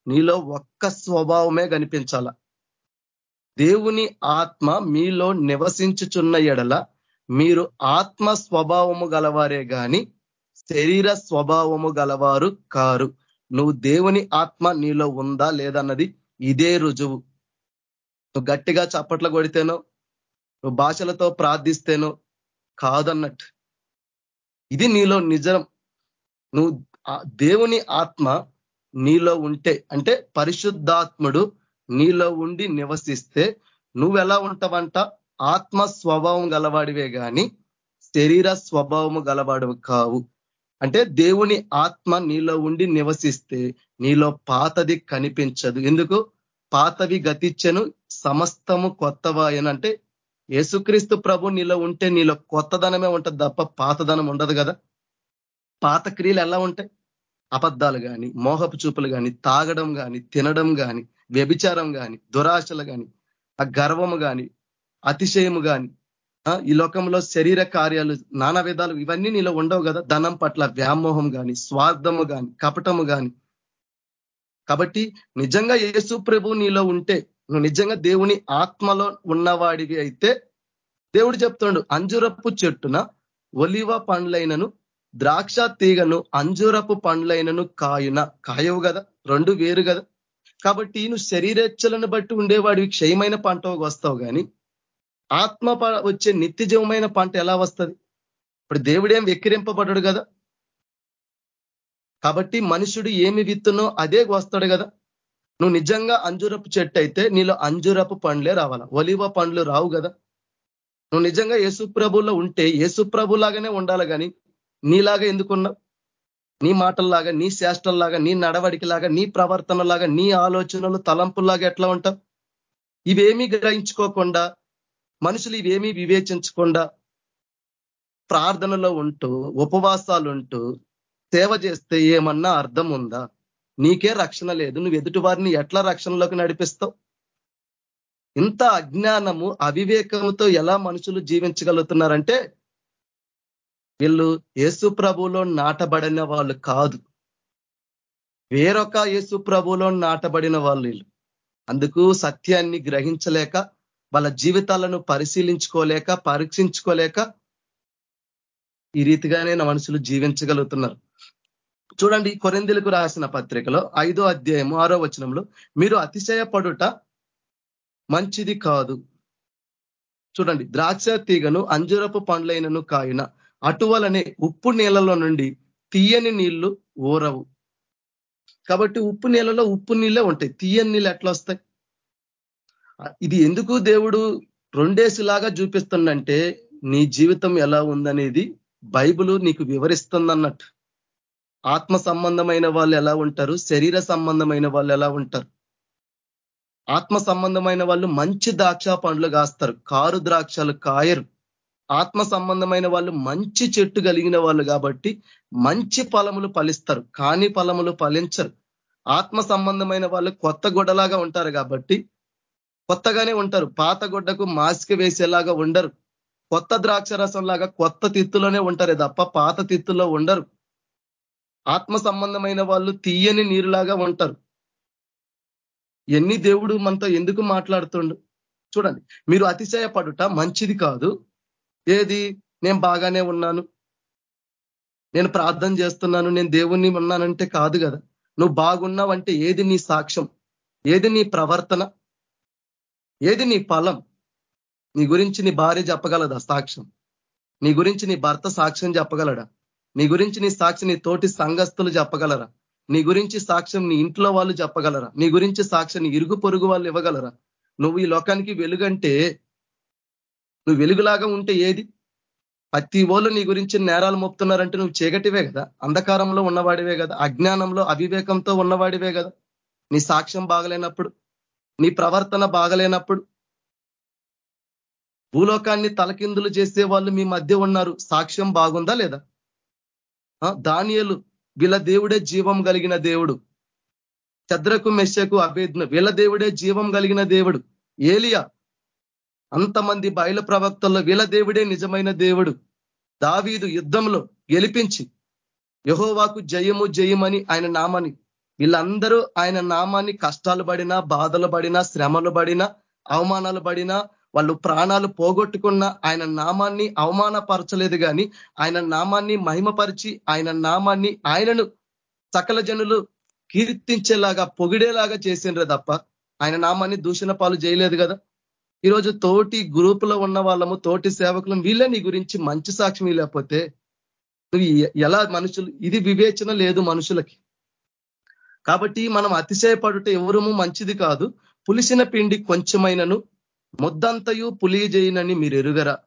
నీలో ఒక్క స్వభావమే కనిపించాల. దేవుని ఆత్మ మీలో నివసించుచున్న ఎడల మీరు ఆత్మ స్వభావము గలవారే గాని శరీర స్వభావము గలవారు కారు. నువ్వు దేవుని ఆత్మ నీలో ఉందా లేదన్నది ఇదే రుజువు. నువ్వు గట్టిగా చప్పట్లు కొడితేనో నువ్వు భాషలతో ప్రార్థిస్తేనో కాదన్నట్టు. ఇది నీలో నిజం. నువ్వు దేవుని ఆత్మ నీలో ఉంటే అంటే పరిశుద్ధాత్ముడు నీలో ఉండి నివసిస్తే నువ్వు ఎలా ఉంటావంట? ఆత్మ స్వభావం గలవాడివే గాని శరీర స్వభావము గలవాడు కావు. అంటే దేవుని ఆత్మ నీలో ఉండి నివసిస్తే నీలో పాతది కనిపించదు. ఎందుకు? పాతవి గతిచ్చను సమస్తము కొత్తవాయనంటే యేసుక్రీస్తు ప్రభు నీలో ఉంటే నీలో కొత్తదనమే ఉంటుంది తప్ప పాతదనం ఉండదు కదా. పాత క్రియలు ఎలా ఉంటాయి? అబద్ధాలు కానీ మోహపు చూపులు కానీ తాగడం కానీ తినడం కానీ వ్యభిచారం కానీ దురాశలు కానీ ఆ గర్వము కానీ అతిశయము కానీ ఈ లోకంలో శరీర కార్యాలు నానా విధాలు ఇవన్నీ నీలో ఉండవు కదా. ధనం పట్ల వ్యామోహం కానీ స్వార్థము కానీ కపటము కానీ కాబట్టి నిజంగా యేసు ప్రభు నీలో ఉంటే నువ్వు నిజంగా దేవుని ఆత్మలో ఉన్నవాడివి అయితే దేవుడు చెప్తాడు అంజురపు చెట్టున ఒలివ పండ్లైనను ద్రాక్ష తీగను అంజురపు పండ్లైనను కాయున. కాయవు కదా రెండు వేరు కదా. కాబట్టి నువ్వు శరీరేచ్ఛలను బట్టి ఉండేవాడివి క్షయమైన పంటకు వస్తావు కానీ ఆత్మ వచ్చే నిత్యజీవమైన పంట ఎలా వస్తుంది? ఇప్పుడు దేవుడేం వెక్కిరింపబడ్డాడు కదా? కాబట్టి మనుషుడు ఏమి విత్తునో అదే వస్తాడు కదా. నువ్వు నిజంగా అంజురపు చెట్టు అయితే నీలో అంజురపు పండ్లే రావాలా? ఒలివ పండ్లు రావు కదా. నువ్వు నిజంగా యేసుప్రభులో ఉంటే యేసుప్రభులాగానే ఉండాలి కానీ నీలాగా ఎందుకున్నావు నీ మాటల్లాగా నీ శాస్త్రంలాగా నీ నడవడికిలాగా నీ ప్రవర్తనలాగా నీ ఆలోచనలు తలంపుల్లాగా ఎట్లా ఉంటావు? ఇవేమీ గ్రహించుకోకుండా మనుషులు ఇవేమీ వివేచించకుండా ప్రార్థనలో ఉంటూ ఉపవాసాలు ఉంటూ సేవ చేస్తే ఏమన్నా అర్థం ఉందా నీకే రక్షణ లేదు. నువ్వు ఎదుటి వారిని ఎట్లా రక్షణలోకి నడిపిస్తావు? ఇంత అజ్ఞానము అవివేకంతో ఎలా మనుషులు జీవించగలుగుతున్నారంటే వీళ్ళు యేసు ప్రభులో నాటబడిన వాళ్ళు కాదు. వేరొక యేసు ప్రభులో నాటబడిన వాళ్ళు వీళ్ళు. అందుకు సత్యాన్ని గ్రహించలేక వాళ్ళ జీవితాలను పరిశీలించుకోలేక పరీక్షించుకోలేక ఈ రీతిగానే నా మనుషులు జీవించగలుగుతున్నారు. చూడండి కొరిందులకు రాసిన పత్రికలో ఐదో అధ్యాయము ఆరో వచనంలో మీరు అతిశయపడుట మంచిది కాదు. చూడండి ద్రాక్ష తీగను అంజురపు పండ్లైనను కాయన అటువలనే ఉప్పు నీళ్ళలో నుండి తీయని నీళ్ళు ఊరవు. కాబట్టి ఉప్పు నీళ్ళలో ఉప్పు నీళ్ళే ఉంటాయి. తీయని నీళ్ళు ఎట్లా వస్తాయి? ఇది ఎందుకు దేవుడు రెండేసిలాగా చూపిస్తుందంటే నీ జీవితం ఎలా ఉందనేది బైబుల్ నీకు వివరిస్తుందన్నట్టు. ఆత్మ సంబంధమైన వాళ్ళు ఎలా ఉంటారు శరీర సంబంధమైన వాళ్ళు ఎలా ఉంటారు. ఆత్మ సంబంధమైన వాళ్ళు మంచి ద్రాక్ష పండ్లు కాస్తారు కారు ద్రాక్షలు కాయరు. ఆత్మ సంబంధమైన వాళ్ళు మంచి చెట్టు కలిగిన వాళ్ళు కాబట్టి మంచి ఫలములు ఫలిస్తారు కాని ఫలములు ఫలించరు. ఆత్మ సంబంధమైన వాళ్ళు కొత్త గొడలాగా ఉంటారు కాబట్టి కొత్తగానే ఉంటారు. పాత గుడ్డకు మాస్క్ వేసేలాగా ఉండరు. కొత్త ద్రాక్ష రసం లాగా కొత్త తిత్తులోనే ఉంటారే తప్ప పాత తిత్తుల్లో ఉండరు. ఆత్మ సంబంధమైన వాళ్ళు తీయని నీరులాగా ఉంటారు. ఎన్ని దేవుడు మనతో ఎందుకు మాట్లాడుతుండు? చూడండి మీరు అతిశయపడుట మంచిది కాదు. ఏది? నేను బాగానే ఉన్నాను. నేను ప్రార్థన చేస్తున్నాను. నేను దేవుణ్ణి ఉన్నానంటే కాదు కదా. నువ్వు బాగున్నావంటే ఏది నీ సాక్ష్యం? ఏది నీ ప్రవర్తన? ఏది నీ ఫలం? నీ గురించి నీ భార్య చెప్పగలదా సాక్ష్యం? నీ గురించి నీ భర్త సాక్ష్యం చెప్పగలడా? నీ గురించి నీ సాక్షి నీ తోటి సంఘస్థులు చెప్పగలరా? నీ గురించి సాక్ష్యం నీ ఇంట్లో వాళ్ళు చెప్పగలరా? నీ గురించి సాక్ష్యం ఇరుగు పొరుగు వాళ్ళు ఇవ్వగలరా? నువ్వు ఈ లోకానికి వెలుగంటే నువ్వు వెలుగులాగా ఉంటే ఏది? ప్రతి ఓళ్ళు నీ గురించి నేరాలు మోపుతున్నారంటే నువ్వు చీకటివే కదా? అంధకారంలో ఉన్నవాడివే కదా? అజ్ఞానంలో అవివేకంతో ఉన్నవాడివే కదా? నీ సాక్ష్యం బాగలేనప్పుడు నీ ప్రవర్తన బాగలేనప్పుడు భూలోకాన్ని తలకిందులు చేసే వాళ్ళు మీ మధ్య ఉన్నారు. సాక్ష్యం బాగుందా లేదా? దానియలు వీళ్ళ దేవుడే జీవం కలిగిన దేవుడు. చద్రకు మెషకు అభేజ్ఞ వీళ్ళ దేవుడే జీవం కలిగిన దేవుడు. ఏలియా అంతమంది బయలు ప్రవక్తల్లో వీళ్ళ దేవుడే నిజమైన దేవుడు. దావీదు యుద్ధంలో గెలిపించి యహోవాకు జయము జయమని ఆయన నామని వీళ్ళందరూ ఆయన నామాన్ని కష్టాలు పడినా బాధలు పడినా శ్రమలు పడినా అవమానాలు పడినా వాళ్ళు ప్రాణాలు పోగొట్టుకున్న ఆయన నామాన్ని అవమానపరచలేదు కానీ ఆయన నామాన్ని మహిమపరిచి ఆయన నామాన్ని ఆయనను సకల జనులు కీర్తించేలాగా పొగిడేలాగా చేసిండ్రే తప్ప ఆయన నామాన్ని దూషణ పాలు చేయలేదు కదా. ఈరోజు తోటి గ్రూపులో ఉన్న వాళ్ళము తోటి సేవకులు వీళ్ళే నీ గురించి మంచి సాక్ష్యం లేకపోతే నువ్వు ఎలా మనుషులు ఇది వివేచన లేదు మనుషులకి. కాబట్టి మనం అతిశయపడుట ఎవరము మంచిది కాదు. పులిసిన పిండి కొంచెమైనను ముద్దంతయు పులియజేయనని మీరు ఎరుగరా.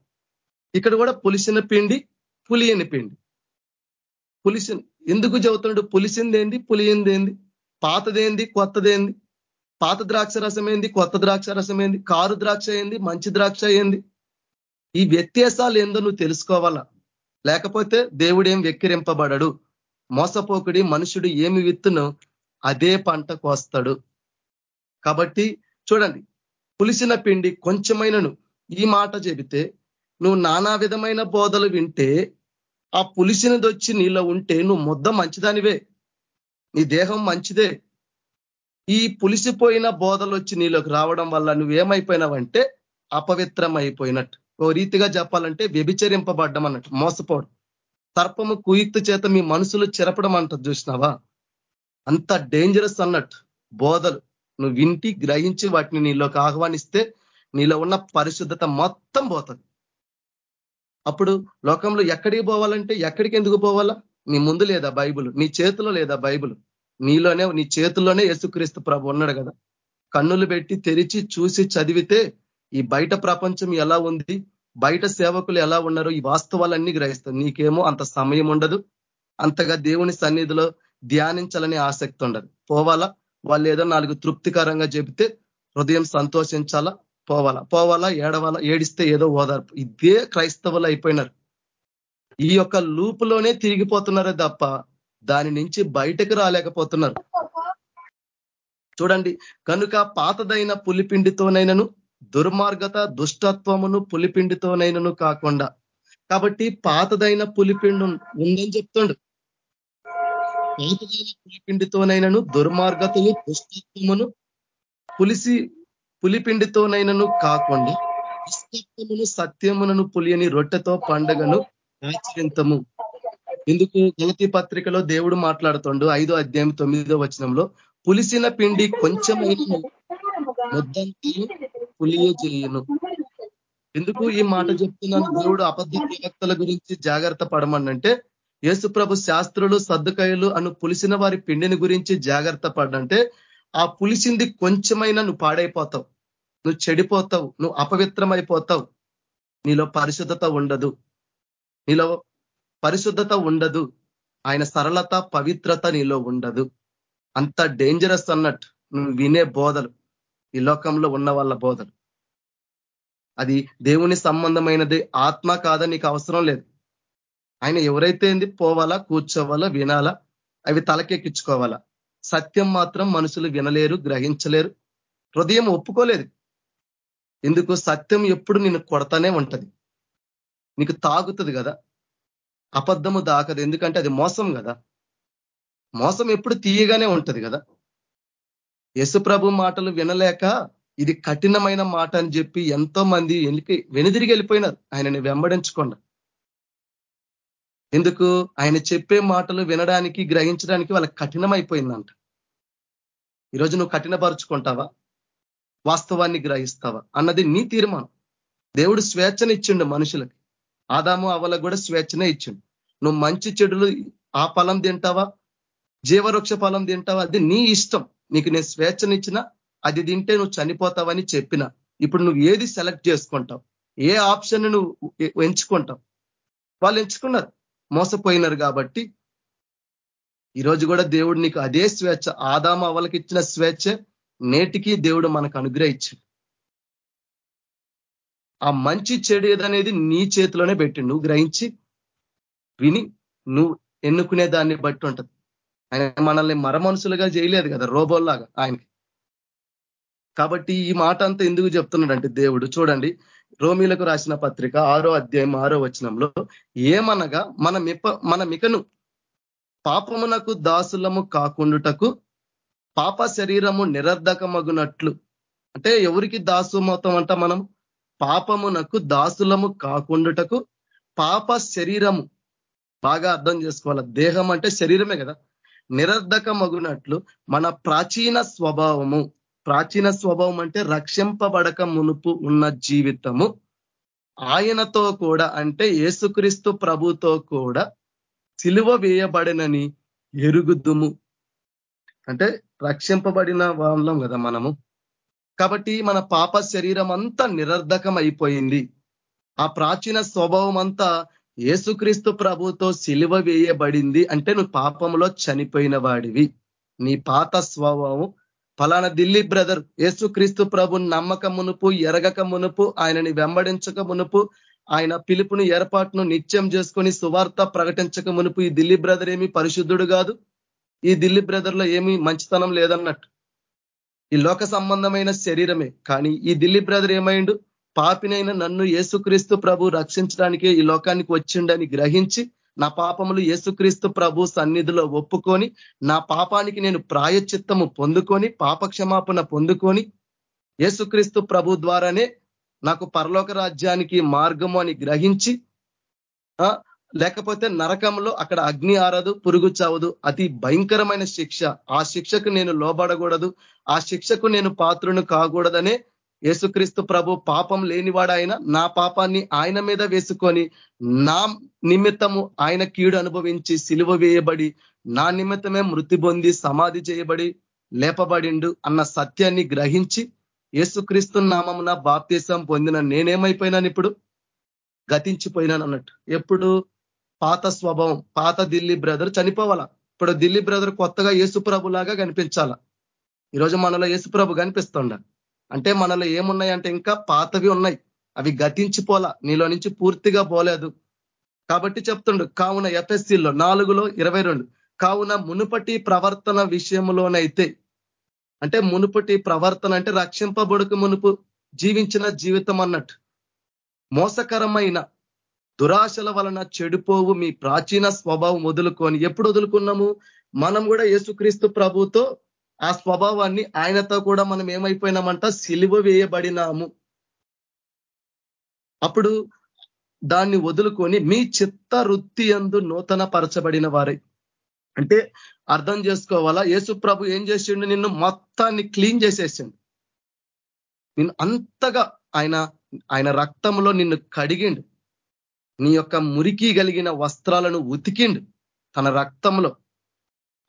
ఇక్కడ కూడా పులిసిన పిండి పులియని పిండి. పులిసిన ఎందుకు చెబుతున్నాడు పులిసిందేంది? పులియిందేంది? పాతదేంది? కొత్తదేంది? పాత ద్రాక్ష రసం ఏంది కొత్త ద్రాక్ష రసం ఏంది కారు ద్రాక్ష ఏంది? మంచి ద్రాక్ష ఏంది? ఈ వ్యత్యాసాలు ఏందో నువ్వు తెలుసుకోవాలా? లేకపోతే దేవుడేం వెక్కిరింపబడడు? మోసపోకుడి మనుషుడు ఏమి విత్తునో? అదే పంట కోస్తాడు కాబట్టి చూడండి పులిసిన పిండి కొంచెమైనను ఈ మాట చెబితే నువ్వు నానా విధమైన బోధలు వింటే ఆ పులిసినది వచ్చి నీలో ఉంటే నువ్వు ముద్ద మంచిదానివే. నీ దేహం మంచిదే. ఈ పులిసిపోయిన బోధలు వచ్చి నీలోకి రావడం వల్ల నువ్వేమైపోయినావంటే అపవిత్రం అయిపోయినట్టు ఓ రీతిగా చెప్పాలంటే వ్యభిచరింపబడ్డం అన్నట్టు. మోసపోవడం. సర్పము కుయుక్తి చేత మీ మనసులు చెరపడం అంట చూసినావా? అంత డేంజరస్ అన్నట్టు. బోధలు. నువ్వు వింటి గ్రహించి వాటిని నీలోకి ఆహ్వానిస్తే నీలో ఉన్న పరిశుద్ధత మొత్తం పోతుంది. అప్పుడు లోకంలో ఎక్కడికి పోవాలంటే ఎక్కడికి ఎందుకు పోవాలా? నీ ముందు లేదా బైబుల్ నీ చేతిలో లేదా బైబుల్. నీలోనే నీ చేతుల్లోనే యేసుక్రీస్తు ప్రభు ఉన్నాడు కదా. కన్నులు పెట్టి తెరిచి చూసి చదివితే ఈ బయట ప్రపంచం ఎలా ఉంది? బయట సేవకులు ఎలా ఉన్నారు ఈ వాస్తవాలన్నీ గ్రహిస్తాం. నీకేమో అంత సమయం ఉండదు. అంతగా దేవుని సన్నిధిలో ధ్యానించాలని ఆసక్తి ఉండదు. పోవాలా? వాళ్ళు ఏదో నాలుగు తృప్తికరంగా చెబితే హృదయం సంతోషించాలా? పోవాలా? పోవాలా? ఏడవాలా? ఏడిస్తే ఏదో ఓదార్పు. ఇదే క్రైస్తవులు అయిపోయినారు. ఈ యొక్క లూపులోనే తిరిగిపోతున్నారే తప్ప దాని నుంచి బయటకు రాలేకపోతున్నారు. చూడండి కనుక పాతదైన పులిపిండితోనైనను దుర్మార్గత దుష్టత్వమును పులిపిండితోనైనను కాకుండా కాబట్టి పాతదైన పులిపిండి ఉందని చెప్తుండు. పాతదైన పులిపిండితోనైనను దుర్మార్గతను దుష్టత్వమును పులిసి పులిపిండితోనైనను కాకుండా దుష్టత్వమును సత్యమునను పులియని రొట్టెతో పండగను ఆచరింతము. ఎందుకు గలతి పత్రికలో దేవుడు మాట్లాడుతుండు ఐదో అధ్యాయం తొమ్మిదో వచనంలో పులిసిన పిండి కొంచెమైన ముద్దంతయు పులియజేయను. ఎందుకు ఈ మాట చెప్తున్నాను? దేవుడు అబద్ధ ప్రవక్తల గురించి జాగ్రత్త పడమనంటే యేసుప్రభు శాస్త్రులు సర్దుకాయలు అను పులిసిన వారి పిండిని గురించి జాగ్రత్త పడంటే ఆ పులిసింది కొంచెమైనా నువ్వు పాడైపోతావు. నువ్వు చెడిపోతావు. నువ్వు అపవిత్రమైపోతావు. నీలో పరిశుద్ధత ఉండదు. నీలో పరిశుద్ధత ఉండదు. ఆయన సరళత పవిత్రత నీలో ఉండదు. అంత డేంజరస్ అన్నట్టు నువ్వు వినే బోధలు. ఈ లోకంలో ఉన్న వాళ్ళ బోధలు. అది దేవుని సంబంధమైనది. ఆత్మ కాదని నీకు అవసరం లేదు. ఆయన ఎవరైతే ఏంది పోవాలా కూర్చోవాలా వినాలా అవి తలకెక్కించుకోవాలా. సత్యం మాత్రం మనుషులు వినలేరు గ్రహించలేరు. హృదయం ఒప్పుకోలేదు. ఎందుకు? సత్యం ఎప్పుడు నిన్ను కొడతానే ఉంటది. నీకు తాగుతుంది కదా. అబద్ధము దాకదు ఎందుకంటే అది మోసం కదా. మోసం ఎప్పుడు తీయగానే ఉంటది కదా. యశుప్రభు మాటలు వినలేక ఇది కఠినమైన మాట అని చెప్పి ఎంతో మంది వెనుక వెనుదిరిగి వెళ్ళిపోయినారు. ఆయనని వెంబడించకుండా. ఎందుకు? ఆయన చెప్పే మాటలు వినడానికి గ్రహించడానికి వాళ్ళకి కఠినమైపోయిందంట. ఈరోజు నువ్వు కఠినపరుచుకుంటావా? వాస్తవాన్ని గ్రహిస్తావా? అన్నది నీ తీర్మానం. దేవుడు స్వేచ్ఛనిచ్చిండు మనుషులకి. ఆదాము అవలకు కూడా స్వేచ్ఛనే ఇచ్చిండు. నువ్వు మంచి చెడులు ఆ ఫలం తింటావా? జీవవృక్ష ఫలం తింటావా? అది నీ ఇష్టం. నీకు నేను స్వేచ్ఛనిచ్చిన అది తింటే నువ్వు చనిపోతావని చెప్పిన. ఇప్పుడు నువ్వు ఏది సెలెక్ట్ చేసుకుంటావు? ఏ ఆప్షన్ నువ్వు ఎంచుకుంటావు? వాళ్ళు ఎంచుకున్నారు. మోసపోయినారు కాబట్టి ఈరోజు కూడా దేవుడు నీకు అదే స్వేచ్ఛ ఆదామ వాళ్ళకి ఇచ్చిన స్వేచ్ఛ నేటికి దేవుడు మనకు అనుగ్రహించు ఆ మంచి చెడు ఏదనేది నీ చేతిలోనే పెట్టి నువ్వు గ్రహించి విని నువ్వు ఎన్నుకునే దాన్ని బట్టి ఉంటది. ఆయన మనల్ని మరమనుసులుగా చేయలేదు కదా రోబోల్లాగా ఆయనకి. కాబట్టి ఈ మాట అంతా ఎందుకు చెప్తున్నాడంటే దేవుడు చూడండి రోమిలకు రాసిన పత్రిక ఆరో అధ్యాయం ఆరో వచనంలో ఏమనగా మన మిప మన మికను పాపమునకు దాసులము కాకుండుటకు పాప శరీరము నిరర్ధకమగునట్లు. అంటే ఎవరికి దాసుమవుతాం అంట మనం? పాపమునకు దాసులము కాకుండుటకు పాప శరీరము. బాగా అర్థం చేసుకోవాలి? దేహం అంటే శరీరమే కదా. నిరర్ధకమగునట్లు మన ప్రాచీన స్వభావము. ప్రాచీన స్వభావం అంటే రక్షింపబడక మునుపు ఉన్న జీవితము. ఆయనతో కూడా అంటే యేసుక్రీస్తు ప్రభుతో కూడా సిలువ వేయబడినని ఎరుగుద్దుము అంటే రక్షింపబడిన వాళ్ళం కదా మనము. కాబట్టి మన పాప శరీరం అంతా నిరర్ధకం అయిపోయింది. ఆ ప్రాచీన స్వభావం అంతా ఏసుక్రీస్తు ప్రభుతో సిలువ వేయబడింది అంటే నువ్వు పాపంలో చనిపోయిన వాడివి. నీ పాత స్వభావం ఫలానా ఢిల్లీ బ్రదర్ యేసుక్రీస్తు ప్రభు నమ్మక మునుపు ఎరగక మునుపు ఆయనని వెంబడించక మునుపు ఆయన పిలుపుని ఏర్పాటును నిత్యం చేసుకొని సువార్త ప్రకటించక మునుపు ఈ ఢిల్లీ బ్రదర్ ఏమి పరిశుద్ధుడు కాదు. ఈ ఢిల్లీ బ్రదర్లో ఏమి మంచితనం లేదన్నట్టు. ఈ లోక సంబంధమైన శరీరమే. కానీ ఈ ఢిల్లీ బ్రదర్ ఏమైండు? పాపినైన నన్ను ఏసుక్రీస్తు ప్రభు రక్షించడానికి ఈ లోకానికి వచ్చిండని గ్రహించి నా పాపములు యేసుక్రీస్తు ప్రభు సన్నిధిలో ఒప్పుకొని నా పాపానికి నేను ప్రాయచిత్తము పొందుకొని పాపక్షమాపణ పొందుకొని యేసుక్రీస్తు ప్రభు ద్వారానే నాకు పరలోక రాజ్యానికి మార్గము అని గ్రహించి లేకపోతే నరకంలో అక్కడ అగ్ని ఆరదు పురుగు చావదు. అతి భయంకరమైన శిక్ష. ఆ శిక్షకు నేను లోబడకూడదు. ఆ శిక్షకు నేను పాత్రును కాకూడదనే యేసుక్రీస్తు ప్రభు పాపం లేనివాడాయన నా పాపాన్ని ఆయన మీద వేసుకొని నా నిమిత్తము ఆయన కీడు అనుభవించి సిలువ వేయబడి నా నిమిత్తమే మృతి పొంది సమాధి చేయబడి లేపబడిండు అన్న సత్యాన్ని గ్రహించి యేసుక్రీస్తు నామమున బాప్తీసం పొందిన నేనేమైపోయినాను ఇప్పుడు? గతించిపోయినాను అన్నట్టు. ఎప్పుడు? పాత స్వభావం పాత ఢిల్లీ బ్రదర్ చనిపోవాలా? ఇప్పుడు ఢిల్లీ బ్రదర్ కొత్తగా యేసుప్రభులాగా కనిపించాలా కనిపించాల? ఈరోజు మనలో యేసుప్రభు కనిపిస్తుండ? అంటే మనలో ఏమున్నాయంటే ఇంకా పాతవి ఉన్నాయి. అవి గతించిపోలా. నీలో నుంచి పూర్తిగా పోలేదు. కాబట్టి చెప్తుండు కావున ఎఫ్ఎస్సీలో నాలుగులో ఇరవై రెండు. కావున మునుపటి ప్రవర్తన విషయంలోనైతే అంటే మునుపటి ప్రవర్తన అంటే రక్షింపబడుకు మునుపు జీవించిన జీవితం అన్నట్టు. మోసకరమైన దురాశల వలన చెడిపోవు మీ ప్రాచీన స్వభావం వదులుకొని. ఎప్పుడు వదులుకున్నాము? మనం కూడా యేసుక్రీస్తు ప్రభుతో ఆ స్వభావాన్ని ఆయనతో కూడా మనం ఏమైపోయినామంట? సిలువ వేయబడినాము. అప్పుడు దాన్ని వదులుకొని మీ చిత్త వృత్తి అందు నూతన పరచబడిన వారే. అంటే అర్థం చేసుకోవాలా? యేసు ప్రభు ఏం చేసిండు? నిన్ను మొత్తాన్ని క్లీన్ చేసేసిండు. నిన్ను అంతగా ఆయన ఆయన రక్తంలో నిన్ను కడిగిండు. నీ యొక్క మురికి కలిగిన వస్త్రాలను ఉతికిండు. తన రక్తంలో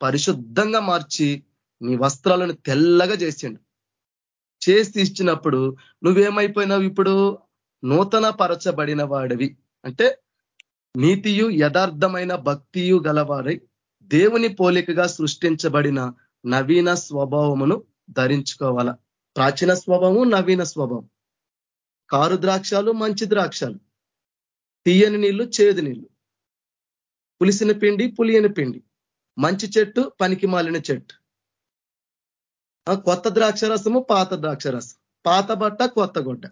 పరిశుద్ధంగా మార్చి నీ వస్త్రాలను తెల్లగా చేసిండు. చేసి ఇచ్చినప్పుడు నువ్వేమైపోయినావు ఇప్పుడు? నూతన పరచబడిన వాడివి అంటే నీతియు యథార్థమైన భక్తియు గలవారై దేవుని పోలికగా సృష్టించబడిన నవీన స్వభావమును ధరించుకోవాల. ప్రాచీన స్వభావము నవీన స్వభావం. కారు ద్రాక్షాలు మంచి ద్రాక్షాలు. తీయని నీళ్ళు చేదు నీళ్ళు. పులిసిన పిండి పులియని పిండి. మంచి చెట్టు పనికి మాలిన చెట్టు. కొత్త ద్రాక్షరసము పాత ద్రాక్షరసం. పాత బట్ట కొత్త గుడ్డ.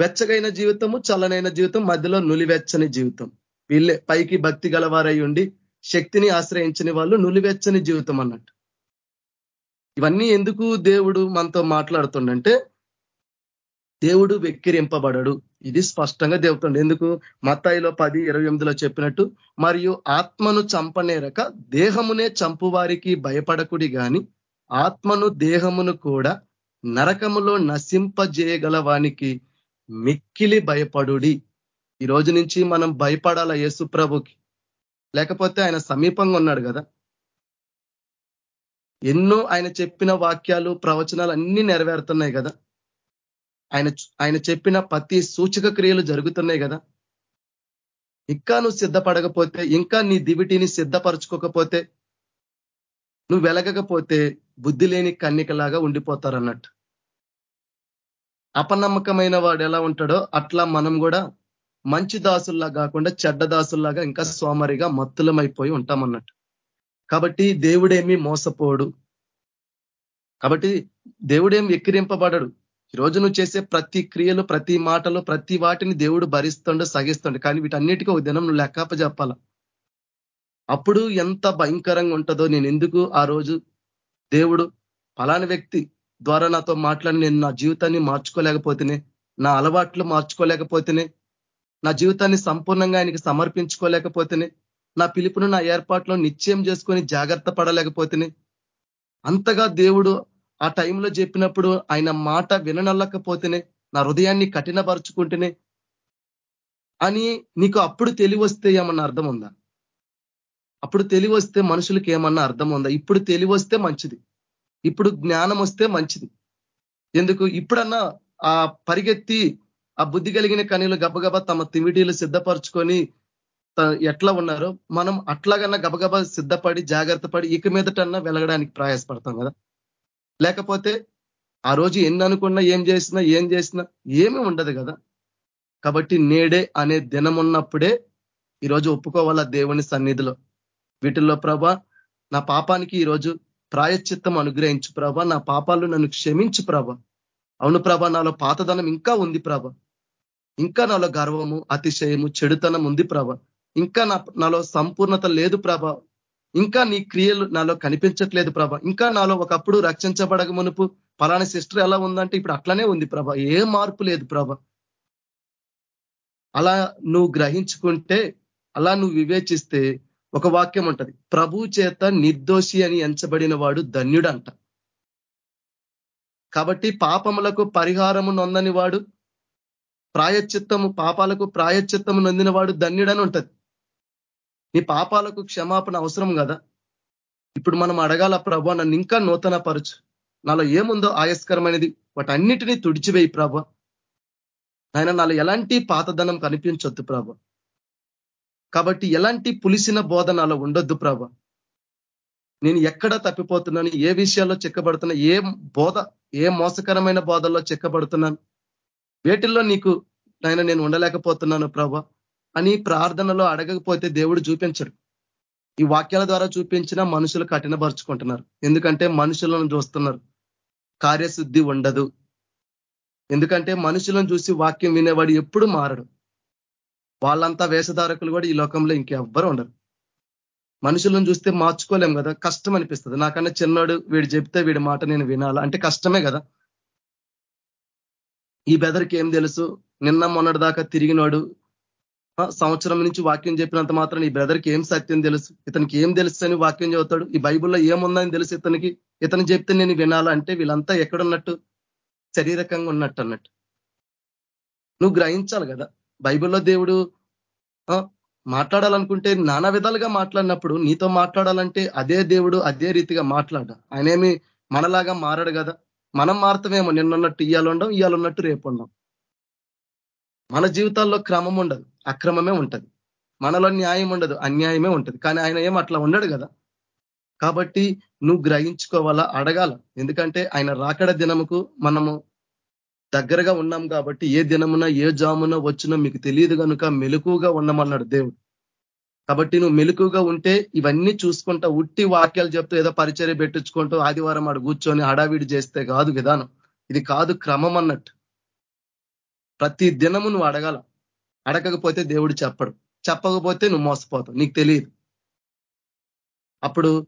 వెచ్చగైన జీవితము చల్లనైన జీవితం మధ్యలో నులివెచ్చని జీవితం. వీళ్ళే పైకి భక్తి గలవారై ఉండి శక్తిని ఆశ్రయించని వాళ్ళు నులివెచ్చని జీవితం అన్నట్టు. ఇవన్నీ ఎందుకు దేవుడు మనతో మాట్లాడుతుండంటే దేవుడు వెక్కిరింపబడడు. ఇది స్పష్టంగా దేవుతుండే ఎందుకు? మత్తాయిలో పది ఇరవై ఎనిమిదిలో చెప్పినట్టు మరియు ఆత్మను చంపనేరక దేహమునే చంపువారికి భయపడకుడి గాని ఆత్మను దేహమును కూడా నరకములో నశింపజేయగల వానికి మిక్కిలి భయపడుడి. ఈ రోజు నుంచి మనం భయపడాల యేసు ప్రభుకి? లేకపోతే ఆయన సమీపంగా ఉన్నాడు కదా? ఎన్నో ఆయన చెప్పిన వాక్యాలు ప్రవచనాలు అన్ని నెరవేరుతున్నాయి కదా? ఆయన ఆయన చెప్పిన ప్రతి సూచక క్రియలు జరుగుతున్నాయి కదా? ఇంకా నువ్వు సిద్ధపడకపోతే ఇంకా నీ దివిటిని సిద్ధపరచుకోకపోతే నువ్వు వెలగకపోతే బుద్ధి లేని కన్నికలాగా ఉండిపోతారన్నట్టు. అపనమ్మకమైన వాడు ఎలా ఉంటాడో అట్లా మనం కూడా మంచి దాసుల్లా కాకుండా చెడ్డ దాసుల్లాగా ఇంకా సోమరిగా మత్తులమైపోయి ఉంటామన్నట్టు. కాబట్టి దేవుడేమి మోసపోడు. కాబట్టి దేవుడేం ఎక్కిరింపబడడు. ఈరోజు నువ్వు చేసే ప్రతి క్రియలు ప్రతి మాటలు ప్రతి వాటిని దేవుడు భరిస్తుండో సగిస్తుండే కానీ వీటన్నిటికీ ఒక దినం నువ్వు లెక్కప చెప్పాల అప్పుడు ఎంత భయంకరంగా ఉంటుందో నేను ఎందుకు ఆ రోజు దేవుడు ఫలాని వ్యక్తి ద్వారా నాతో మాట్లాడి నేను నా జీవితాన్ని మార్చుకోలేకపోతేనే నా అలవాట్లు మార్చుకోలేకపోతేనే నా జీవితాన్ని సంపూర్ణంగా ఆయనకి సమర్పించుకోలేకపోతేనే నా పిలుపును నా ఏర్పాట్లో నిశ్చయం చేసుకొని జాగ్రత్త పడలేకపోతేనే అంతగా దేవుడు ఆ టైంలో చెప్పినప్పుడు ఆయన మాట విననల్లకపోతేనే నా హృదయాన్ని కఠినపరుచుకుంటేనే అని నీకు అప్పుడు తెలివి వస్తే ఏమన్నా అర్థం ఉందా? అప్పుడు తెలివి వస్తే మనుషులకి ఏమన్నా అర్థం ఉందా ఇప్పుడు తెలివి వస్తే మంచిది. ఇప్పుడు జ్ఞానం వస్తే మంచిది. ఎందుకు? ఇప్పుడన్నా ఆ పరిగెత్తి ఆ బుద్ధి కలిగిన కనీలు గబగబ తమ తిమిటీలు సిద్ధపరచుకొని ఎట్లా ఉన్నారో మనం అట్లాగన్నా గబగబ సిద్ధపడి జాగ్రత్త పడి ఇక మీదటన్నా వెలగడానికి ప్రయాసపడతాం కదా. లేకపోతే ఆ రోజు ఎన్ని అనుకున్నా ఏం చేసినా ఏం చేసినా ఏమీ ఉండదు కదా. కాబట్టి నేడే అనే దినం ఉన్నప్పుడే ఈరోజు ఒప్పుకోవాలా దేవుని సన్నిధిలో? వీటిల్లో ప్రభా నా పాపానికి ఈరోజు ప్రాయశ్చిత్తం అనుగ్రహించు ప్రభ. నా పాపాలు నన్ను క్షమించు ప్రభ. అవును ప్రభ నాలో పాతదనం ఇంకా ఉంది ప్రభ. ఇంకా నాలో గర్వము అతిశయము చెడుతనం ఉంది ప్రభ. ఇంకా నాలో సంపూర్ణత లేదు ప్రభ. ఇంకా నీ క్రియలు నాలో కనిపించట్లేదు ప్రభ. ఇంకా నాలో ఒకప్పుడు రక్షించబడక మునుపు పలానా సిస్టర్ ఎలా ఉందంటే ఇప్పుడు అట్లనే ఉంది ప్రభ. ఏ మార్పు లేదు ప్రభ. అలా నువ్వు గ్రహించుకుంటే అలా నువ్వు వివేచిస్తే ఒక వాక్యం ఉంటది. ప్రభు చేత నిర్దోషి అని ఎంచబడిన వాడు ధన్యుడంట. కాబట్టి పాపములకు పరిహారము నొందని వాడు ప్రాయచిత్తము పాపాలకు ప్రాయచిత్తము నొందిన వాడు ధన్యుడని ఉంటది. నీ పాపాలకు క్షమాపణ అవసరం కదా? ఇప్పుడు మనం అడగాల ప్రభ నన్ను ఇంకా నూతన పరచు నాలో ఏముందో ఆయస్కరమైనది వాటన్నిటినీ తుడిచివేయి ప్రభ. ఆయన నాలో ఎలాంటి పాతదనం కనిపించొద్దు ప్రభ. కాబట్టి ఎలాంటి పులిసిన బోధనలో ఉండొద్దు ప్రభ. నేను ఎక్కడ తప్పిపోతున్నాను ఏ విషయాల్లో చెక్కబడుతున్నా ఏ బోధ ఏ మోసకరమైన బోధల్లో చెక్కబడుతున్నాను వేటిల్లో నీకు నాయన నేను ఉండలేకపోతున్నాను ప్రభ అని ప్రార్థనలో అడగకపోతే దేవుడు చూపించడు. ఈ వాక్యాల ద్వారా చూపించిన మనుషులు కఠినపరుచుకుంటున్నారు. ఎందుకంటే మనుషులను చూస్తున్నారు. కార్యశుద్ధి ఉండదు. ఎందుకంటే మనుషులను చూసి వాక్యం వినేవాడు ఎప్పుడు మారడు. వాళ్ళంతా వేషధారకులు కూడా ఈ లోకంలో ఇంకెవ్వరు ఉండరు. మనుషులను చూస్తే మార్చుకోలేం కదా కష్టం అనిపిస్తుంది. నాకన్నా చిన్నాడు వీడు చెప్తే వీడి మాట నేను వినాలా? అంటే కష్టమే కదా. ఈ బెదర్కి ఏం తెలుసు? నిన్న మొన్నటి దాకా తిరిగినాడు సంవత్సరం నుంచి వాక్యం చెప్పినంత మాత్రం ఈ బ్రదర్కి ఏం సత్యం తెలుసు? ఇతనికి ఏం తెలుసు అని వాక్యం చదువుతాడు? ఈ బైబుల్లో ఏముందని తెలుసు ఇతనికి? ఇతను చెప్తే నేను వినాలంటే వీళ్ళంతా ఎక్కడున్నట్టు? శరీరకంగా ఉన్నట్టు అన్నట్టు. నువ్వు గ్రహించాలి కదా. బైబిల్లో దేవుడు మాట్లాడాలనుకుంటే నానా విధాలుగా మాట్లాడినప్పుడు నీతో మాట్లాడాలంటే అదే దేవుడు అదే రీతిగా మాట్లాడ. ఆయనేమి మనలాగా మారాడు కదా. మనం మారుతామేమో నిన్నున్నట్టు ఇయ్యాలుండం ఇయ్యాలున్నట్టు రేపు ఉండం. మన జీవితాల్లో క్రమం ఉండదు అక్రమమే ఉంటది. మనలో న్యాయం ఉండదు అన్యాయమే ఉంటది. కానీ ఆయన ఏం అట్లా ఉండడు కదా. కాబట్టి నువ్వు గ్రహించుకోవాలా అడగాల. ఎందుకంటే ఆయన రాకడ దినముకు మనము దగ్గరగా ఉన్నాం కాబట్టి ఏ దినమున ఏ జామున వచ్చినో మీకు తెలియదు కనుక మెలుకుగా ఉన్నామన్నాడు దేవుడు. కాబట్టి నువ్వు మెలుకుగా ఉంటే ఇవన్నీ చూసుకుంటా ఉట్టి వాక్యాలు చెప్తూ ఏదో పరిచర్య పెట్టించుకుంటూ ఆదివారం ఆడు కూర్చొని హడావిడి చేస్తే కాదు విధానం. ఇది కాదు క్రమం అన్నట్టు. ప్రతి దినము నువ్వు అడగాల. అడగకపోతే దేవుడు చెప్పడు. చెప్పకపోతే నువ్వు మోసపోతావు. నీకు తెలియదు. అప్పుడు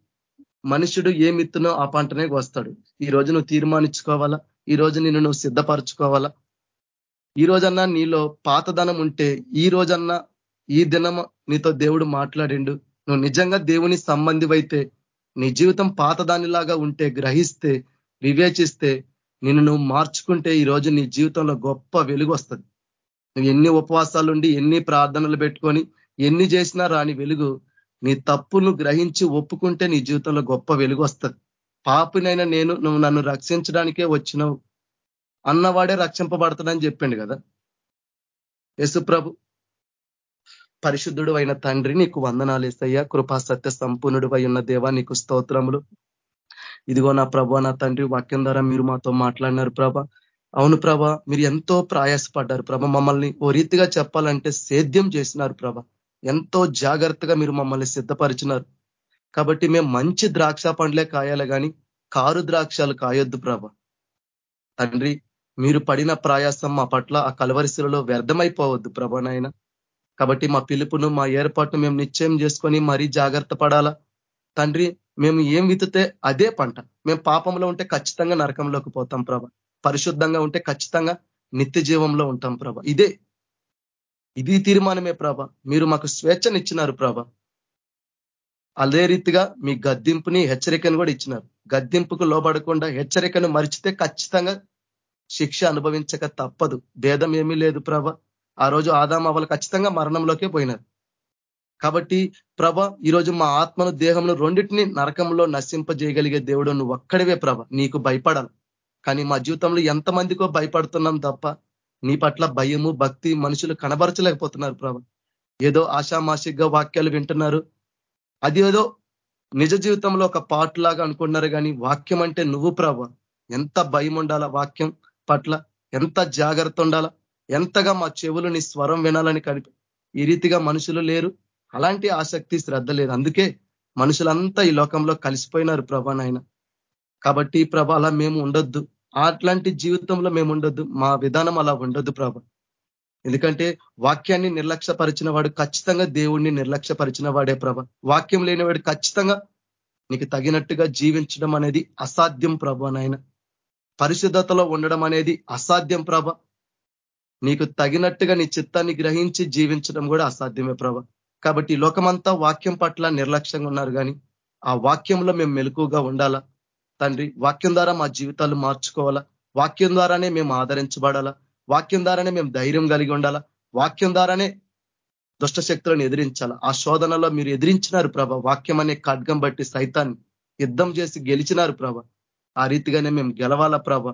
మనుషుడు ఏమిత్తునో ఆ పంటనే వస్తాడు ఈ రోజు నువ్వు తీర్మానించుకోవాలా? ఈ రోజు నిన్ను నువ్వు సిద్ధపరచుకోవాలా? ఈ రోజన్నా నీలో పాతదనం ఉంటే ఈ రోజన్నా ఈ దినం నీతో దేవుడు మాట్లాడిండు. నువ్వు నిజంగా దేవుని సంబంధివైతే నీ జీవితం పాతదానిలాగా ఉంటే గ్రహిస్తే వివేచిస్తే నిన్ను నువ్వు మార్చుకుంటే ఈ రోజు నీ జీవితంలో గొప్ప వెలుగు వస్తుంది నువ్వు ఎన్ని ఉపవాసాలుండి ఎన్ని ప్రార్థనలు పెట్టుకొని ఎన్ని చేసినా రాని వెలుగు నీ తప్పును గ్రహించి ఒప్పుకుంటే నీ జీవితంలో గొప్ప వెలుగు వస్తుంది పాపినైనా నేను నువ్వు నన్ను రక్షించడానికే వచ్చినావు. అన్నవాడే రక్షింపబడతాడని చెప్పిండు కదా. యశుప్రభు పరిశుద్ధుడు అయిన తండ్రి నీకు వందనాలు వేసయ్యా కృపా సత్య సంపూర్ణుడు ఉన్న దేవా నీకు స్తోత్రములు. ఇదిగో నా ప్రభ నా తండ్రి వాక్యం ద్వారా మీరు మాతో మాట్లాడినారు ప్రభ. అవును ప్రభ మీరు ఎంతో ప్రయాసపడ్డారు ప్రభ. మమ్మల్ని ఓ రీతిగా చెప్పాలంటే సేద్యం చేసినారు ప్రభ. ఎంతో జాగ్రత్తగా మీరు మమ్మల్ని సిద్ధపరిచినారు. కాబట్టి మేము మంచి ద్రాక్ష పండ్లే కాయాలి కానీ కారు ద్రాక్షాలు కాయొద్దు ప్రభ. తండ్రి మీరు పడిన ప్రయాసం మా పట్ల ఆ కలవరిశిలలో వ్యర్థమైపోవద్దు నాయన. కాబట్టి మా పిలుపును మా ఏర్పాటును మేము నిశ్చయం చేసుకొని మరీ జాగ్రత్త పడాలా? తండ్రి మేము ఏం వితితే అదే పంట. మేము పాపంలో ఉంటే ఖచ్చితంగా నరకంలోకి పోతాం ప్రభ. పరిశుద్ధంగా ఉంటే ఖచ్చితంగా నిత్య జీవంలో ఉంటాం ప్రభ. ఇదే ఇది తీర్మానమే ప్రభ. మీరు మాకు స్వేచ్ఛనిచ్చినారు ప్రభ. అదే రీతిగా మీ గద్దింపుని హెచ్చరికను కూడా ఇచ్చినారు. గద్దింపుకు లోబడకుండా హెచ్చరికను మరిచితే ఖచ్చితంగా శిక్ష అనుభవించక తప్పదు. భేదం ఏమీ లేదు ప్రభ. ఆ రోజు ఆదాం అవ్వలు ఖచ్చితంగా మరణంలోకే పోయినారు. కాబట్టి ప్రభ ఈరోజు మా ఆత్మను దేహంను రెండింటిని నరకంలో నశింపజేయగలిగే దేవుడు నువ్వు ఒక్కడివే ప్రభ. నీకు భయపడాలి కానీ మా జీవితంలో ఎంతమందికో భయపడుతున్నాం తప్ప నీ పట్ల భయము భక్తి మనుషులు కనబరచలేకపోతున్నారు ప్రభ. ఏదో ఆషామాషిగా వాక్యాలు వింటున్నారు. అదేదో నిజ జీవితంలో ఒక పాట లాగా అనుకుంటున్నారు కానీ వాక్యం అంటే నువ్వు ప్రభ. ఎంత భయం ఉండాలా వాక్యం పట్ల? ఎంత జాగ్రత్త ఉండాలా? ఎంతగా మా చెవులు నీ స్వరం వినాలని కనిపి? ఈ రీతిగా మనుషులు లేరు. అలాంటి ఆసక్తి శ్రద్ధ లేదు. అందుకే మనుషులంతా ఈ లోకంలో కలిసిపోయినారు ప్రభా నాయన. కాబట్టి ప్రభ అలా మేము ఉండొద్దు. అట్లాంటి జీవితంలో మేము ఉండొద్దు. మా విధానం అలా ఉండొద్దు ప్రభ. ఎందుకంటే వాక్యాన్ని నిర్లక్ష్యపరిచిన వాడు ఖచ్చితంగా దేవుణ్ణి నిర్లక్ష్యపరిచిన వాడే ప్రభ. వాక్యం లేనివాడు ఖచ్చితంగా నీకు తగినట్టుగా జీవించడం అనేది అసాధ్యం ప్రభ నాయన. పరిశుద్ధతలో ఉండడం అనేది అసాధ్యం ప్రభ. నీకు తగినట్టుగా నీ చిత్తాన్ని గ్రహించి జీవించడం కూడా అసాధ్యమే ప్రభ. కాబట్టి లోకమంతా వాక్యం పట్ల నిర్లక్ష్యంగా ఉన్నారు కానీ ఆ వాక్యంలో మేము మెలకుగా ఉండాలా? తండ్రి వాక్యం ద్వారా మా జీవితాలు మార్చుకోవాలా? వాక్యం ద్వారానే మేము ఆదరించబడాలా? వాక్యం ద్వారానే మేము ధైర్యం కలిగి ఉండాలా? వాక్యం ద్వారానే దుష్ట శక్తులను ఎదిరించాలా? ఆ శోధనలో మీరు ఎదిరించినారు ప్రభ. వాక్యం అనే ఖడ్గం బట్టి సైతాన్ని యుద్ధం చేసి గెలిచినారు ప్రభ. ఆ రీతిగానే మేము గెలవాలా ప్రభ?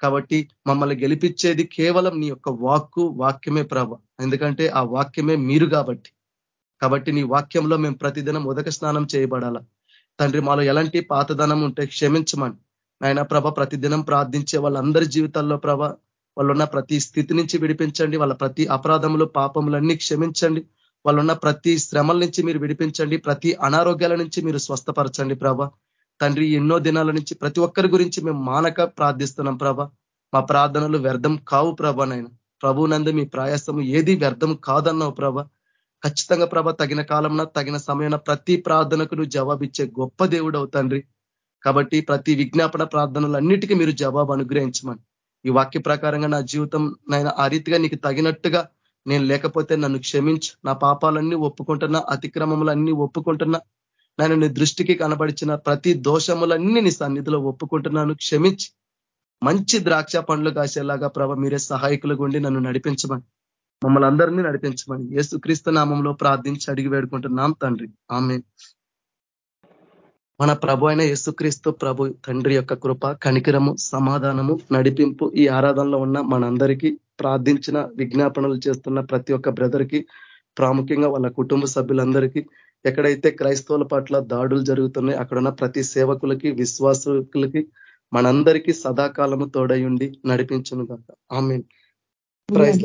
కాబట్టి మమ్మల్ని గెలిపించేది కేవలం నీ యొక్క వాక్కు వాక్యమే ప్రభ. ఎందుకంటే ఆ వాక్యమే మీరు కాబట్టి. కాబట్టి నీ వాక్యంలో మేము ప్రతిదినం ఉదక స్నానం చేయబడాలా? తండ్రి మాలో ఎలాంటి పాతదనం ఉంటే క్షమించమని. నాయన ప్రభ ప్రతిదినం ప్రార్థించే వాళ్ళందరి జీవితాల్లో ప్రభ వాళ్ళున్న ప్రతి స్థితి నుంచి విడిపించండి. వాళ్ళ ప్రతి అపరాధములు పాపములన్నీ క్షమించండి. వాళ్ళున్న ప్రతి శ్రమల నుంచి మీరు విడిపించండి. ప్రతి అనారోగ్యాల నుంచి మీరు స్వస్థపరచండి ప్రభ. తండ్రి ఎన్నో దినాల నుంచి ప్రతి ఒక్కరి గురించి మేము మానక ప్రార్థిస్తున్నాం ప్రభ. మా ప్రార్థనలు వ్యర్థం కావు ప్రభ ప్రభు ప్రభునందు మీ ప్రయాసము ఏది వ్యర్థం కాదన్నావు ప్రభ. ఖచ్చితంగా ప్రభ తగిన కాలంలో తగిన సమయంలో ప్రతి ప్రార్థనకు నువ్వు జవాబిచ్చే గొప్ప దేవుడు తండ్రి. కాబట్టి ప్రతి విజ్ఞాపన ప్రార్థనలు అన్నిటికీ మీరు జవాబు అనుగ్రహించమని. ఈ వాక్య ప్రకారంగా నా జీవితం నేను ఆ రీతిగా నీకు తగినట్టుగా నేను లేకపోతే నన్ను క్షమించు. నా పాపాలన్నీ ఒప్పుకుంటున్నా అతిక్రమములన్నీ ఒప్పుకుంటున్నా. నేను నీ దృష్టికి కనబడిచిన ప్రతి దోషములన్నీ నీ సన్నిధిలో ఒప్పుకుంటున్నాను. క్షమించి. మంచి ద్రాక్ష పండ్లు కాసేలాగా ప్రభ మీరే సహాయకులు ఉండి నన్ను నడిపించమని. మమ్మల్ని అందరినీ నడిపించమని. ఏసుక్రీస్తు నామంలో ప్రార్థించి అడిగి వేడుకుంటున్నాం తండ్రి. ఆమె మన ప్రభు అయిన యేసుక్రీస్తు ప్రభు తండ్రి యొక్క కృప కనికరము సమాధానము నడిపింపు ఈ ఆరాధనలో ఉన్న మనందరికీ ప్రార్థించిన విజ్ఞాపనలు చేస్తున్న ప్రతి ఒక్క బ్రదర్కి ప్రాముఖ్యంగా వాళ్ళ కుటుంబ సభ్యులందరికీ ఎక్కడైతే క్రైస్తవుల పట్ల దాడులు జరుగుతున్నాయి అక్కడున్న ప్రతి సేవకులకి విశ్వాసులకి మనందరికీ సదాకాలము తోడయుండి నడిపించును కాక ఆమె ప్రైజ్